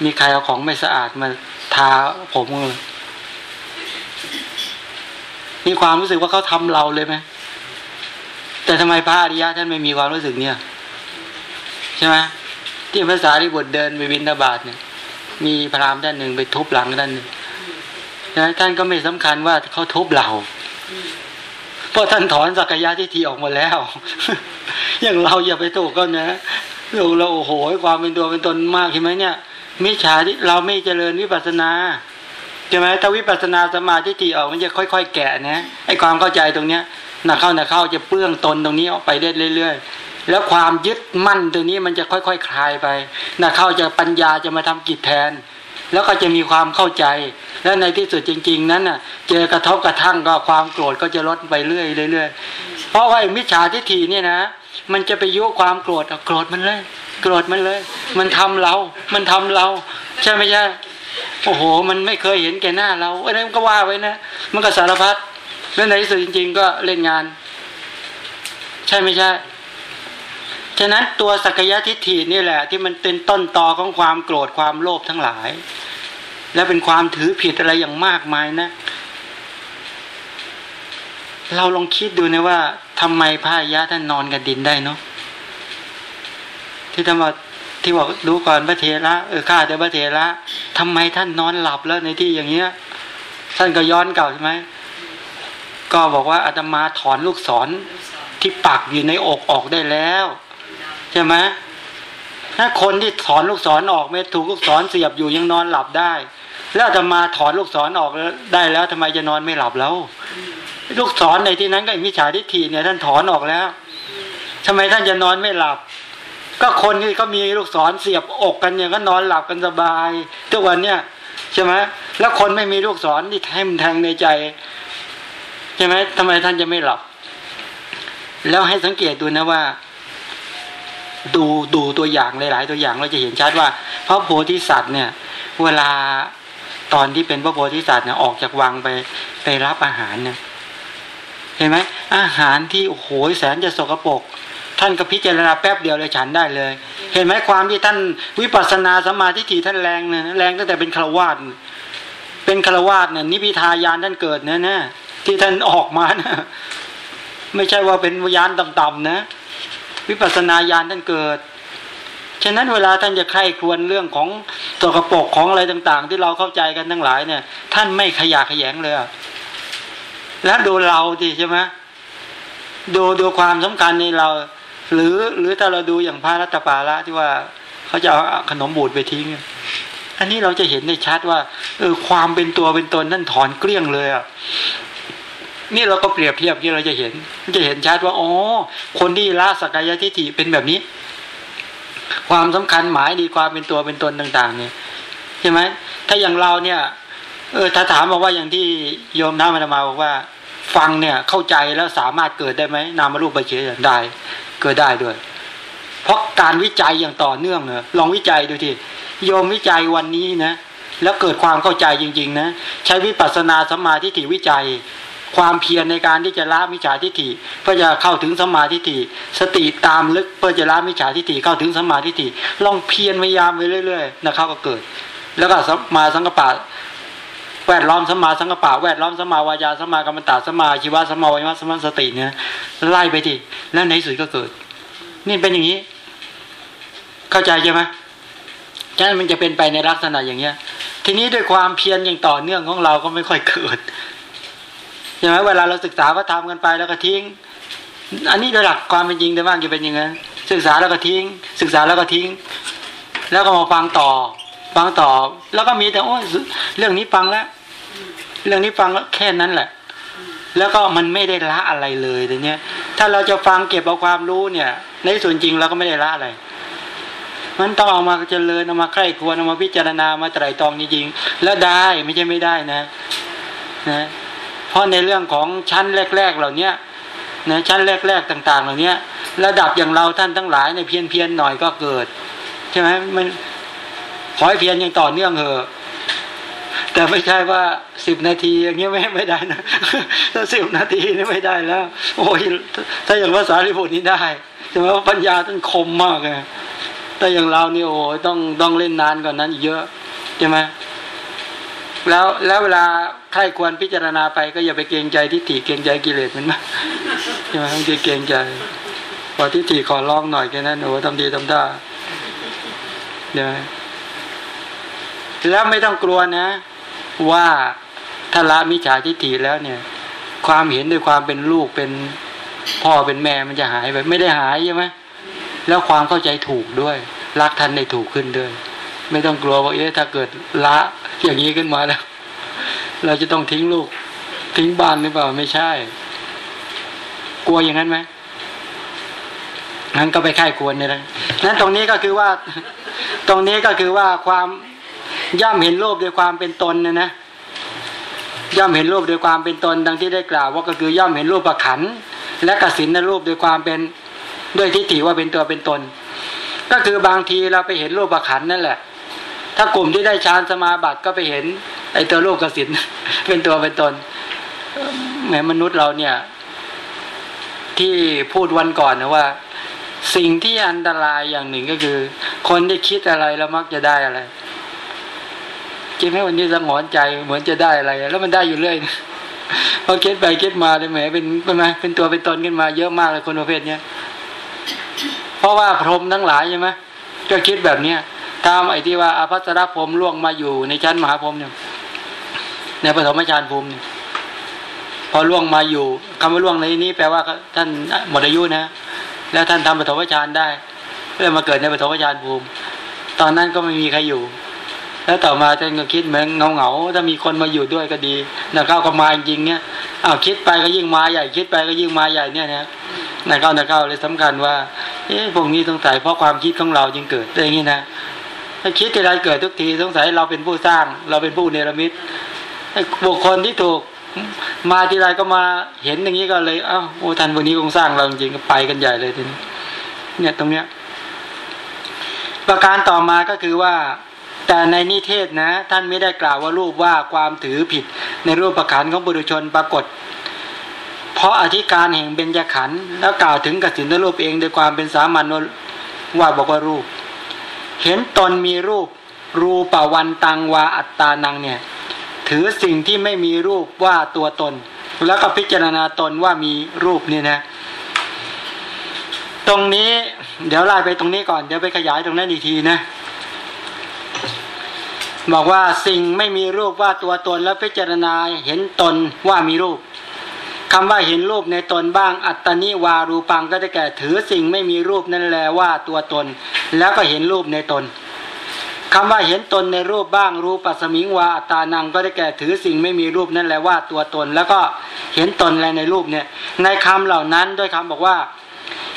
มีใครเอาของไม่สะอาดมาทาผมเลยมีความรู้สึกว่าเขาทำเราเลยไหมแต่ทำไมพระอริยะท่านไม่มีความรู้สึกเนี่ย ใช่ไหมที่ภาษาที่บทเดินไปบินทบาทเนี่ย มีพราหมณ์ท่านหนึ่งไปทุบหลังท่านหนึ่งนะท่านก็ไม่สำคัญว่าเขาทุบเราเพราะท่านถอนสักยะทิฏฐิออกหมดแล้ว อย่างเราอย่าไปถูกก็นะ เราเราโอ้โหความเป็นตัวเป็นตนมากใช่ไหมเนี่ยมิจฉาที่เราไม่เจริญวิปัสนาใช่ไหมถ้าวิปัสนาสมาธิฏฐิออกมันจะค่อย ๆ แกะนะไอ้ความเข้าใจตรงเนี้ยหนักเข้าหนักเข้าจะเปื้องตนตรงนี้ออกไปเรื่อยๆ แล้วความยึดมั่นตรงนี้มันจะค่อยๆคคลายไปหนักเข้าจะปัญญาจะมาทำกิจแทน แล้วก็จะมีความเข้าใจ แล้วในที่สุดจริง ๆ นั้นน่ะ เจอกระทบกระทั่งก็ความโกรธก็จะลดไปเรื่อยๆเรื่อยๆเพราะว่าไอ้มิจฉาทิฏฐิเนี่ยนะ มันจะไปยุความโกรธเอาโกรธมันเลย โกรธมันเลย มันทำเรา มันทำเรา ใช่ไหมใช่โอ้โห มันไม่เคยเห็นแก่หน้าเราไอ้นั่นก็ว่าไว้นะ มันก็สารพัดแล้วในที่สุดจริง ๆ ก็เล่นงาน ใช่ไม่ใช่ ฉะนั้นตัวสักยะทิฏฐินี่แหละ ที่มันเป็นต้นตอของความโกรธความโลภทั้งหลาย และเป็นความถือผิดอะไรอย่างมากมายนะ เราลองคิดดูนะว่าทำไมพระยะท่านนอนกับดินได้เนาะที่ทำว่าที่บอกดูก่อนพระเถระเออข้าแต่พระเถระทำไมท่านนอนหลับแล้วในที่อย่างเงี้ย ท่านก็ย้อนเก่าใช่ไหมก็บอกว่าอาตมาถอนลูกศรที่ปักอยู่ในอกออกได้แล้ว ใช่ไหมถ้าคนที่ถอนลูกศรออกไม่ถูกลูกศรเสียบอยู่ยังนอนหลับได้ แล้วอาตมาถอนลูกศรออกได้แล้วทำไมจะนอนไม่หลับแล้ว ลูกศรในที่นั้นก็มิจฉาทิฏฐิเนี่ยท่านถอนออกแล้วทำไมท่านจะนอนไม่หลับ ก็คนที่เขามีลูกศรเสียบอกกันอย่างก็นอนหลับกันสบายทุกวันเนี่ยใช่ไหมแล้วคนไม่มีลูกศรที่แทงแทงในใจใช่ไหมทำไมท่านจะไม่หลับ แล้วให้สังเกตดูนะว่า ดูดูตัวอย่างหลาย ๆ ตัวอย่างเราจะเห็นชัดว่า พระโพธิสัตว์เนี่ย เวลาตอนที่เป็นพระโพธิสัตว์เนี่ยออกจากวังไปไปรับอาหารเนี่ย เห็นไหมอาหารที่โอ้โหแสนจะสกปรกท่านก็พิจารณาแป๊บเดียวเลยฉันได้เลย เห็นไหมความที่ท่านวิปัสสนาสมาธิที่ท่านแรงเนี่ยแรงตั้งแต่เป็นฆราวาสเป็นฆราวาสเนี่ยนิพิทายานท่านเกิดนะนะที่ท่านออกมานะไม่ใช่ว่าเป็นยานต่ำๆนะ วิปัสสนาญาณท่านเกิด ฉะนั้นเวลาท่านจะใคร่ควรเรื่องของตัวกระปกของอะไรต่าง ๆ ที่เราเข้าใจกันทั้งหลายเนี่ย ท่านไม่ขยะแขยงเลยอะ แล้วดูเราดิใช่ไหมดูดูความสำคัญในเรา หรือหรือถ้าเราดูอย่างพระรัตปาละที่ว่าเขาจะเอาขนมบูดไปทิ้งอันนี้เราจะเห็นได้ชัดว่าเออความเป็นตัวเป็นตนท่นถอนเกลี้ยงเลยอะนี่เราก็เปรียบเทียบที่เราจะเห็นจะเห็นชัดว่าอ๋อคนที่ละสักกายทิฏฐิเป็นแบบนี้ ความสำคัญหมายดีความเป็นตัวเป็นตนต่าง ๆ เนี่ยใช่ไหมถ้าอย่างเราเนี่ย เออถ้าถามบอกว่าอย่างที่โยมน้ามามาบอกว่า ฟังเนี่ยเข้าใจแล้วสามารถเกิดได้ไหมนามรูปไปเฉยได้เกิดได้ด้วย เพราะการวิจัยอย่างต่อเนื่องเนอะลองวิจัยดูทีโยมวิจัยวันนี้นะ แล้วเกิดความเข้าใจจริง ๆ นะ ใช้วิปัสสนาสมาธิถิวิจัย ความเพียรในการที่จะละมิจฉาทิฏฐิเพื่อจะเข้าถึงสมาธิฏฐิสติตามลึกเพื่อจะละมิจฉาทิฏฐิเข้าถึงสมาธิฏฐิลองเพียรพยายามไปเรื่อย ๆ นะครับ ก็เกิด แล้วก็มาสังกปะ แวดล้อมสมาสังกปะแวดล้อมสมาวายาสมากรรมตาสมาชีวะสมาวิมัสสมาสติเนี่ยไล่ไปทีแล้วในสุดก็เกิด นี่เป็นอย่างนี้ เข้าใจใช่ไหมฉะนั้นมันจะเป็นไปในลักษณะอย่างเงี้ย ทีนี้ด้วยความเพียรอย่างต่อเนื่องของเราก็ไม่ค่อยเกิดใช่ไหมเวลาเราศึกษาพระธรรมกันไปแล้วก็ทิ้ง อันนี้โดยหลักความเป็นจริงโดยมาจะเป็นอย่างนั้นศึกษาแล้วก็ทิ้ง ศึกษาแล้วก็ทิ้ง แล้วก็มาฟังต่อ ฟังต่อ แล้วก็มีแต่โอ้ยเรื่องนี้ฟังแล้วเรื่องนี้ฟังแล้วแค่นั้นแหละ แล้วก็มันไม่ได้ละอะไรเลยแต่เนี้ยถ้าเราจะฟังเก็บเอาความรู้เนี่ย ในส่วนจริงเราก็ไม่ได้ละอะไรมันต้องเอามาเจริญเอามาใคร่ควรเอามาพิจารณามาไตรตรองจริงๆแล้วได้ไม่ใช่ไม่ได้นะนะเพราะในเรื่องของชั้นแรก ๆ เหล่าเนี้ยนะชั้นแรก ๆต่าง ๆ เหล่านี้ระดับอย่างเราท่านทั้งหลายในเพียนเพียนหน่อยก็เกิดใช่ไหมมัน ขอให้เพียนยังต่อเนื่องเถอะแต่ไม่ใช่ว่าสิบนาทีอย่างเงี้ยไม่ไม่ได้นะถ้าสิบนาทีนี่ไม่ได้แล้ว โอ้ยถ้าอย่างภาษาลิบุตรนี่ได้ใช่ไหมว่าปัญญาท่านคมมากเลยแต่อย่างเรานี่โอ้ยต้องต้องเล่นนานกว่านนั้นเยอะใช่ไหมแล้วแล้วเวลาใครควรพิจารณาไปก็อย่าไปเกรงใจทิฏฐิเกรงใจกิเลสมันมาใช่ไหมบางเกรงใจพอทิฏฐิขอร้องหน่อยแค่นั้นโอ้ทำดีทำได้เดี๋ย แล้วไม่ต้องกลัวนะ ว่าถ้าละมิจฉาทิฏฐิแล้วเนี่ย ความเห็นด้วยความเป็นลูกเป็นพ่อเป็นแม่มันจะหายไปไม่ได้หายใช่ไหมแล้วความเข้าใจถูกด้วย รักท่านได้ถูกขึ้นด้วย ไม่ต้องกลัวว่าเอ๊ะถ้าเกิดละอย่างนี้ขึ้นมาแล้ว เราจะต้องทิ้งลูก ทิ้งบ้านหรือเปล่าไม่ใช่ กลัวอย่างนั้นไหมงั้นก็ไปค่ายควรเนี่ยนะนั้นตรงนี้ก็คือว่า ตรงนี้ก็คือว่าความ ย่อมเห็นโลกด้วยความเป็นตนนะนะย่อมเห็นรูปโดยความเป็นตนดังที่ได้กล่าวว่าก็คือย่อมเห็นรูปประขันและกสินในรูปโดยความเป็นด้วยทิฏฐิว่าเป็นตัวเป็นตน ก็คือบางทีเราไปเห็นรูปประขันนั่นแหละ ถ้ากลุ่มที่ได้ฌานสมาบัติก็ไปเห็นไอ้ตัวรูปกสินเป็นตัวเป็นตนแม้มนุษย์เราเนี่ย ที่พูดวันก่อนนะว่า สิ่งที่อันตรายอย่างหนึ่งก็คือ คนที่คิดอะไรแล้วมักจะได้อะไร จริงไหมวันนี้สงอนใจเหมือนจะได้อะไร แล้วมันได้อยู่เรื่อยพอคิดไปคิดมาเลยแหมเป็นเป็นไงเป็นตัวเป็นตนขึ้นมาเยอะมากเลยคนประเภทเนี้ยเพราะว่าพรหมทั้งหลายใช่ไหมก็คิดแบบเนี้ยตามไอ้ที่ว่าอาภัสรพรหมล่วงมาอยู่ในชั้นมหาพรหมเนี่ยในปฐมฌานภูมิเนี่ยพอล่วงมาอยู่คำว่าล่วงในนี้แปลว่าท่านหมดอายุนะ แล้วท่านทำปฐมฌานได้เพื่อมาเกิดในปฐมฌานภูมิ ตอนนั้นก็ไม่มีใครอยู่ แล้วต่อมาท่านก็คิดเหมือนเงาเงาถ้ามีคนมาอยู่ด้วยก็ดีนะเข้าก็มาจริงเนี่ยอ้าวคิดไปก็ยิ่งมาใหญ่ คิดไปก็ยิ่งมาใหญ่เนี่ยนะนะเข้านะเข้าเลยสำคัญว่าเอ๊ะพวกนี้สงสัยเพราะความคิดของเราจึงเกิดอย่างนี้นะถ้าคิดที่ไรเกิดทุกทีสงสัยเราเป็นผู้สร้าง เราเป็นผู้เนรมิตบุคคลที่ถูกมาทีไรก็มาเห็นอย่างนี้ก็เลยอ้าวโอ้ท่านพวกนี้คงสร้างเราจริงก็ไปกันใหญ่เลยทีนี้เนี่ยตรงเนี้ยประการต่อมาก็คือว่า แต่ในนิเทศนะท่านไม่ได้กล่าวว่ารูปว่าความถือผิดในรูปประคันของบุรุชนปรากฏ เพราะอธิการแห่งเบญจขันธ์แล้วกล่าวถึงกสินรูปเองโดยความเป็นสามัญว่าบอกว่ารูป เห็นตนมีรูป รูปวันตังวาอัตตานังเนี่ยถือสิ่งที่ไม่มีรูปว่าตัวตน แล้วก็พิจารณาตนว่ามีรูปนี่นะ ตรงนี้เดี๋ยวไล่ไปตรงนี้ก่อนเดี๋ยวไปขยายตรงนั้นอีกทีนะ บอกว่าสิ่งไม่มีรูปว่าตัวตนแล้วพิจารณาเห็นตนว่ามีรูปคำว่าเห็นรูปในตนบ้าง อัตตนิวารูปังก็จะแก่ถือสิ่งไม่มีรูปนั่นแหละว่าตัวตน แล้วก็เห็นรูปในตนคำว่าเห็นตนในรูปบ้าง รูปปัสมิงวาอัตานังก็ได้แก่ถือสิ่งไม่มีรูปนั่นแหละว่าตัวตน แล้วก็เห็นตนอะไรในรูปเนี่ยในคำเหล่านั้นด้วยคำบอกว่า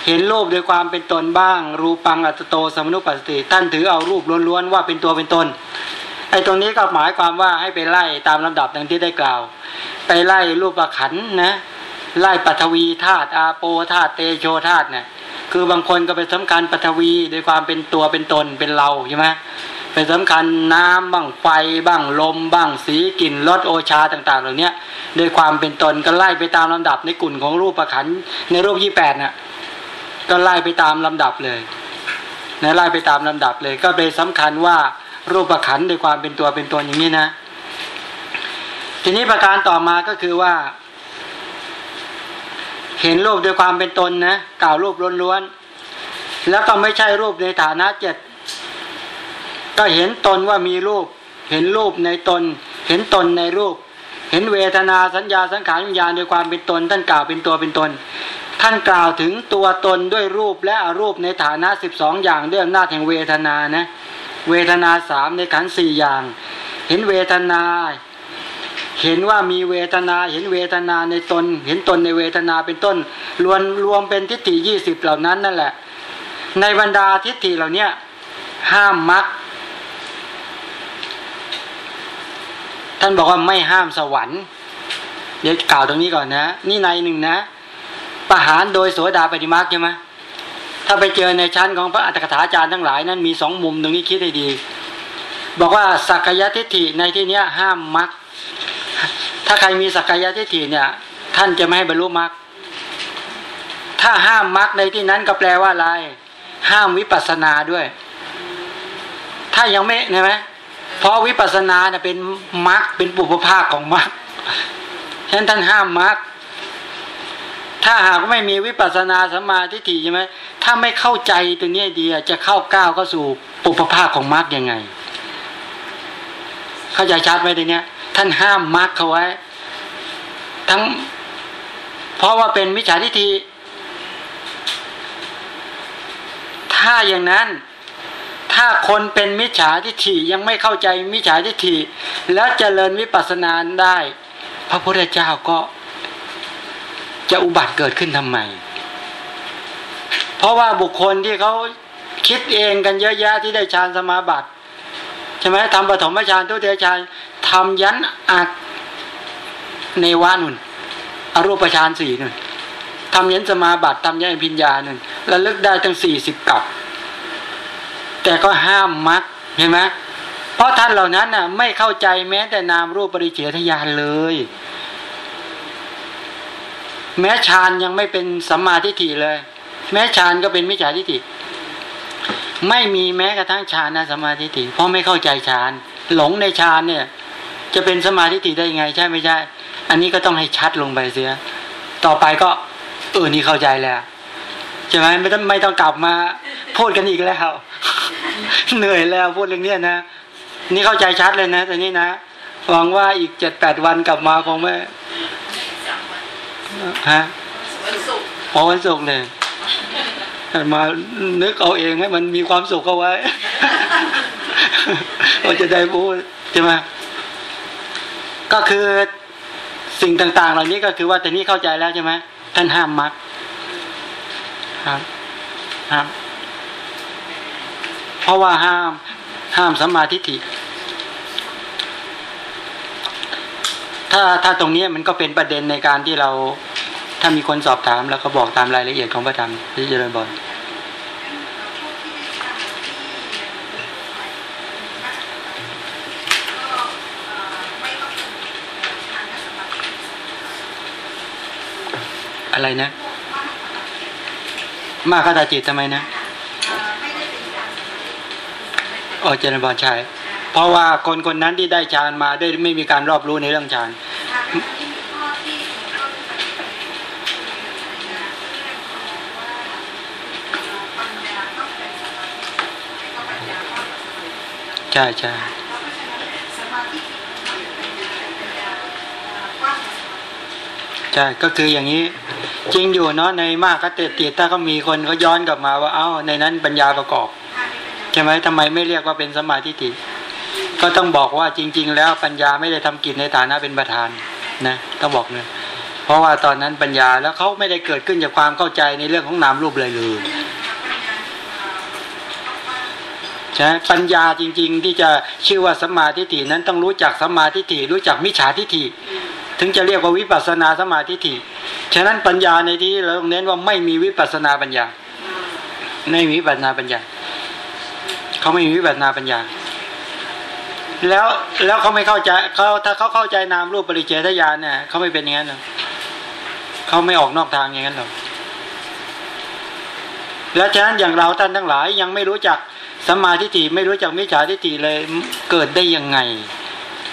เห็นรูปโดยความเป็นตนบ้าง รูปังอัตโตสมนุปัสสติ ท่านถือเอารูปล้วนๆว่าเป็นตัวเป็นตน ไอ้ตรงนี้ก็หมายความว่าให้ไปไล่ตามลำดับดังที่ได้กล่าว ไปไล่รูปประขันนะไล่ปัทวีธาตุอาโปธาตุเตโชธาตุเนี่ยคือบางคนก็ไปสำคัญปัทวีโดยความเป็นตัวเป็นตนเป็นเราใช่ไหมไปสำคัญน้ำบ้างไฟบ้างลมบ้างสีกลิ่นรสโอชาต่างๆ เหล่านี้โดยความเป็นตนก็ไล่ไปตามลำดับในกลุ่มของรูปประขันในรูปยี่แปดน่ะก็ไล่ไปตามลำดับเลยนะไล่ไปตามลำดับเลย ก็ไปสำคัญว่า รูปประขันธ์โดยความเป็นตัวเป็นตนอย่างนี้นะ ทีนี้ประการต่อมาก็คือว่า เห็นรูปโดยความเป็นตนนะกล่าวรูปล้วนๆแล้วก็ไม่ใช่รูปในฐานะเจ็ดก็เห็นตนว่ามีรูป เห็นรูปในตน เห็นตนในรูป เห็นเวทนาสัญญาสังขารวิญญาณโดยความเป็นตน ท่านกล่าวเป็นตัวเป็นตน ท่านกล่าวถึงตัวตนด้วยรูปและอรูปในฐานะสิบสองอย่างด้วยอำนาจแห่งเวทนานะ เวทนาสามในขันสี่อย่าง เห็นเวทนา เห็นว่ามีเวทนา เห็นเวทนาในตน เห็นตนในเวทนาเป็นต้น รวมรวมเป็นทิฏฐิยี่สิบเหล่านั้นนั่นแหละ ในบรรดาทิฏฐิเหล่านี้ห้ามมักท่านบอกว่าไม่ห้ามสวรรค์ เดี๋ยวกล่าวตรงนี้ก่อนนะ นี่ในหนึ่งนะ ประหารโดยโสดาปฏิมาใช่ไหม ถ้าไปเจอในชั้นของพระอัตถกถาจารย์ทั้งหลายนั้นมีสองมุมตรงนี้คิดให้ดี บอกว่าสักกายทิฏฐิในที่เนี้ยห้ามมักถ้าใครมีสักกายทิฏฐิเนี่ย ท่านจะไม่ให้บรรลุมรรคถ้าห้ามมรรคในที่นั้นก็แปลว่าอะไร ห้ามวิปัสสนาด้วย ถ้ายังไม่เห็นไหมเพราะวิปัสสนาเนี่ยเป็นมรรคเป็นปุพภาคของมรรคฉะนั้นท่านห้ามมรรค ถ้าหากไม่มีวิปัสสนาสมาทิฏฐิใช่ไหมถ้าไม่เข้าใจตัวนี้ดีจะเข้าก้าวเข้าสู่ปุพภาคของมรรคยังไง เข้าใจชัดไหมทีเนี้ย ท่านห้ามมรรคเขาไว้ ทั้ง เพราะว่าเป็นมิจฉาทิฏฐิถ้าอย่างนั้นถ้าคนเป็นมิจฉาทิฏฐิยังไม่เข้าใจมิจฉาทิฏฐิแล้วเจริญวิปัสสนาได้ พระพุทธเจ้าก็ จะอุบัติเกิดขึ้นทำไม เพราะว่าบุคคลที่เขาคิดเองกันเยอะแยะที่ได้ฌานสมาบัติใช่ไหมทำปฐมฌานทุติยฌานทำยันอักในวานุนอรูปฌานสี่นุนทำยันสมาบัติทำยันพิญญานุนระลึกได้ตั้งสี่สิบกับ แต่ก็ห้ามมักเห็นไหมเพราะท่านเหล่านั้นน่ะ ไม่เข้าใจแม้แต่นามรูปปริเฉทญาณเลย แม้ฌานยังไม่เป็นสัมมาทิฏฐิเลย แม้ฌานก็เป็นมิจฉาทิฏฐิไม่มีแม้กระทั่งฌานนะสมาธิฏฐิเพราะไม่เข้าใจฌานหลงในฌานเนี่ย จะเป็นสมาธิฏฐิได้ยังไงใช่ไม่ใช่ อันนี้ก็ต้องให้ชัดลงไปเสีย ต่อไปก็เออนี่เข้าใจแล้วใช่ไหมไม่ต้องไม่ต้องกลับมาพูดกันอีกแล้วเหนื่อยแล้วพูดเรื่องเนี้ยนะนี่เข้าใจชัดเลยนะแต่นี้นะหวังว่าอีกเจ็ดแปดวันกลับมาคงไม่ ฮะวันศุกร์พอวันศุกร์เลยมานึกเอาเองให้มันมีความสุขเข้าไว้เราจะได้พูดใช่ไหมก็คือสิ่งต่าง ๆ เหล่านี้ก็คือว่าแต่นี้เข้าใจแล้วใช่ไหมท่านห้ามมักครับห้ามเพราะว่าห้ามห้ามสัมมาทิฏฐิ ถ้าถ้าตรงนี้มันก็เป็นประเด็นในการที่เราถ้ามีคนสอบถามแล้วก็บอกตามรายละเอียดของพระธรรมที่เจริญบอลพวกที่ได้ฌานที่ก็ไม่ต้อะสมาธิอะไรนะมากกว่านั้นมากขตาจิตทำไมนะอ๋อเจริญบอลใช่ เพราะว่าคนคนนั้นที่ได้ฌานมาได้ไม่มีการรอบรู้ในเรื่องฌานใช่ใช่ใช่ก็คืออย่างนี้ จริงอยู่เนาะในมากขตติถ้าเขามีคนเขาย้อนกลับมาว่าเอ้าในนั้นปัญญาประกอบ ใช่ไหมทำไมไม่เรียกว่าเป็นสมาทิฏฐิ ก็ต้องบอกว่าจริง ๆ แล้วปัญญาไม่ได้ทำกิจในฐานะเป็นประธานนะต้องบอกเลยเพราะว่าตอนนั้นปัญญาแล้วเขาไม่ได้เกิดขึ้นจากความเข้าใจในเรื่องของนามรูปเลยเลยใช่ปัญญาจริง ๆ ที่จะชื่อว่าสมาทิฏฐินั้นต้องรู้จักสมาทิฏฐิรู้จักมิจฉาทิฏฐิถึงจะเรียกว่าวิปัสนาสมาธิฏฐิฉะนั้นปัญญาในที่เราต้องเน้นว่าไม่มีวิปัสนาปัญญาไม่มีวิปัสนาปัญญาเขาไม่มีวิปัสนาปัญญา แล้วแล้วเขาไม่เข้าใจเขาถ้าเขาเข้าใจนามรูปปริเจทญาณเนี่ยเขาไม่เป็นอย่างนั้นหรอกเขาไม่ออกนอกทางอย่างนั้นหรอกแล้วฉะนั้นอย่างเราท่านทั้งหลายยังไม่รู้จักสัมมาทิฏฐิไม่รู้จักมิจฉาทิฏฐิเลยเกิดได้ยังไง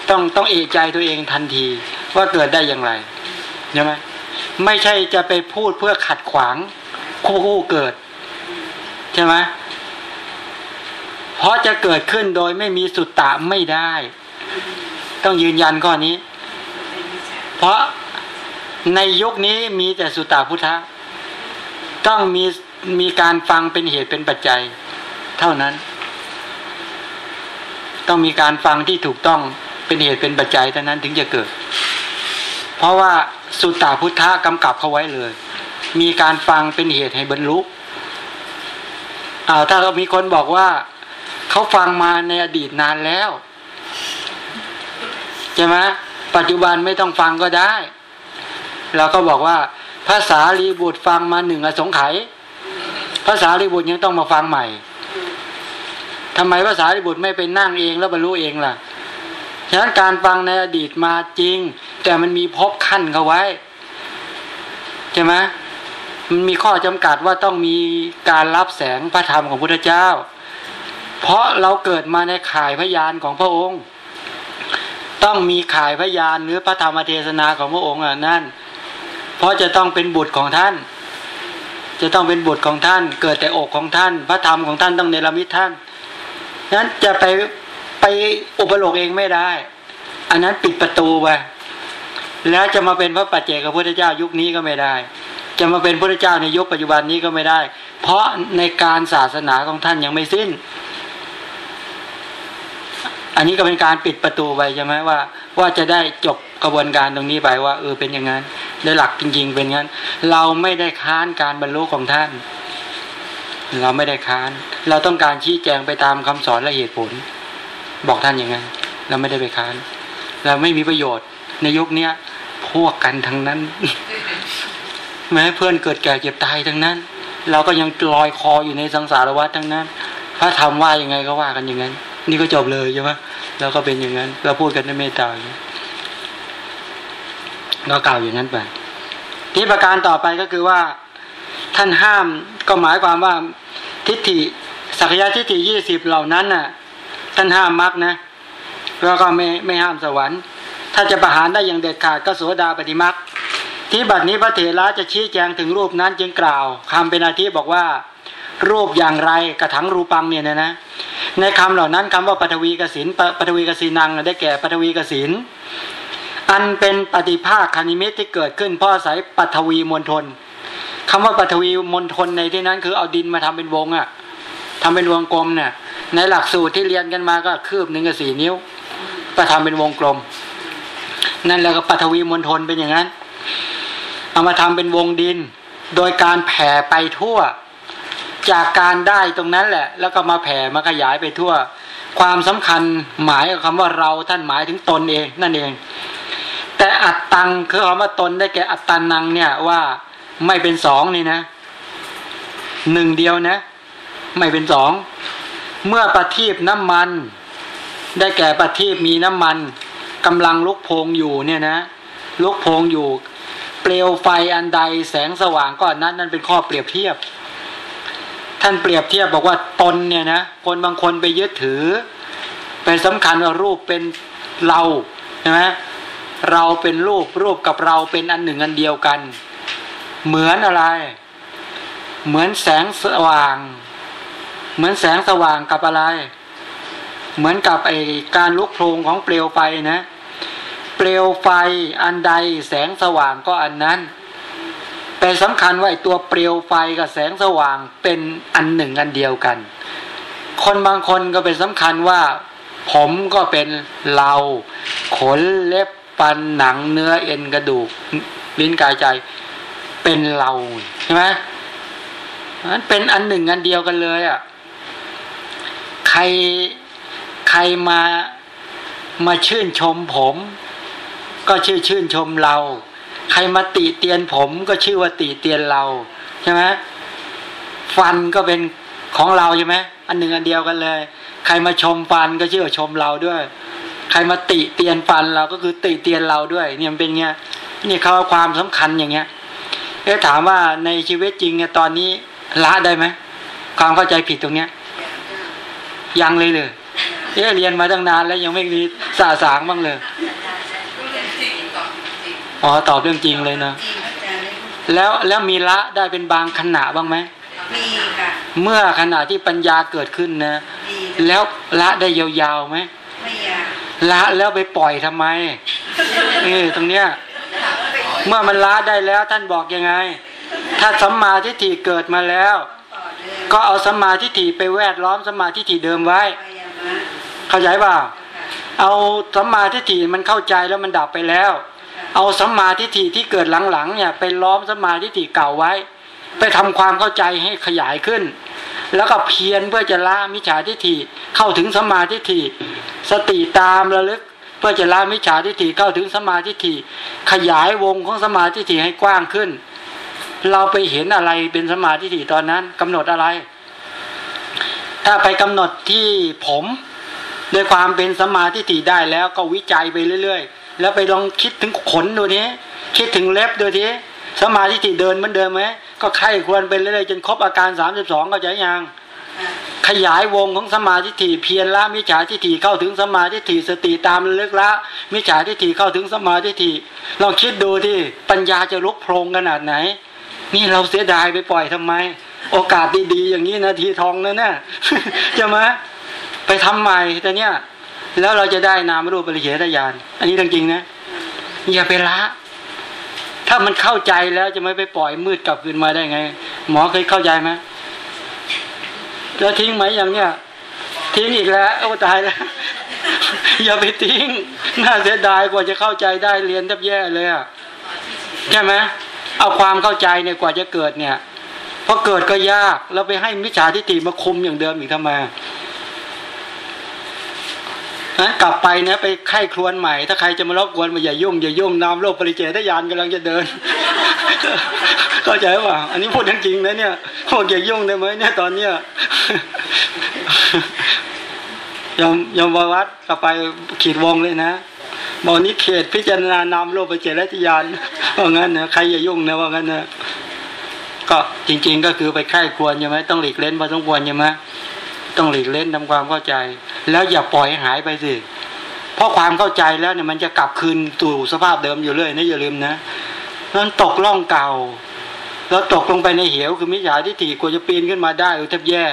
ต้องต้องเอะใจตัวเองทันทีว่าเกิดได้อย่างไรใช่ไหมไม่ใช่จะไปพูดเพื่อขัดขวางคู่คู่เกิด ใช่ไหม เพราะจะเกิดขึ้นโดยไม่มีสุตตะไม่ได้ ต้องยืนยันข้อนี้ เพราะในยุคนี้มีแต่สุตตะพุทธะต้องมีมีการฟังเป็นเหตุเป็นปัจจัย เท่านั้น ต้องมีการฟังที่ถูกต้องเป็นเหตุเป็นปัจจัยเท่านั้นถึงจะเกิด เพราะว่าสุตตาพุทธะกำกับเขาไว้เลย มีการฟังเป็นเหตุให้บรรลุอ่าถ้ามีคนบอกว่า เขาฟังมาในอดีตนานแล้วใช่ไหมปัจจุบันไม่ต้องฟังก็ได้เราก็บอกว่าภาษาลีบุตรฟังมาหนึ่งอสงไขยภาษาลีบุตรยังต้องมาฟังใหม่ทำไมภาษาลีบุตรไม่ไปนั่งเองแล้วบรรลุเองล่ะฉะนั้นการฟังในอดีตมาจริง แต่มันมีพบขั้นเขาไว้ใช่ไหมมันมีข้อจำกัดว่าต้องมีการรับแสงพระธรรมของพุทธเจ้า เพราะเราเกิดมาในข่ายพยานของพระองค์ ต้องมีข่ายพยานหรือพระธรรมเทศนาของพระองค์อะนั่น เพราะจะต้องเป็นบุตรของท่าน จะต้องเป็นบุตรของท่าน เกิดแต่อกของท่าน พระธรรมของท่านต้องเนรมิตท่านนั้นจะไปไปอุปโลกเองไม่ได้ อันนั้นปิดประตูไปแล้วจะมาเป็นพระปัจเจกพระพุทธเจ้ายุคนี้ก็ไม่ได้ จะมาเป็นพระเจ้าในยุคปัจจุบันนี้ก็ไม่ได้ เพราะในการศาสนาของท่านยังไม่สิ้น อันนี้ก็เป็นการปิดประตูไปใช่ไหมว่า ว่าจะได้จบกระบวนการตรงนี้ไปว่าเออเป็นอย่างนั้นในหลักจริง ๆ เป็นงั้น เราไม่ได้ค้านการบรรลุของท่าน เราไม่ได้ค้าน เราต้องการชี้แจงไปตามคำสอนและเหตุผล บอกท่านอย่างนั้น เราไม่ได้ไปค้าน เราไม่มีประโยชน์ ในยุคเนี้ยพวกกันทั้งนั้น แม้เพื่อนเกิดแก่เจ็บตายทั้งนั้น เราก็ยังลอยคออยู่ในสังสารวัฏทั้งนั้น พระธรรมว่ายังไงก็ว่ากันอย่างนั้น นี่ก็จบเลยใช่ไหมเราก็เป็นอย่างนั้นเราพูดกันในเมตตาอย่างนี้เรากล่าวอย่างนั้นไปที่ประการต่อไปก็คือว่า ท่านห้ามก็หมายความว่าทิฏฐิสักยะทิฏฐิยี่สิบเหล่านั้นน่ะ ท่านห้ามมรรคนะแล้วก็ไม่ไม่ห้ามสวรรค์ ถ้าจะประหารได้อย่างเด็ดขาดก็โสดาปฏิมรรคที่บัดนี้พระเถระจะชี้แจงถึงรูปนั้นจึงกล่าวคำเป็นอาทิบอกว่า รูปอย่างไรกระถังรูปังเนี่ยนะนะ ในคำเหล่านั้นคำว่าปฐวีกสินปฐวีกสินังได้แก่ปฐวีกสินอันเป็นปฏิภาคคณิมิตที่เกิดขึ้นเพราะอาศัยปฐวีมณฑลคำว่าปฐวีมณฑลในที่นั้นคือเอาดินมาทำเป็นวงอะ่ะทำเป็นวงกลมเนี่ยในหลักสูตรที่เรียนกันมาก็คืบหนึ่งกับสี่นิ้วก็ทำเป็นวงกลม นั่นแหละก็ปฐวีมณฑลเป็นอย่างนั้น เอามาทำเป็นวงดิน โดยการแผ่ไปทั่ว จากการได้ตรงนั้นแหละ แล้วก็มาแผ่มาขยายไปทั่ว ความสำคัญหมายกับคำว่าเราท่านหมายถึงตนเองนั่นเอง แต่อัตตังคือคำว่าตนได้แก่อัตตันังเนี่ยว่าไม่เป็นสองนี่นะหนึ่งเดียวนะ ไม่เป็นสองเมื่อประทีปน้ำมัน ได้แก่ประทีปมีน้ำมันกำลังลุกโพงอยู่เนี่ยนะลุกโพงอยู่ เปลวไฟอันใดแสงสว่างก็อนนั้นนั่นเป็นข้อเปรียบเทียบ ท่านเปรียบเทียบบอกว่าตนเนี่ยนะคนบางคนไปยึดถือ เป็นสำคัญว่ารูปเป็นเราใช่ไหมเราเป็นรูปรูปกับเราเป็นอันหนึ่งอันเดียวกัน เหมือนอะไร เหมือนแสงสว่าง เหมือนแสงสว่างกับอะไร เหมือนกับไอการลุกโพลงของเปลวไฟนะ เปลวไฟอันใดแสงสว่างก็อันนั้น เป็นสำคัญว่าไอตัวเปลวไฟกับแสงสว่างเป็นอันหนึ่งอันเดียวกัน คนบางคนก็เป็นสำคัญว่า ผมก็เป็นเราขนเล็บปันหนังเนื้อเอ็นกระดูกลิ้นกายใจเป็นเราใช่ไหมมันเป็นอันหนึ่งอันเดียวกันเลยอะใครใครมามาชื่นชมผม ก็ชื่อชื่นชมเรา ครมาติเตียนผมก็ชื่อว่าติเตียนเราใช่ไหมฟันก็เป็นของเราใช่ไหมอันหนึ่งอันเดียวกันเลย ใครมาชมฟันก็ชื่อว่าชมเราด้วย ใครมาติเตียนฟันเราก็คือติเตียนเราด้วย เนี่ยมันเป็นเงี้ยนี่เขาเอความสำคัญอย่างเงี้ยเอ๊ะถามว่าในชีวิตจริงเนี่ยตอนนี้ละได้ไหมความเข้าใจผิดตรงเนี้ย ยังเลยเลยเอ๊ะเรียนมาตั้งนานแล้วยังไม่มีสาสางบ้างเลย อ๋อตอบเรื่องจริงเลยเนาะจริงอาจารย์แล้วแล้วมีละได้เป็นบางขณะบ้างไหมมีค่ะเมื่อขณะที่ปัญญาเกิดขึ้นนะมีแล้วละได้ยาวๆไหมไม่อยากละแล้วไปปล่อยทำไมเออตรงเนี้ย เมื่อมันละได้แล้วท่านบอกยังไง ถ้าสัมมาทิฏฐิเกิดมาแล้วต่อเดินก็เอาสัมมาทิฏฐิไปแวดล้อมสัมมาทิฏฐิเดิมไว้ไปยามะเข้าใจเปล่าค่ะเอาสัมมาทิฏฐิมันเข้าใจแล้วมันดับไปแล้ว เอาสัมมาทิฏฐิที่เกิดหลังๆเนี่ยไปล้อมสัมมาทิฏฐิเก่าไว้ ไปทำความเข้าใจให้ขยายขึ้น แล้วก็เพียรเพื่อจะละมิจฉาทิฏฐิเข้าถึงสัมมาทิฏฐิสติตามระลึกเพื่อจะละมิจฉาทิฏฐิเข้าถึงสัมมาทิฏฐิขยายวงของสัมมาทิฏฐิให้กว้างขึ้น เราไปเห็นอะไรเป็นสัมมาทิฏฐิตอนนั้นกำหนดอะไร ถ้าไปกำหนดที่ผมด้วยความเป็นสมมาทิฏฐิได้แล้วก็วิจัยไปเรื่อย ๆ แล้วไปลองคิดถึงขนดูนี้คิดถึงเล็บดูทีสมาทิเดินเหมือนเดิมไหมก็ไข้ควรไปเรื่อยๆจนครบอาการ 32ก็จะยังขยายวงของสมาทิฏฐิเพียรละมิจฉาทิฏฐิเข้าถึงสมาทิฏฐิสติตามลึกละมิจฉาทิฏฐิเข้าถึงสมาทิฏฐิลองคิดดูที่ปัญญาจะลุกโพรงขนาดไหน นี่เราเสียดายไปปล่อยทำไม โอกาสดีๆอย่างนี้นาทีทองนั่นน่ะจะมาไปทำใหม่แต่เนี้ย แล้วเราจะได้นามรูปปริเฉทญาณอันนี้เรื่องจริงนะอย่าไปละ ถ้ามันเข้าใจแล้วจะไม่ไปปล่อยมืดกลับคืนมาได้ไง หมอเคยเข้าใจไหมแล้วทิ้งไหมอย่างเนี้ยทิ้งอีกแล้วโอ้ตายแล้วอย่าไปทิ้งน่าเสียดายกว่าจะเข้าใจได้เรียนแทบแย่เลยอะใช่ไหมเอาความเข้าใจเนี่ยกว่าจะเกิดเนี่ยพอเกิดก็ยากแล้วไปให้มิจฉาทิฏฐิมาคุมอย่างเดิมอีกทำไม นั้นกลับไปเนี่ยไปไข้ครวนใหม่ ถ้าใครจะมารบกวนมาอย่ายุ่งอย่ายุ่งนามโลกปริเจทยานกำลังจะเดินเข้าใจป่ะอันนี้พูดจริงๆนะเนี่ยพวกอย่ายุ่งได้ไหมเนี่ยตอนเนี้ยยอมยอมวัดต่อไปขีดวงเลยนะบอกนี้เขตพิจารณานามโลกปริเจทยานว่างั้นนะใครอย่ายุ่งนะว่างั้นนะก็จริง ๆ ก็คือไปไข้ควรใช่ไหมต้องหลีกเล่นพอสมควรใช่ไหม ต้องหลีกเล่นทำความเข้าใจ แล้วอย่าปล่อยให้หายไปสิเพราะความเข้าใจแล้วเนี่ยมันจะกลับคืนสู่สภาพเดิมอยู่เรื่อยนะอย่าลืมนะนั้นตกล่องเก่า แล้วตกลงไปในเหวคือมิจฉาทิฏฐิกว่าจะปีนขึ้นมาได้เออแทบแย่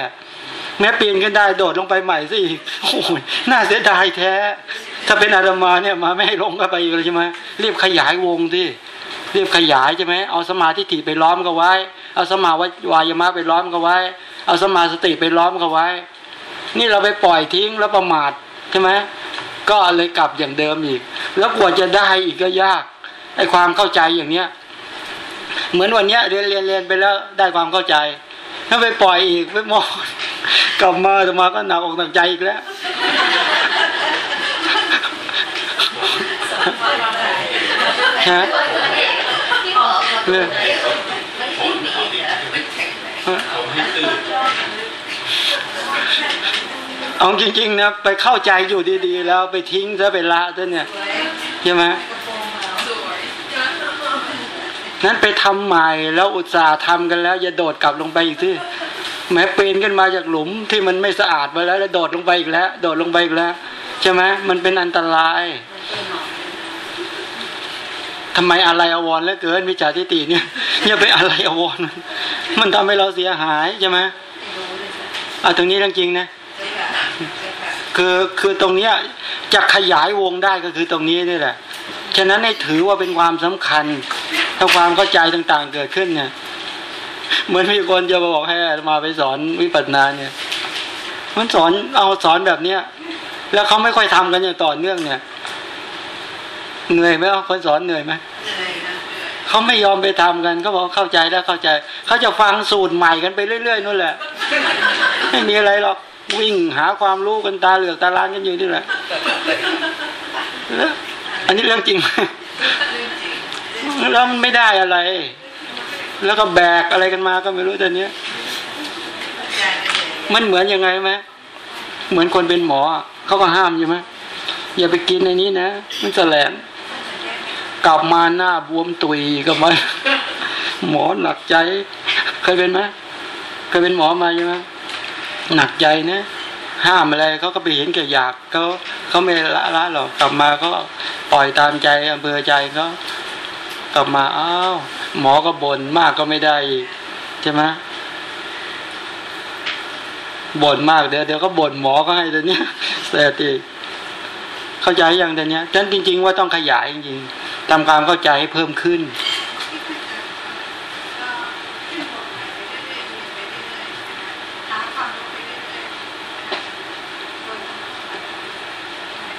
แม้ปีนขึ้นได้โดดลงไปใหม่สิอีกโอ้ยน่าเสียดายแท้ ถ้าเป็นอาตมาเนี่ยมาไม่ให้ลงก็ไปอีกเลยใช่ไหมรีบขยายวงที่รีบขยายใช่ไหมเอาสมาธิฏฐิไปล้อมก็ไว้ เอาสมาวายามะไปล้อมก็ไว้ เอาสมาสติไปล้อมก็ไว้ นี่เราไปปล่อยทิ้งแล้วประมาทใช่ไหมก็เลยกลับอย่างเดิมอีก แล้วกว่าจะได้อีกก็ยากไอ้ความเข้าใจอย่างเนี้ย เหมือนวันเนี้ยเรียนเรียนเรียนไปแล้วได้ความเข้าใจถ้าไปปล่อยอีกไปมองกลับมาจะมาก็หนักอกหนักใจอีกแล้วฮะ เองเอาจริงๆนะไปเข้าใจอยู่ดีๆ แล้วไปทิ้งซะไปละซะเนี่ยใช่ไหมนั้นไปทำใหม่แล้วอุตส่าห์ทำกันแล้ว อย่าโดดกลับลงไปอีกที่แม้ปีนขึ้นมาจากหลุมที่มันไม่สะอาดไปแล้วแล้วโดดลงไปอีกแล้ว โดดลงไปอีกแล้วใช่ไหมมันเป็นอันตรายทำไมอะไรอววรแล้วเกินวิจารทิฏฐิเนี่ยอย่าไปอะไรอววรมันมันทำให้เราเสียหายใช่ไหมเอาตรงนี้เรื่องจริงนะ คือคือตรงเนี้ยจะขยายวงได้ก็คือตรงนี้นี่แหละ ฉะนั้นให้ถือว่าเป็นความสำคัญ ถ้าความเข้าใจต่างๆเกิดขึ้นเนี่ย เหมือนมีคนจะมาบอกให้มาไปสอนวิปัสสนาเนี่ย มันสอนเอาสอนแบบเนี้ยแล้วเขาไม่ค่อยทำกันอย่างต่อเนื่องเนี่ยเหนื่อยไหมคนสอนเหนื่อยไหมเหนื่อยนะเขาไม่ยอมไปทำกันเขาบอกเข้าใจแล้วเข้าใจ เขาจะฟังสูตรใหม่กันไปเรื่อยๆนู่นแหละ ไม่มีอะไรหรอก วิ่งหาความรู้กันตาเหลือกตาล้านกันอยู่นี่แหละอันนี้เรื่องจริงแล้วมันไม่ได้อะไร แล้วก็แบกอะไรกันมาก็ไม่รู้ตอนนี้มันเหมือนยังไงไหมเหมือนคนเป็นหมอเขาก็ห้ามอยู่ไหมอย่าไปกินในนี้นะมันแสลงกลับมาหน้าบวมตุยก็มาหมอหนักใจ เคยเป็นไหมเคยเป็นหมอมาใช่ไหม หนักใจนะห้ามอะไรเขาก็ไปเห็นแก่อยากเขาเขาไม่ละละหรอกกลับมาก็ปล่อยตามใจอำเภอใจเขากลับมาอ้าวหมอก็บ่นมากก็ไม่ได้ใช่ไหมบ่นมากเดี๋ยวเดี๋ยวก็บ่นหมอก็ให้เดี๋ยวนี้แต่ตีเข้าใจอย่างเดี๋ยวนี้ฉะนั้นจริง ๆ ว่าต้องขยายจริงๆทำความเข้าใจให้เพิ่มขึ้น ที่เข้าใจก็ขึ้นบทใหม่ไปเรื่อยๆเรียนไปเรื่อยๆหาความรู้ไปเรื่อยๆโดย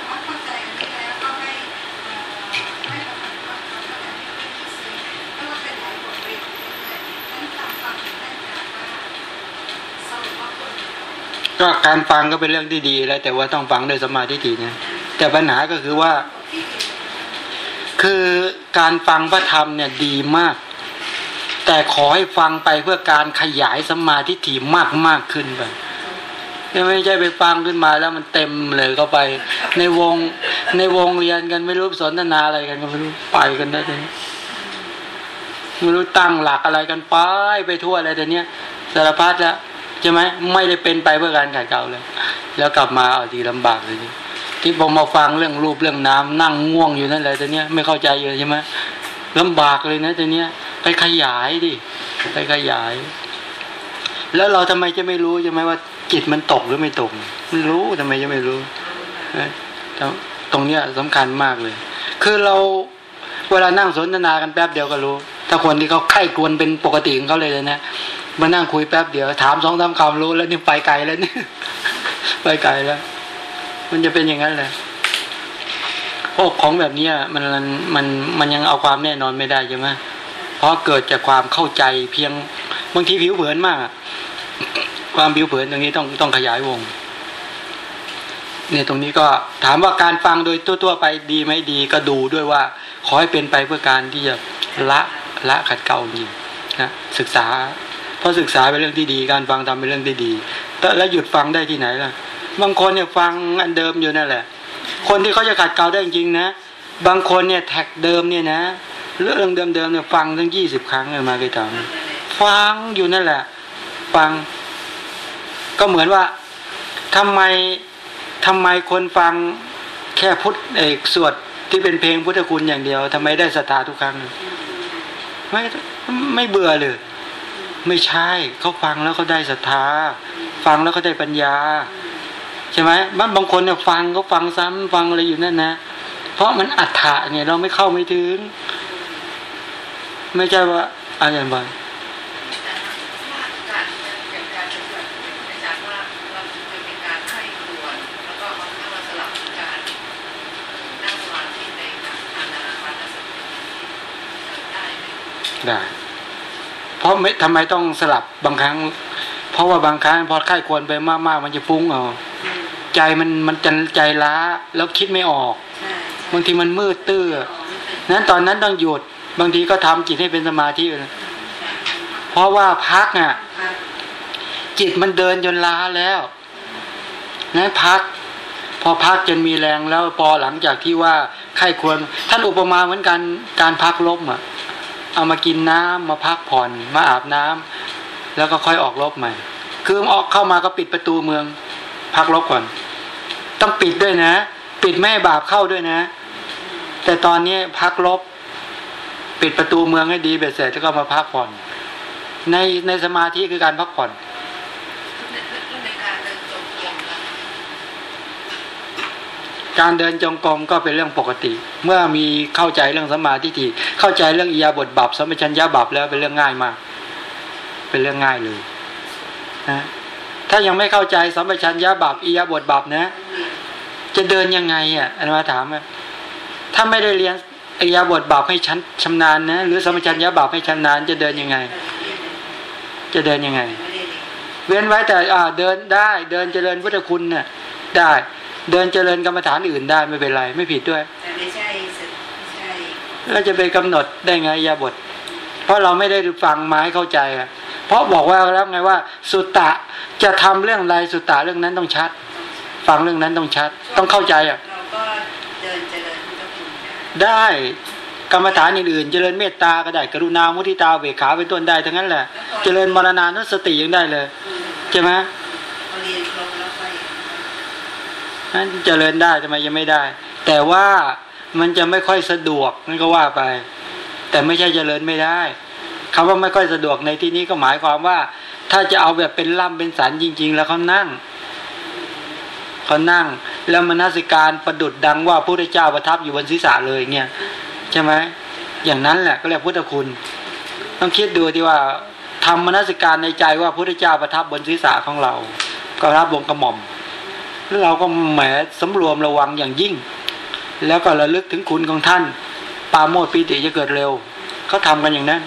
ว่าเข้าใจอันนี้แล้วก็ให้เอ่อให้ประมาณว่าเขาเข้าใจให้ลึกซึ้งแล้วก็เป็นหลายบทเรียนไปเรื่อยๆนั้นตามความเห็นท่านอาจารย์ว่าสรุปว่าคน ก็การฟังก็เป็นเรื่องที่ดีแล้ว แต่ว่าต้องฟังด้วยสมาธิถี่นะแต่ปัญหาก็คือว่า คือการฟังพระธรรมเนี่ยดีมาก แต่ขอให้ฟังไปเพื่อการขยายสมาธิถี่มากมากขึ้นไปไม่ใช่ไปฟังขึ้นมาแล้วมันเต็มเลยก็ไป ในวงในวงเรียนกันไม่รู้สนทนาอะไรกันก็ไม่รู้ไปกันได้แต่ไม่รู้ตั้งหลักอะไรกันไปไปทั่วอะไรแต่เนี้ยสารพัดแล้ว ใช่ไหมไม่ได้เป็นไปเพื่อการขัดเกลาเลย แล้วกลับมาเอาทีลำบากเลยทีที่ผมมาฟังเรื่องรูปเรื่องน้ำนั่งง่วงอยู่นั่นแหละแต่เนี้ยไม่เข้าใจเลยใช่ไหมลำบากเลยนะแต่เนี้ยไปขยายดิไปขยาย แล้วเราทำไมจะไม่รู้ใช่ไหมว่าจิตมันตกหรือไม่ตกไมันรู้ทำไมจะไม่รู้นะตรงเนี้ยสำคัญมากเลย คือเราเวลานั่งสนทนากันแป๊บเดียวก็รู้ ถ้าคนที่เขาไข้กวนเป็นปกติของเขาเลยนะ มานั่งคุยแป๊บเดียว ถามสองสามคำรู้แล้วนี่ไปไกลแล้วนี่ไปไกลแล้ว มันจะเป็นอย่างนั้นแหละพวกของแบบเนี้ยมันมันมันมันยังเอาความแน่นอนไม่ได้ใช่ไหมเพราะเกิดจากความเข้าใจเพียงบางทีผิวเผินมาก ความผิวเผินตรงนี้ต้องต้องขยายวง เนี่ยตรงนี้ก็ถามว่าการฟังโดยทั่วๆไปดีไหมดีก็ดูด้วยว่า ขอให้เป็นไปเพื่อการที่จะละละขัดเกลาจริงนะศึกษา เพราะศึกษาเป็นเรื่องที่ดี การฟังทำเป็นเรื่องที่ดีแต่แล้วหยุดฟังได้ที่ไหนล่ะ บางคนเนี่ยฟังอันเดิมอยู่นั่นแหละ คนที่เขาจะขัดเกลาได้จริงๆนะ บางคนเนี่ยแท็กเดิมเนี่ยนะ เรื่องเดิมๆเนี่ยฟังทั้งยี่สิบครั้งเลยมาเคยถามฟังอยู่นั่นแหละ ฟัง ก็เหมือนว่าทำไมทำไมคนฟังแค่พุทธเอกสวดที่เป็นเพลงพุทธคุณอย่างเดียวทำไมได้ศรัทธาทุกครั้งไม่ไม่เบื่อเลย ไม่ใช่เขาฟังแล้วเขาได้ศรัทธา ฟังแล้วเขาได้ปัญญา ใช่ไหมบางบางคนเนี่ยฟังก็ฟังซ้ำฟังอะไรอยู่นั่นนะ เพราะมันอัฏฐะเนี่ยเราไม่เข้าไม่ถึง ไม่ใช่ว่าอะไรบ้างการอย่างการปฏิบัติอาจารย์ว่าเราจะมีการให้ควรแล้วก็บางครั้งเราสลับการนั่งสมาธิในอานาปานสติได้ไหมได้ เพราะไม่ทำไมต้องสลับบางครั้ง เพราะว่าบางครั้งพอไข้ควรไปมากๆมันจะฟุ้งเอาใจมันมันจะใจล้าแล้วคิดไม่ออกบางทีมันมืดตื้อนั้นตอนนั้นต้องหยุดบางทีก็ทำจิตให้เป็นสมาธิเพราะว่าพักอะ จิตมันเดินจนล้าแล้วนั้นพัก พอพักจนมีแรงแล้วพอหลังจากที่ว่าไข้ควร ท่านอุปมาเหมือนกันการพักลบอะ เอามากินน้ำมาพักผ่อนมาอาบน้ำแล้วก็ค่อยออกรบใหม่ คือออกเข้ามาก็ปิดประตูเมือง พักรบก่อน ต้องปิดด้วยนะ ปิดไม่ให้บาปเข้าด้วยนะ แต่ตอนนี้พักรบปิดประตูเมืองให้ดีเบ็ดเสร็จแล้วก็มาพักผ่อน ในในสมาธิคือการพักผ่อนการเดินจงกรมละ การเดินจงกรมก็เป็นเรื่องปกติ เมื่อมีเข้าใจเรื่องสมาธิทีเข้าใจเรื่องอียาบทบับสมัชัญญาบับแล้วเป็นเรื่องง่ายมาก เป็นเรื่องง่ายเลยนะถ้ายังไม่เข้าใจสัมปชัญญะบาปอียาบทบาปนะ จะเดินยังไงอะอันมาถามว่าถ้าไม่ได้เรียนอียาบทบาปให้ชั้นชำนาญนะหรือสัมปชัญญะบาปให้ชำนาญจะเดินยังไง จะเดินยังไง เว้นไว้แต่อ่าเดินได้ เดินเจริญพุทธคุณน่ะได้ เดินเจริญกรรมฐานอื่นได้ไม่เป็นไรไม่ผิดด้วยแต่ไม่ใช่สุดไม่ใช่แล้วจะไปกำหนดได้ไงยาบท เพราะเราไม่ได้ฟังมาให้เข้าใจอะ เพราะบอกว่าแล้วไงว่า สุตตะจะทำเรื่องอะไรสุตตะเรื่องนั้นต้องชัด ฟังเรื่องนั้นต้องชัด ต้องเข้าใจอะเราก็เดินเจริญพุทธคุณได้ได้กรรมฐานอื่นๆเจริญเมตตาก็ได้กรุณามุทิตาเบกขาเป็นต้นได้ทั้งนั้นแหละ เจริญมรณานุสติยังได้เลยใช่ไหมพอเรียนครบแล้วค่อย นั้นเจริญได้ทำไมยังไม่ได้ แต่ว่ามันจะไม่ค่อยสะดวกนั่นก็ว่าไป แต่ไม่ใช่เจริญไม่ได้คำว่าไม่ค่อยสะดวกในที่นี้ก็หมายความว่า ถ้าจะเอาแบบเป็นล่ำเป็นสันจริง ๆ แล้วเขานั่งเขานั่ง แล้วมนสิการประดุดดังว่าพระพุทธเจ้าประทับอยู่บนศีรษะเลยเงี้ยใช่ไหมอย่างนั้นแหละก็เรียกพุทธคุณ ต้องคิดดูที่ว่าทำมนสิการในใจว่าพระพุทธเจ้าประทับบนศีรษะของเราก็รับบงกระหม่อม เราก็แหมสำรวมระวังอย่างยิ่ง แล้วก็ระลึกถึงคุณของท่าน ปาโมดปีติจะเกิดเร็วเขาทำกันอย่างนั้น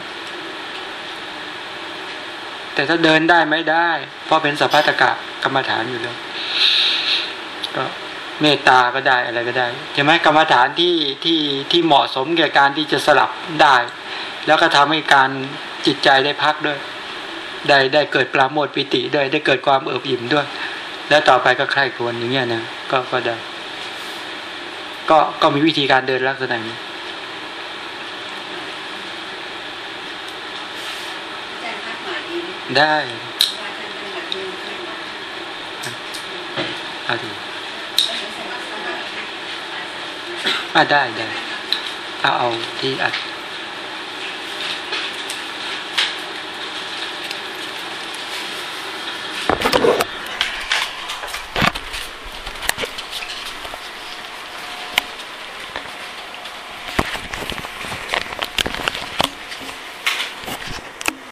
แต่ถ้าเดินได้ไม่ได้ เพราะเป็นสัพพะตกะกรรมฐานอยู่แล้วก็เมตตาก็ได้อะไรก็ได้ใช่ไหมกรรมฐานที่ที่ที่เหมาะสมแก่การที่จะสลับได้ แล้วก็ทำให้การจิตใจได้พักด้วย ได้ได้เกิดปราโมทปิติด้วย ได้เกิดความเอิบอิ่มด้วย แล้วต่อไปก็ใคร่ครวญอย่างเงี้ยนะก็ก็ได้ ก็ก็มีวิธีการเดินลักษณะนี้แจ้งพักหน่อยดีไหมได้ว่าท่านเป็นแบบนี้ขึ้นมาเอาดีแล้วถึงสมัครสมาธิอะได้ได้เอาเอาที่อัด